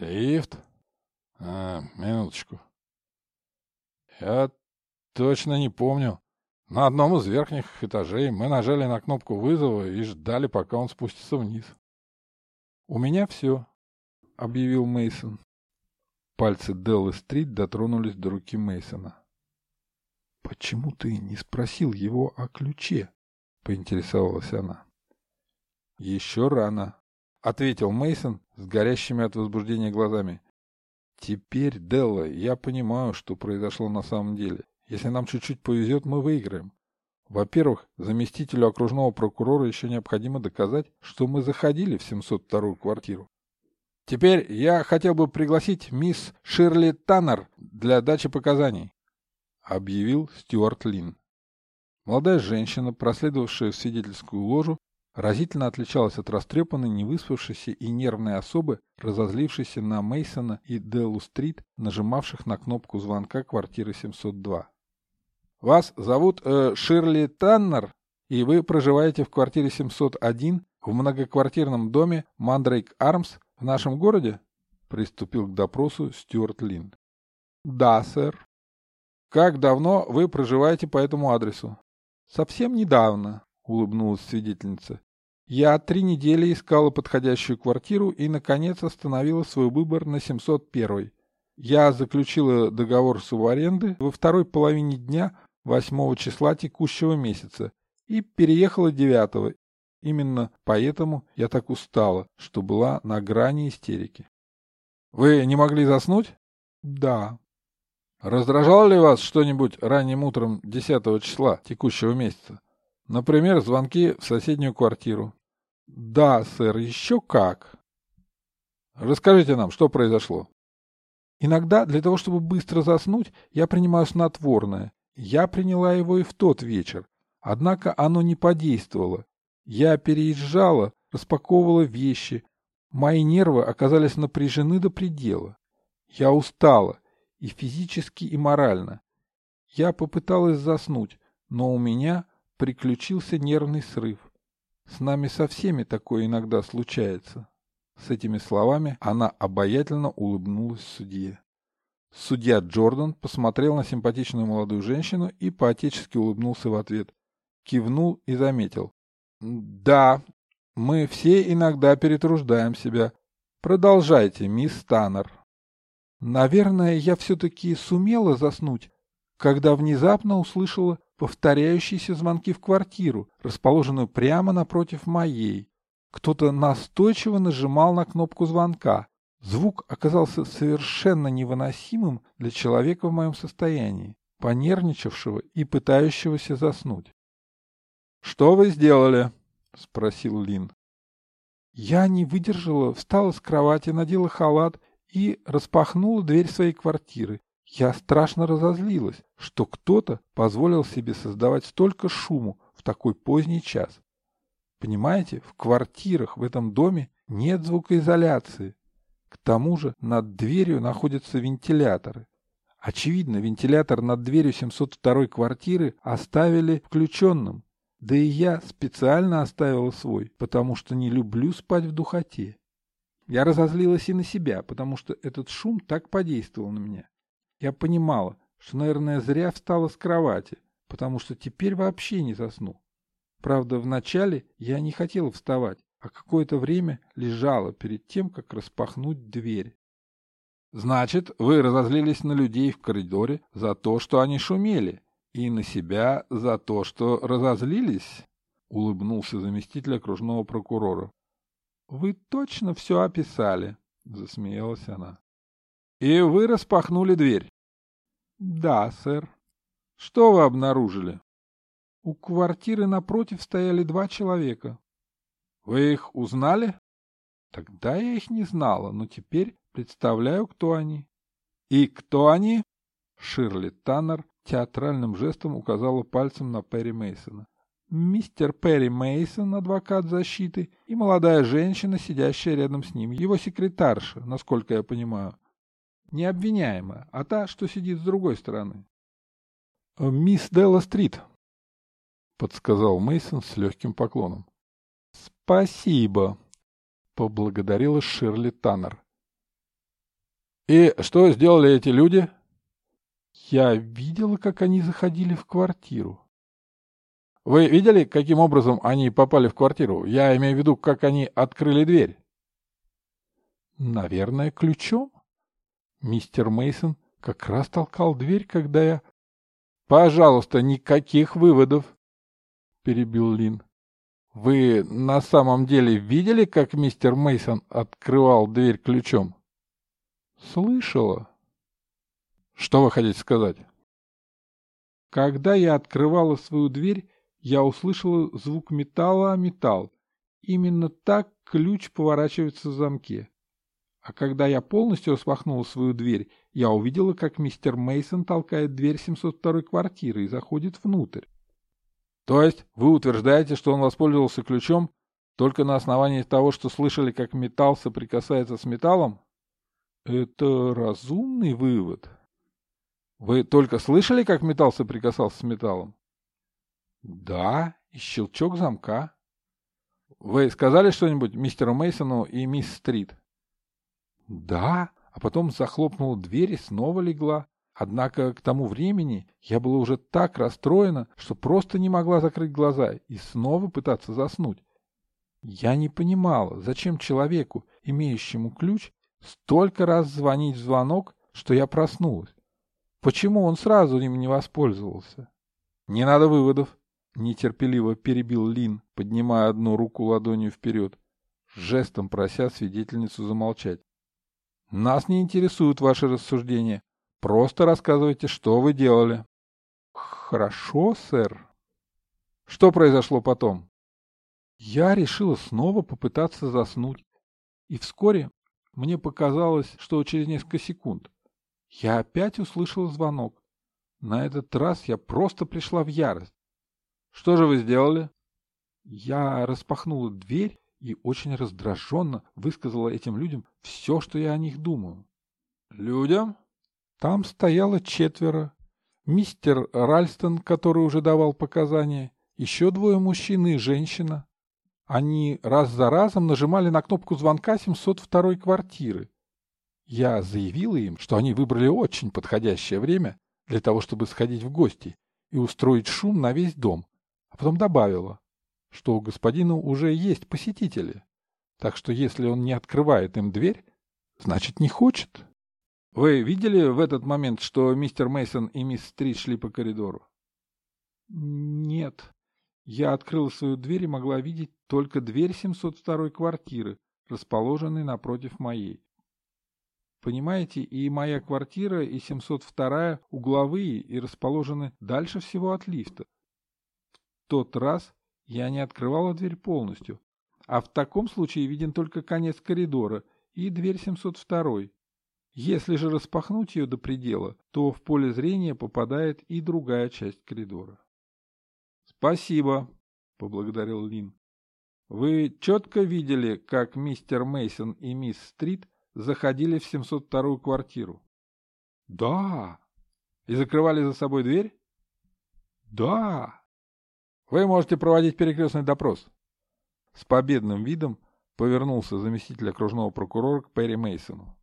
Лифт? А, минуточку. Я точно не помню. На одном из верхних этажей мы нажали на кнопку вызова и ждали, пока он спустится вниз. У меня все, объявил Мейсон. Пальцы Деллы Стрит дотронулись до руки Мейсона. Почему ты не спросил его о ключе? Поинтересовалась она. Еще рано, ответил Мейсон с горящими от возбуждения глазами. Теперь, Делла, я понимаю, что произошло на самом деле. Если нам чуть-чуть повезет, мы выиграем. Во-первых, заместителю окружного прокурора еще необходимо доказать, что мы заходили в 702-ю квартиру. Теперь я хотел бы пригласить мисс Ширли Таннер для дачи показаний, объявил Стюарт Лин. Молодая женщина, проследовавшая в свидетельскую ложу, разительно отличалась от растрепанной, невыспавшейся и нервной особы, разозлившейся на Мейсона и Деллу-стрит, нажимавших на кнопку звонка квартиры 702. «Вас зовут э, Ширли Таннер, и вы проживаете в квартире 701 в многоквартирном доме Мандрейк Армс в нашем городе?» Приступил к допросу Стюарт Лин. «Да, сэр». «Как давно вы проживаете по этому адресу?» «Совсем недавно», — улыбнулась свидетельница. «Я три недели искала подходящую квартиру и, наконец, остановила свой выбор на 701 Я заключила договор субаренды во второй половине дня 8 числа текущего месяца и переехала 9 Именно поэтому я так устала, что была на грани истерики. Вы не могли заснуть? Да. Раздражало ли вас что-нибудь ранним утром 10 числа текущего месяца? Например, звонки в соседнюю квартиру. Да, сэр, еще как. Расскажите нам, что произошло. Иногда для того, чтобы быстро заснуть, я принимаю снотворное. Я приняла его и в тот вечер. Однако оно не подействовало, я переезжала, распаковывала вещи. Мои нервы оказались напряжены до предела. Я устала, и физически, и морально. Я попыталась заснуть, но у меня приключился нервный срыв. С нами со всеми такое иногда случается. С этими словами она обаятельно улыбнулась судье. Судья Джордан посмотрел на симпатичную молодую женщину и поотечески улыбнулся в ответ. Кивнул и заметил. Да, мы все иногда перетруждаем себя. Продолжайте, мисс Таннер. Наверное, я все-таки сумела заснуть, когда внезапно услышала повторяющиеся звонки в квартиру, расположенную прямо напротив моей. Кто-то настойчиво нажимал на кнопку звонка. Звук оказался совершенно невыносимым для человека в моем состоянии, понервничавшего и пытающегося заснуть. «Что вы сделали?» — спросил Лин. Я не выдержала, встала с кровати, надела халат и распахнула дверь своей квартиры. Я страшно разозлилась, что кто-то позволил себе создавать столько шуму в такой поздний час. Понимаете, в квартирах в этом доме нет звукоизоляции. К тому же над дверью находятся вентиляторы. Очевидно, вентилятор над дверью 702 квартиры оставили включенным, да и я специально оставила свой, потому что не люблю спать в духоте. Я разозлилась и на себя, потому что этот шум так подействовал на меня. Я понимала, что, наверное, зря встала с кровати, потому что теперь вообще не засну. Правда, вначале я не хотела вставать, а какое-то время лежала перед тем, как распахнуть дверь. «Значит, вы разозлились на людей в коридоре за то, что они шумели?» и на себя за то, что разозлились?» — улыбнулся заместитель окружного прокурора. «Вы точно все описали», — засмеялась она. «И вы распахнули дверь?» «Да, сэр». «Что вы обнаружили?» «У квартиры напротив стояли два человека». «Вы их узнали?» «Тогда я их не знала, но теперь представляю, кто они». «И кто они?» Ширли Таннер театральным жестом указала пальцем на Перри Мейсона. Мистер Перри Мейсон, адвокат защиты, и молодая женщина, сидящая рядом с ним, его секретарша, насколько я понимаю. Не обвиняемая, а та, что сидит с другой стороны. «Э, «Мисс Делла Стрит», — подсказал Мейсон с легким поклоном. «Спасибо», — поблагодарила Ширли Таннер. «И что сделали эти люди?» Я видела, как они заходили в квартиру. Вы видели, каким образом они попали в квартиру? Я имею в виду, как они открыли дверь. Наверное, ключом. Мистер Мейсон как раз толкал дверь, когда я... Пожалуйста, никаких выводов, перебил Лин. Вы на самом деле видели, как мистер Мейсон открывал дверь ключом? Слышала. Что вы хотите сказать? Когда я открывала свою дверь, я услышала звук металла о металл. Именно так ключ поворачивается в замке. А когда я полностью распахнула свою дверь, я увидела, как мистер Мейсон толкает дверь 702 квартиры и заходит внутрь. То есть вы утверждаете, что он воспользовался ключом только на основании того, что слышали, как металл соприкасается с металлом? Это разумный вывод. Вы только слышали, как металл соприкасался с металлом? Да, и щелчок замка. Вы сказали что-нибудь мистеру Мейсону и мисс Стрит? Да, а потом захлопнула дверь и снова легла. Однако к тому времени я была уже так расстроена, что просто не могла закрыть глаза и снова пытаться заснуть. Я не понимала, зачем человеку, имеющему ключ, столько раз звонить в звонок, что я проснулась. Почему он сразу им не воспользовался? Не надо выводов, нетерпеливо перебил Лин, поднимая одну руку ладонью вперед, жестом прося свидетельницу замолчать. Нас не интересуют ваши рассуждения. Просто рассказывайте, что вы делали. Хорошо, сэр. Что произошло потом? Я решила снова попытаться заснуть. И вскоре мне показалось, что через несколько секунд я опять услышала звонок. На этот раз я просто пришла в ярость. Что же вы сделали? Я распахнула дверь и очень раздраженно высказала этим людям все, что я о них думаю. Людям? Там стояло четверо. Мистер Ральстон, который уже давал показания, еще двое мужчин и женщина. Они раз за разом нажимали на кнопку звонка 702 квартиры. Я заявила им, что они выбрали очень подходящее время для того, чтобы сходить в гости и устроить шум на весь дом, а потом добавила, что у господина уже есть посетители, так что если он не открывает им дверь, значит не хочет. Вы видели в этот момент, что мистер Мейсон и мисс Стрит шли по коридору? Нет. Я открыла свою дверь и могла видеть только дверь 702 квартиры, расположенной напротив моей. Понимаете, и моя квартира, и 702 угловые и расположены дальше всего от лифта. Тот раз я не открывала дверь полностью, а в таком случае виден только конец коридора и дверь 702. Если же распахнуть ее до предела, то в поле зрения попадает и другая часть коридора. «Спасибо», — поблагодарил Лин. «Вы четко видели, как мистер Мейсон и мисс Стрит заходили в 702-ю квартиру?» «Да». «И закрывали за собой дверь?» «Да». «Вы можете проводить перекрестный допрос». С победным видом повернулся заместитель окружного прокурора к Перри Мейсону.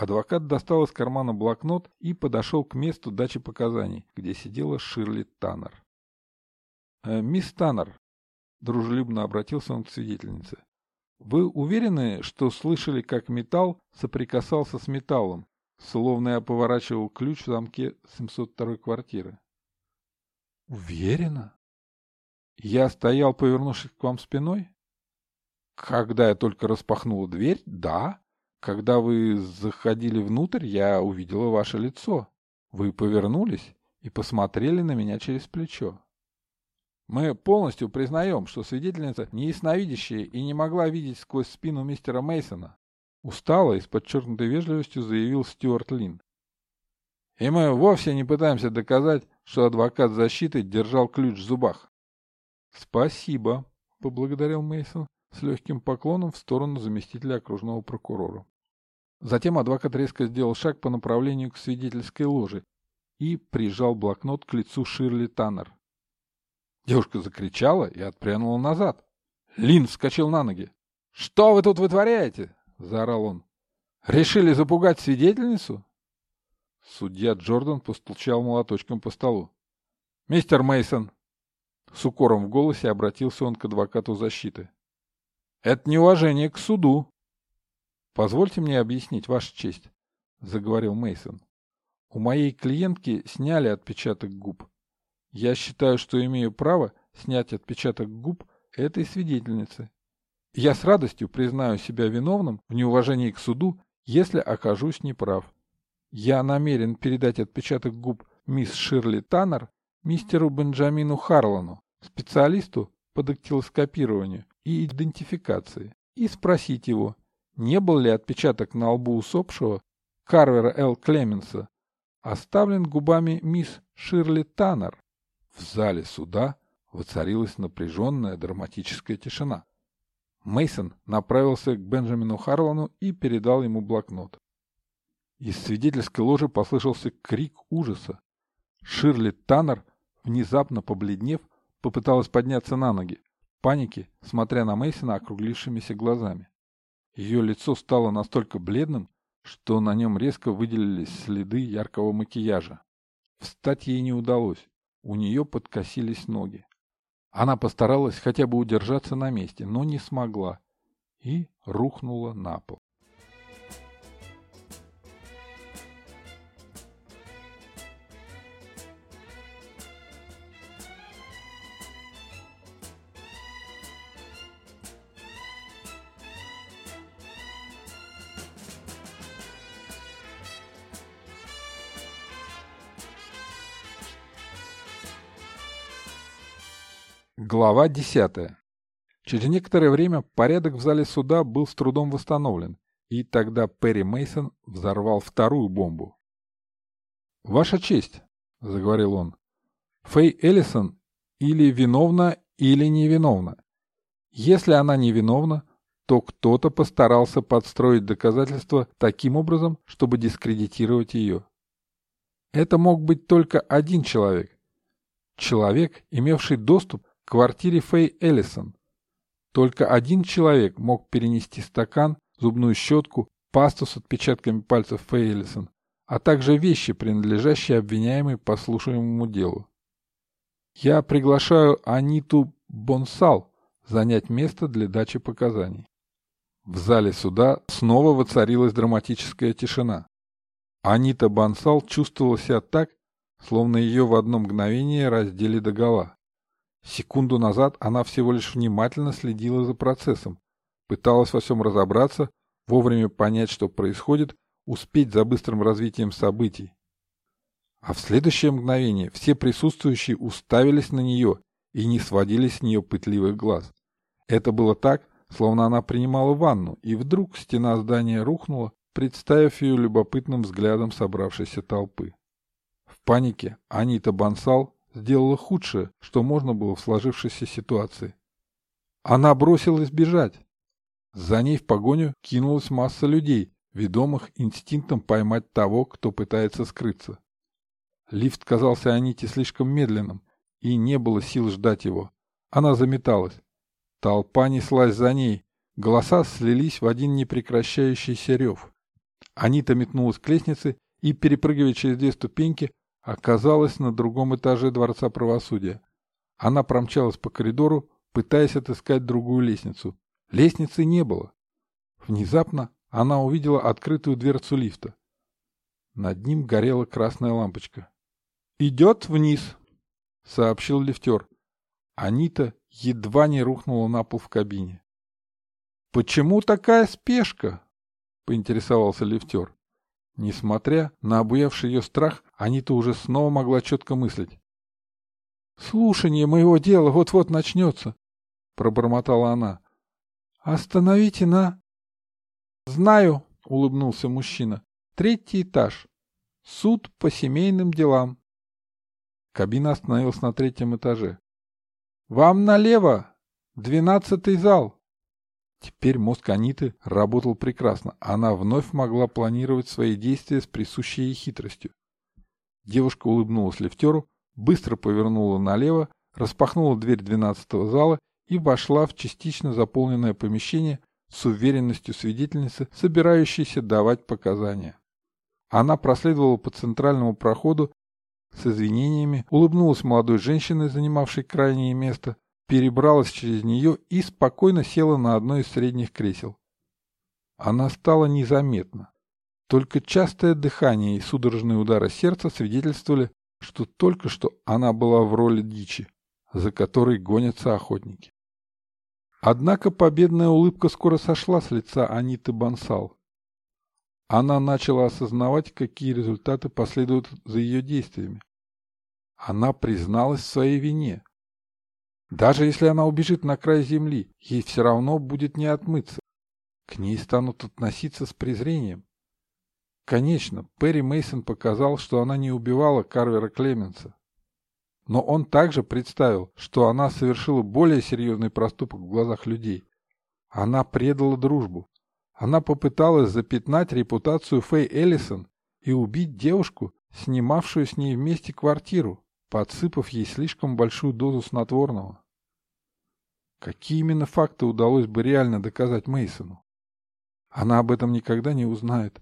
Адвокат достал из кармана блокнот и подошел к месту дачи показаний, где сидела Ширли Таннер. «Э, «Мисс Таннер», — дружелюбно обратился он к свидетельнице, — «вы уверены, что слышали, как металл соприкасался с металлом, словно я поворачивал ключ в замке 702 квартиры?» «Уверена?» «Я стоял, повернувшись к вам спиной?» «Когда я только распахнул дверь, да», когда вы заходили внутрь, я увидела ваше лицо. Вы повернулись и посмотрели на меня через плечо. Мы полностью признаем, что свидетельница не и не могла видеть сквозь спину мистера Мейсона. Устало и с подчеркнутой вежливостью заявил Стюарт Лин. И мы вовсе не пытаемся доказать, что адвокат защиты держал ключ в зубах. Спасибо, поблагодарил Мейсон с легким поклоном в сторону заместителя окружного прокурора. Затем адвокат резко сделал шаг по направлению к свидетельской ложе и прижал блокнот к лицу Ширли Таннер. Девушка закричала и отпрянула назад. Лин вскочил на ноги. «Что вы тут вытворяете?» — заорал он. «Решили запугать свидетельницу?» Судья Джордан постучал молоточком по столу. «Мистер Мейсон, С укором в голосе обратился он к адвокату защиты. «Это неуважение к суду!» Позвольте мне объяснить, Ваша честь, — заговорил Мейсон. У моей клиентки сняли отпечаток губ. Я считаю, что имею право снять отпечаток губ этой свидетельницы. Я с радостью признаю себя виновным в неуважении к суду, если окажусь неправ. Я намерен передать отпечаток губ мисс Ширли Таннер мистеру Бенджамину Харлану, специалисту по дактилоскопированию и идентификации, и спросить его, не был ли отпечаток на лбу усопшего Карвера Л. Клеменса оставлен губами мисс Ширли Таннер. В зале суда воцарилась напряженная драматическая тишина. Мейсон направился к Бенджамину Харлану и передал ему блокнот. Из свидетельской ложи послышался крик ужаса. Ширли Таннер, внезапно побледнев, попыталась подняться на ноги, в панике, смотря на Мейсона округлившимися глазами. Ее лицо стало настолько бледным, что на нем резко выделились следы яркого макияжа. Встать ей не удалось, у нее подкосились ноги. Она постаралась хотя бы удержаться на месте, но не смогла и рухнула на пол. Глава 10. Через некоторое время порядок в зале суда был с трудом восстановлен, и тогда Перри Мейсон взорвал вторую бомбу. «Ваша честь», — заговорил он, — «Фэй Эллисон или виновна, или невиновна. Если она невиновна, то кто-то постарался подстроить доказательства таким образом, чтобы дискредитировать ее. Это мог быть только один человек. Человек, имевший доступ квартире Фэй Эллисон. Только один человек мог перенести стакан, зубную щетку, пасту с отпечатками пальцев Фэй Эллисон, а также вещи, принадлежащие обвиняемой по слушаемому делу. Я приглашаю Аниту Бонсал занять место для дачи показаний. В зале суда снова воцарилась драматическая тишина. Анита Бонсал чувствовала себя так, словно ее в одно мгновение раздели догола. Секунду назад она всего лишь внимательно следила за процессом, пыталась во всем разобраться, вовремя понять, что происходит, успеть за быстрым развитием событий. А в следующее мгновение все присутствующие уставились на нее и не сводили с нее пытливых глаз. Это было так, словно она принимала ванну, и вдруг стена здания рухнула, представив ее любопытным взглядом собравшейся толпы. В панике Анита Бансал сделала худшее, что можно было в сложившейся ситуации. Она бросилась бежать. За ней в погоню кинулась масса людей, ведомых инстинктом поймать того, кто пытается скрыться. Лифт казался Аните слишком медленным, и не было сил ждать его. Она заметалась. Толпа неслась за ней, голоса слились в один непрекращающийся рев. Анита метнулась к лестнице и, перепрыгивая через две ступеньки, оказалась на другом этаже Дворца правосудия. Она промчалась по коридору, пытаясь отыскать другую лестницу. Лестницы не было. Внезапно она увидела открытую дверцу лифта. Над ним горела красная лампочка. «Идет вниз», — сообщил лифтер. Анита едва не рухнула на пол в кабине. «Почему такая спешка?» — поинтересовался лифтер. Несмотря на обуявший ее страх, Анита уже снова могла четко мыслить. «Слушание моего дела вот-вот начнется», — пробормотала она. «Остановите на...» «Знаю», — улыбнулся мужчина. «Третий этаж. Суд по семейным делам». Кабина остановилась на третьем этаже. «Вам налево! Двенадцатый зал!» Теперь мозг Аниты работал прекрасно. Она вновь могла планировать свои действия с присущей ей хитростью. Девушка улыбнулась лифтеру, быстро повернула налево, распахнула дверь двенадцатого зала и вошла в частично заполненное помещение с уверенностью свидетельницы, собирающейся давать показания. Она проследовала по центральному проходу с извинениями, улыбнулась молодой женщине, занимавшей крайнее место, перебралась через нее и спокойно села на одно из средних кресел. Она стала незаметна. Только частое дыхание и судорожные удары сердца свидетельствовали, что только что она была в роли дичи, за которой гонятся охотники. Однако победная улыбка скоро сошла с лица Аниты Бансал. Она начала осознавать, какие результаты последуют за ее действиями. Она призналась в своей вине. Даже если она убежит на край земли, ей все равно будет не отмыться. К ней станут относиться с презрением. Конечно, Перри Мейсон показал, что она не убивала Карвера Клеменса. Но он также представил, что она совершила более серьезный проступок в глазах людей. Она предала дружбу. Она попыталась запятнать репутацию Фэй Эллисон и убить девушку, снимавшую с ней вместе квартиру, подсыпав ей слишком большую дозу снотворного. Какие именно факты удалось бы реально доказать Мейсону? Она об этом никогда не узнает.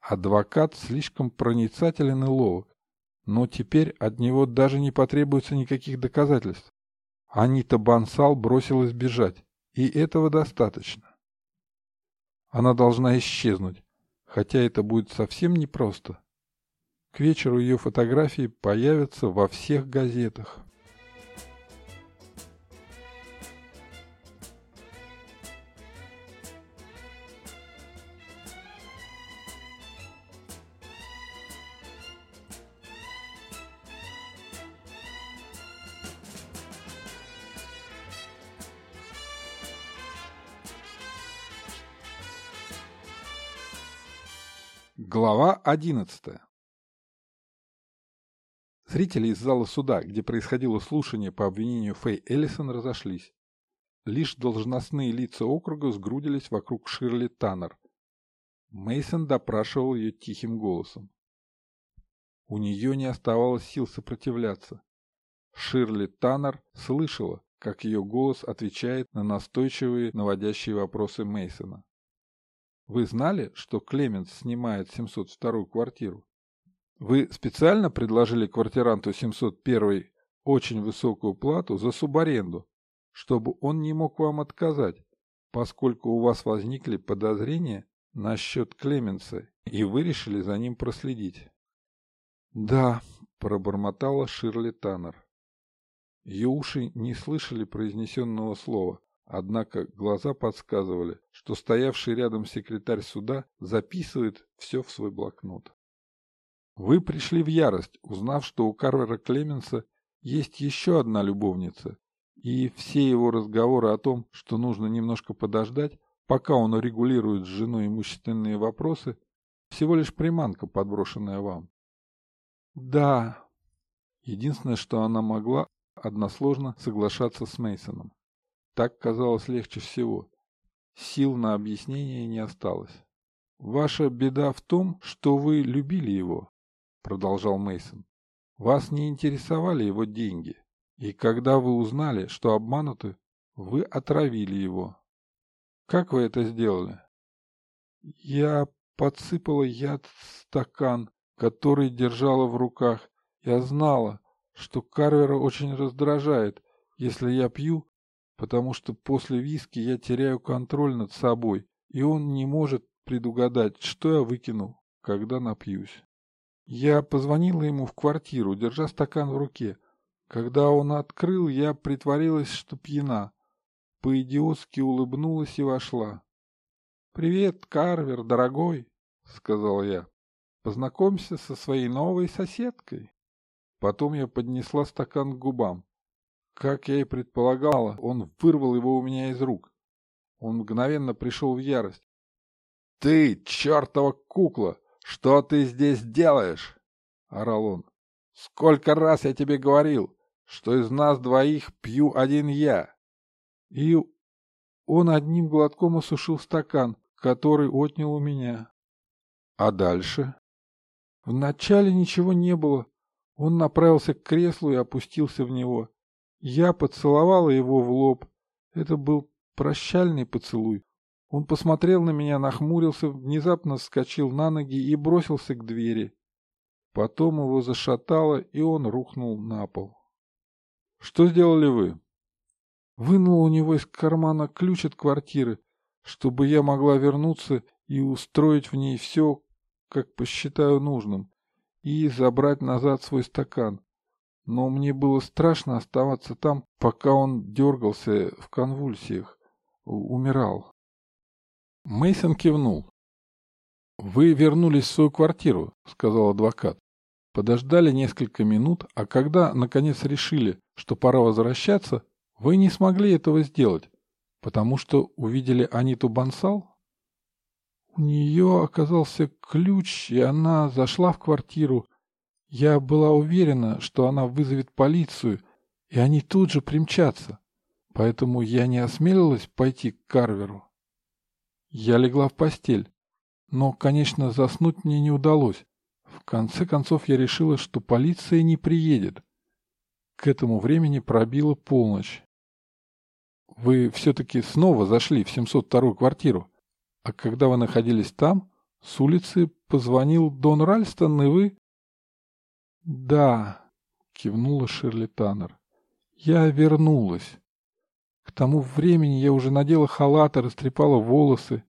Адвокат слишком проницателен и ловок, но теперь от него даже не потребуется никаких доказательств. Анита Бансал бросилась бежать, и этого достаточно. Она должна исчезнуть, хотя это будет совсем непросто. К вечеру ее фотографии появятся во всех газетах. Глава одиннадцатая Зрители из зала суда, где происходило слушание по обвинению Фэй Эллисон, разошлись. Лишь должностные лица округа сгрудились вокруг Ширли Таннер. Мейсон допрашивал ее тихим голосом. У нее не оставалось сил сопротивляться. Ширли Таннер слышала, как ее голос отвечает на настойчивые наводящие вопросы Мейсона. Вы знали, что Клеменс снимает 702-ю квартиру? Вы специально предложили квартиранту 701 очень высокую плату за субаренду, чтобы он не мог вам отказать, поскольку у вас возникли подозрения насчет Клеменса, и вы решили за ним проследить. «Да», — пробормотала Ширли Таннер. Ее уши не слышали произнесенного слова, однако глаза подсказывали, что стоявший рядом секретарь суда записывает все в свой блокнот. Вы пришли в ярость, узнав, что у Карвера Клеменса есть еще одна любовница, и все его разговоры о том, что нужно немножко подождать, пока он урегулирует с женой имущественные вопросы, всего лишь приманка, подброшенная вам. Да. Единственное, что она могла, односложно соглашаться с Мейсоном. Так казалось легче всего. Сил на объяснение не осталось. Ваша беда в том, что вы любили его, — продолжал Мейсон. «Вас не интересовали его деньги, и когда вы узнали, что обмануты, вы отравили его. Как вы это сделали?» «Я подсыпала яд в стакан, который держала в руках. Я знала, что Карвера очень раздражает, если я пью, потому что после виски я теряю контроль над собой, и он не может предугадать, что я выкину, когда напьюсь. Я позвонила ему в квартиру, держа стакан в руке. Когда он открыл, я притворилась, что пьяна. По-идиотски улыбнулась и вошла. «Привет, Карвер, дорогой», — сказал я. «Познакомься со своей новой соседкой». Потом я поднесла стакан к губам. Как я и предполагала, он вырвал его у меня из рук. Он мгновенно пришел в ярость. «Ты, чертова кукла! «Что ты здесь делаешь?» — орал он. «Сколько раз я тебе говорил, что из нас двоих пью один я!» И он одним глотком осушил стакан, который отнял у меня. А дальше? Вначале ничего не было. Он направился к креслу и опустился в него. Я поцеловала его в лоб. Это был прощальный поцелуй. Он посмотрел на меня, нахмурился, внезапно вскочил на ноги и бросился к двери. Потом его зашатало, и он рухнул на пол. «Что сделали вы?» Вынул у него из кармана ключ от квартиры, чтобы я могла вернуться и устроить в ней все, как посчитаю нужным, и забрать назад свой стакан. Но мне было страшно оставаться там, пока он дергался в конвульсиях, умирал. Мейсон кивнул. «Вы вернулись в свою квартиру», — сказал адвокат. Подождали несколько минут, а когда, наконец, решили, что пора возвращаться, вы не смогли этого сделать, потому что увидели Аниту Бансал? У нее оказался ключ, и она зашла в квартиру. Я была уверена, что она вызовет полицию, и они тут же примчатся. Поэтому я не осмелилась пойти к Карверу. Я легла в постель, но, конечно, заснуть мне не удалось. В конце концов я решила, что полиция не приедет. К этому времени пробила полночь. Вы все-таки снова зашли в 702-ю квартиру. А когда вы находились там, с улицы позвонил Дон Ральстон, и вы... Да, кивнула Ширли Таннер. Я вернулась. К тому времени я уже надела халат и растрепала волосы.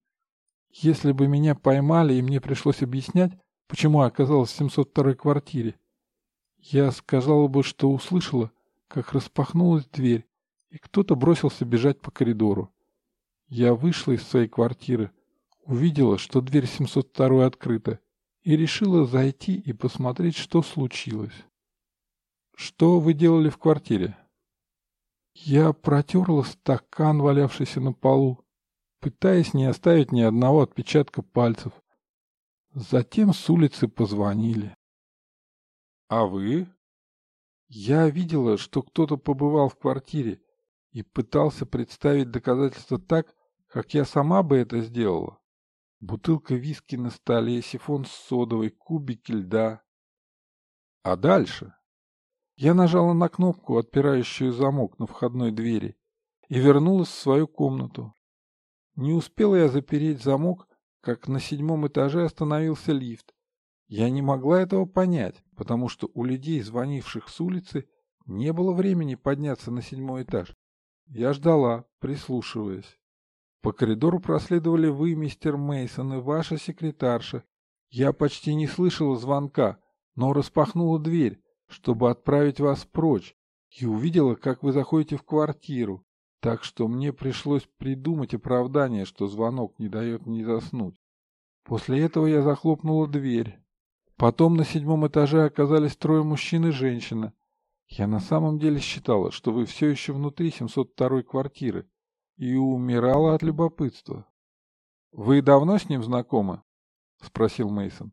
Если бы меня поймали и мне пришлось объяснять, почему я оказалась в 702-й квартире, я сказала бы, что услышала, как распахнулась дверь, и кто-то бросился бежать по коридору. Я вышла из своей квартиры, увидела, что дверь 702 открыта, и решила зайти и посмотреть, что случилось. Что вы делали в квартире? Я протерла стакан, валявшийся на полу, пытаясь не оставить ни одного отпечатка пальцев. Затем с улицы позвонили. А вы? Я видела, что кто-то побывал в квартире и пытался представить доказательства так, как я сама бы это сделала. Бутылка виски на столе, сифон с содовой, кубики льда. А дальше? Я нажала на кнопку, отпирающую замок на входной двери, и вернулась в свою комнату. Не успела я запереть замок, как на седьмом этаже остановился лифт. Я не могла этого понять, потому что у людей, звонивших с улицы, не было времени подняться на седьмой этаж. Я ждала, прислушиваясь. По коридору проследовали вы, мистер Мейсон, и ваша секретарша. Я почти не слышала звонка, но распахнула дверь, чтобы отправить вас прочь, и увидела, как вы заходите в квартиру, так что мне пришлось придумать оправдание, что звонок не дает мне заснуть. После этого я захлопнула дверь. Потом на седьмом этаже оказались трое мужчин и женщина. Я на самом деле считала, что вы все еще внутри 702 квартиры, и умирала от любопытства. Вы давно с ним знакомы? спросил Мейсон.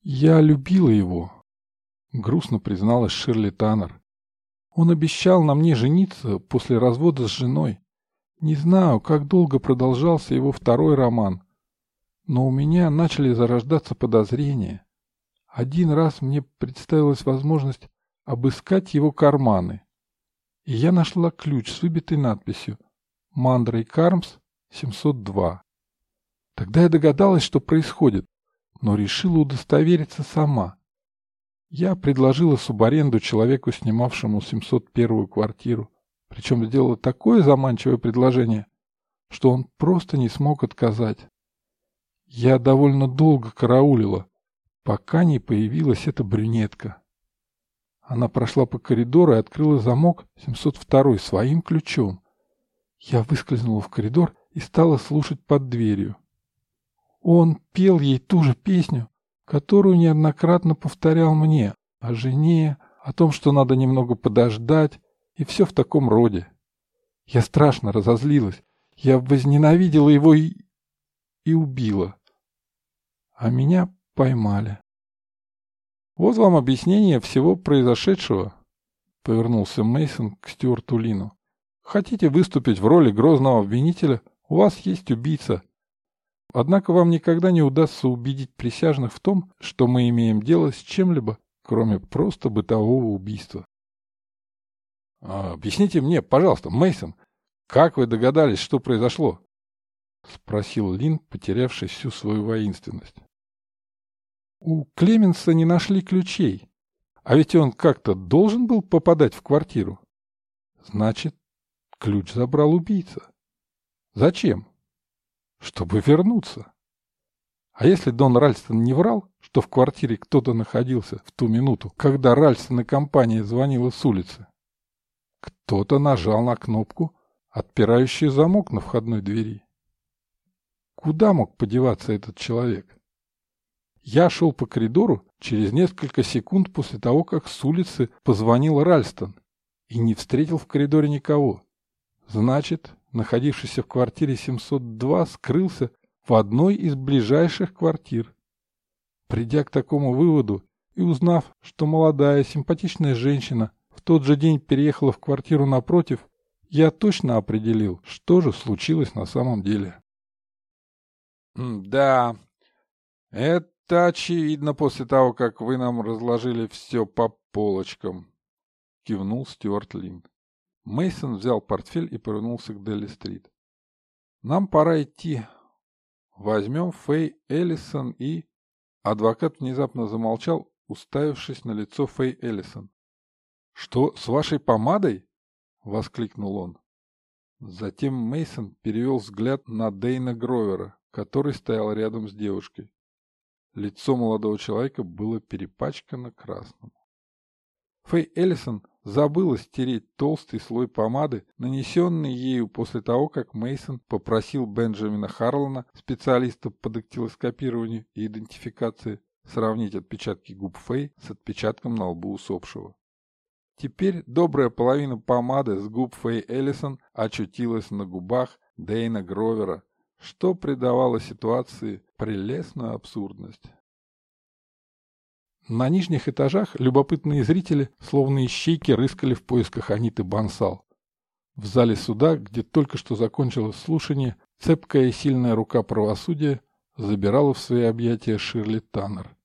Я любила его, грустно призналась Ширли Таннер. Он обещал на мне жениться после развода с женой. Не знаю, как долго продолжался его второй роман, но у меня начали зарождаться подозрения. Один раз мне представилась возможность обыскать его карманы, и я нашла ключ с выбитой надписью Мандрей Кармс 702. Тогда я догадалась, что происходит, но решила удостовериться сама. Я предложила субаренду человеку, снимавшему 701 квартиру, причем сделала такое заманчивое предложение, что он просто не смог отказать. Я довольно долго караулила, пока не появилась эта брюнетка. Она прошла по коридору и открыла замок 702 своим ключом. Я выскользнула в коридор и стала слушать под дверью. Он пел ей ту же песню, которую неоднократно повторял мне, о жене, о том, что надо немного подождать, и все в таком роде. Я страшно разозлилась. Я возненавидела его и... и убила. А меня поймали. Вот вам объяснение всего произошедшего, повернулся Мейсон к Стюарту Лину. Хотите выступить в роли грозного обвинителя? У вас есть убийца. Однако вам никогда не удастся убедить присяжных в том, что мы имеем дело с чем-либо, кроме просто бытового убийства. А, объясните мне, пожалуйста, Мейсон, как вы догадались, что произошло? Спросил Лин, потерявший всю свою воинственность. У Клеменса не нашли ключей. А ведь он как-то должен был попадать в квартиру. Значит, Ключ забрал убийца. Зачем? Чтобы вернуться. А если Дон Ральстон не врал, что в квартире кто-то находился в ту минуту, когда Ральстон и компания звонила с улицы? Кто-то нажал на кнопку, отпирающую замок на входной двери. Куда мог подеваться этот человек? Я шел по коридору через несколько секунд после того, как с улицы позвонил Ральстон и не встретил в коридоре никого. Значит, находившийся в квартире 702 скрылся в одной из ближайших квартир. Придя к такому выводу и узнав, что молодая симпатичная женщина в тот же день переехала в квартиру напротив, я точно определил, что же случилось на самом деле. «Да, это очевидно после того, как вы нам разложили все по полочкам», — кивнул Стюарт Линд. Мейсон взял портфель и повернулся к Делли-стрит. «Нам пора идти. Возьмем Фэй Эллисон и...» Адвокат внезапно замолчал, уставившись на лицо Фэй Эллисон. «Что, с вашей помадой?» — воскликнул он. Затем Мейсон перевел взгляд на Дейна Гровера, который стоял рядом с девушкой. Лицо молодого человека было перепачкано красным. Фэй Эллисон забыла стереть толстый слой помады, нанесенный ею после того, как Мейсон попросил Бенджамина Харлана, специалиста по дактилоскопированию и идентификации, сравнить отпечатки губ Фэй с отпечатком на лбу усопшего. Теперь добрая половина помады с губ Фэй Эллисон очутилась на губах Дейна Гровера, что придавало ситуации прелестную абсурдность. На нижних этажах любопытные зрители, словно ищейки, рыскали в поисках Аниты Бансал. В зале суда, где только что закончилось слушание, цепкая и сильная рука правосудия забирала в свои объятия Ширли Таннер.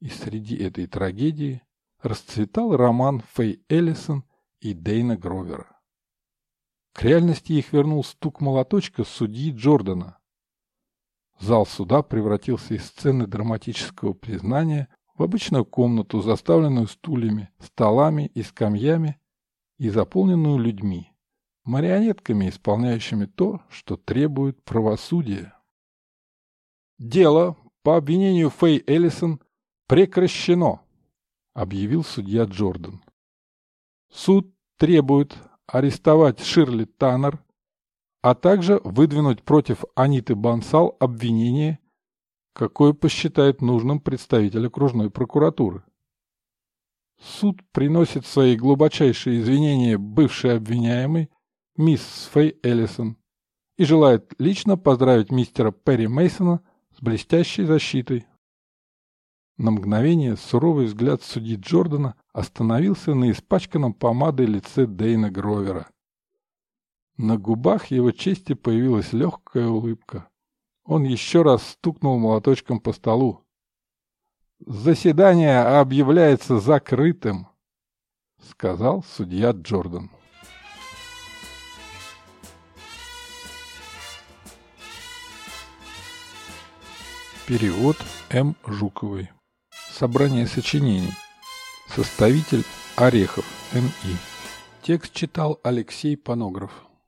И среди этой трагедии расцветал роман Фэй Эллисон и Дейна Гровера. К реальности их вернул стук молоточка судьи Джордана. Зал суда превратился из сцены драматического признания в обычную комнату, заставленную стульями, столами и скамьями и заполненную людьми, марионетками, исполняющими то, что требует правосудия. Дело по обвинению Фэй Эллисон прекращено объявил судья Джордан. Суд требует арестовать Ширли Таннер, а также выдвинуть против Аниты Бансал обвинение, какое посчитает нужным представитель окружной прокуратуры. Суд приносит свои глубочайшие извинения бывшей обвиняемой мисс Фэй Эллисон и желает лично поздравить мистера Перри Мейсона с блестящей защитой на мгновение суровый взгляд судьи Джордана остановился на испачканном помадой лице Дейна Гровера. На губах его чести появилась легкая улыбка. Он еще раз стукнул молоточком по столу. «Заседание объявляется закрытым», — сказал судья Джордан. Перевод М. Жуковой Собрание сочинений. Составитель Орехов Н.И. Текст читал Алексей Панограф.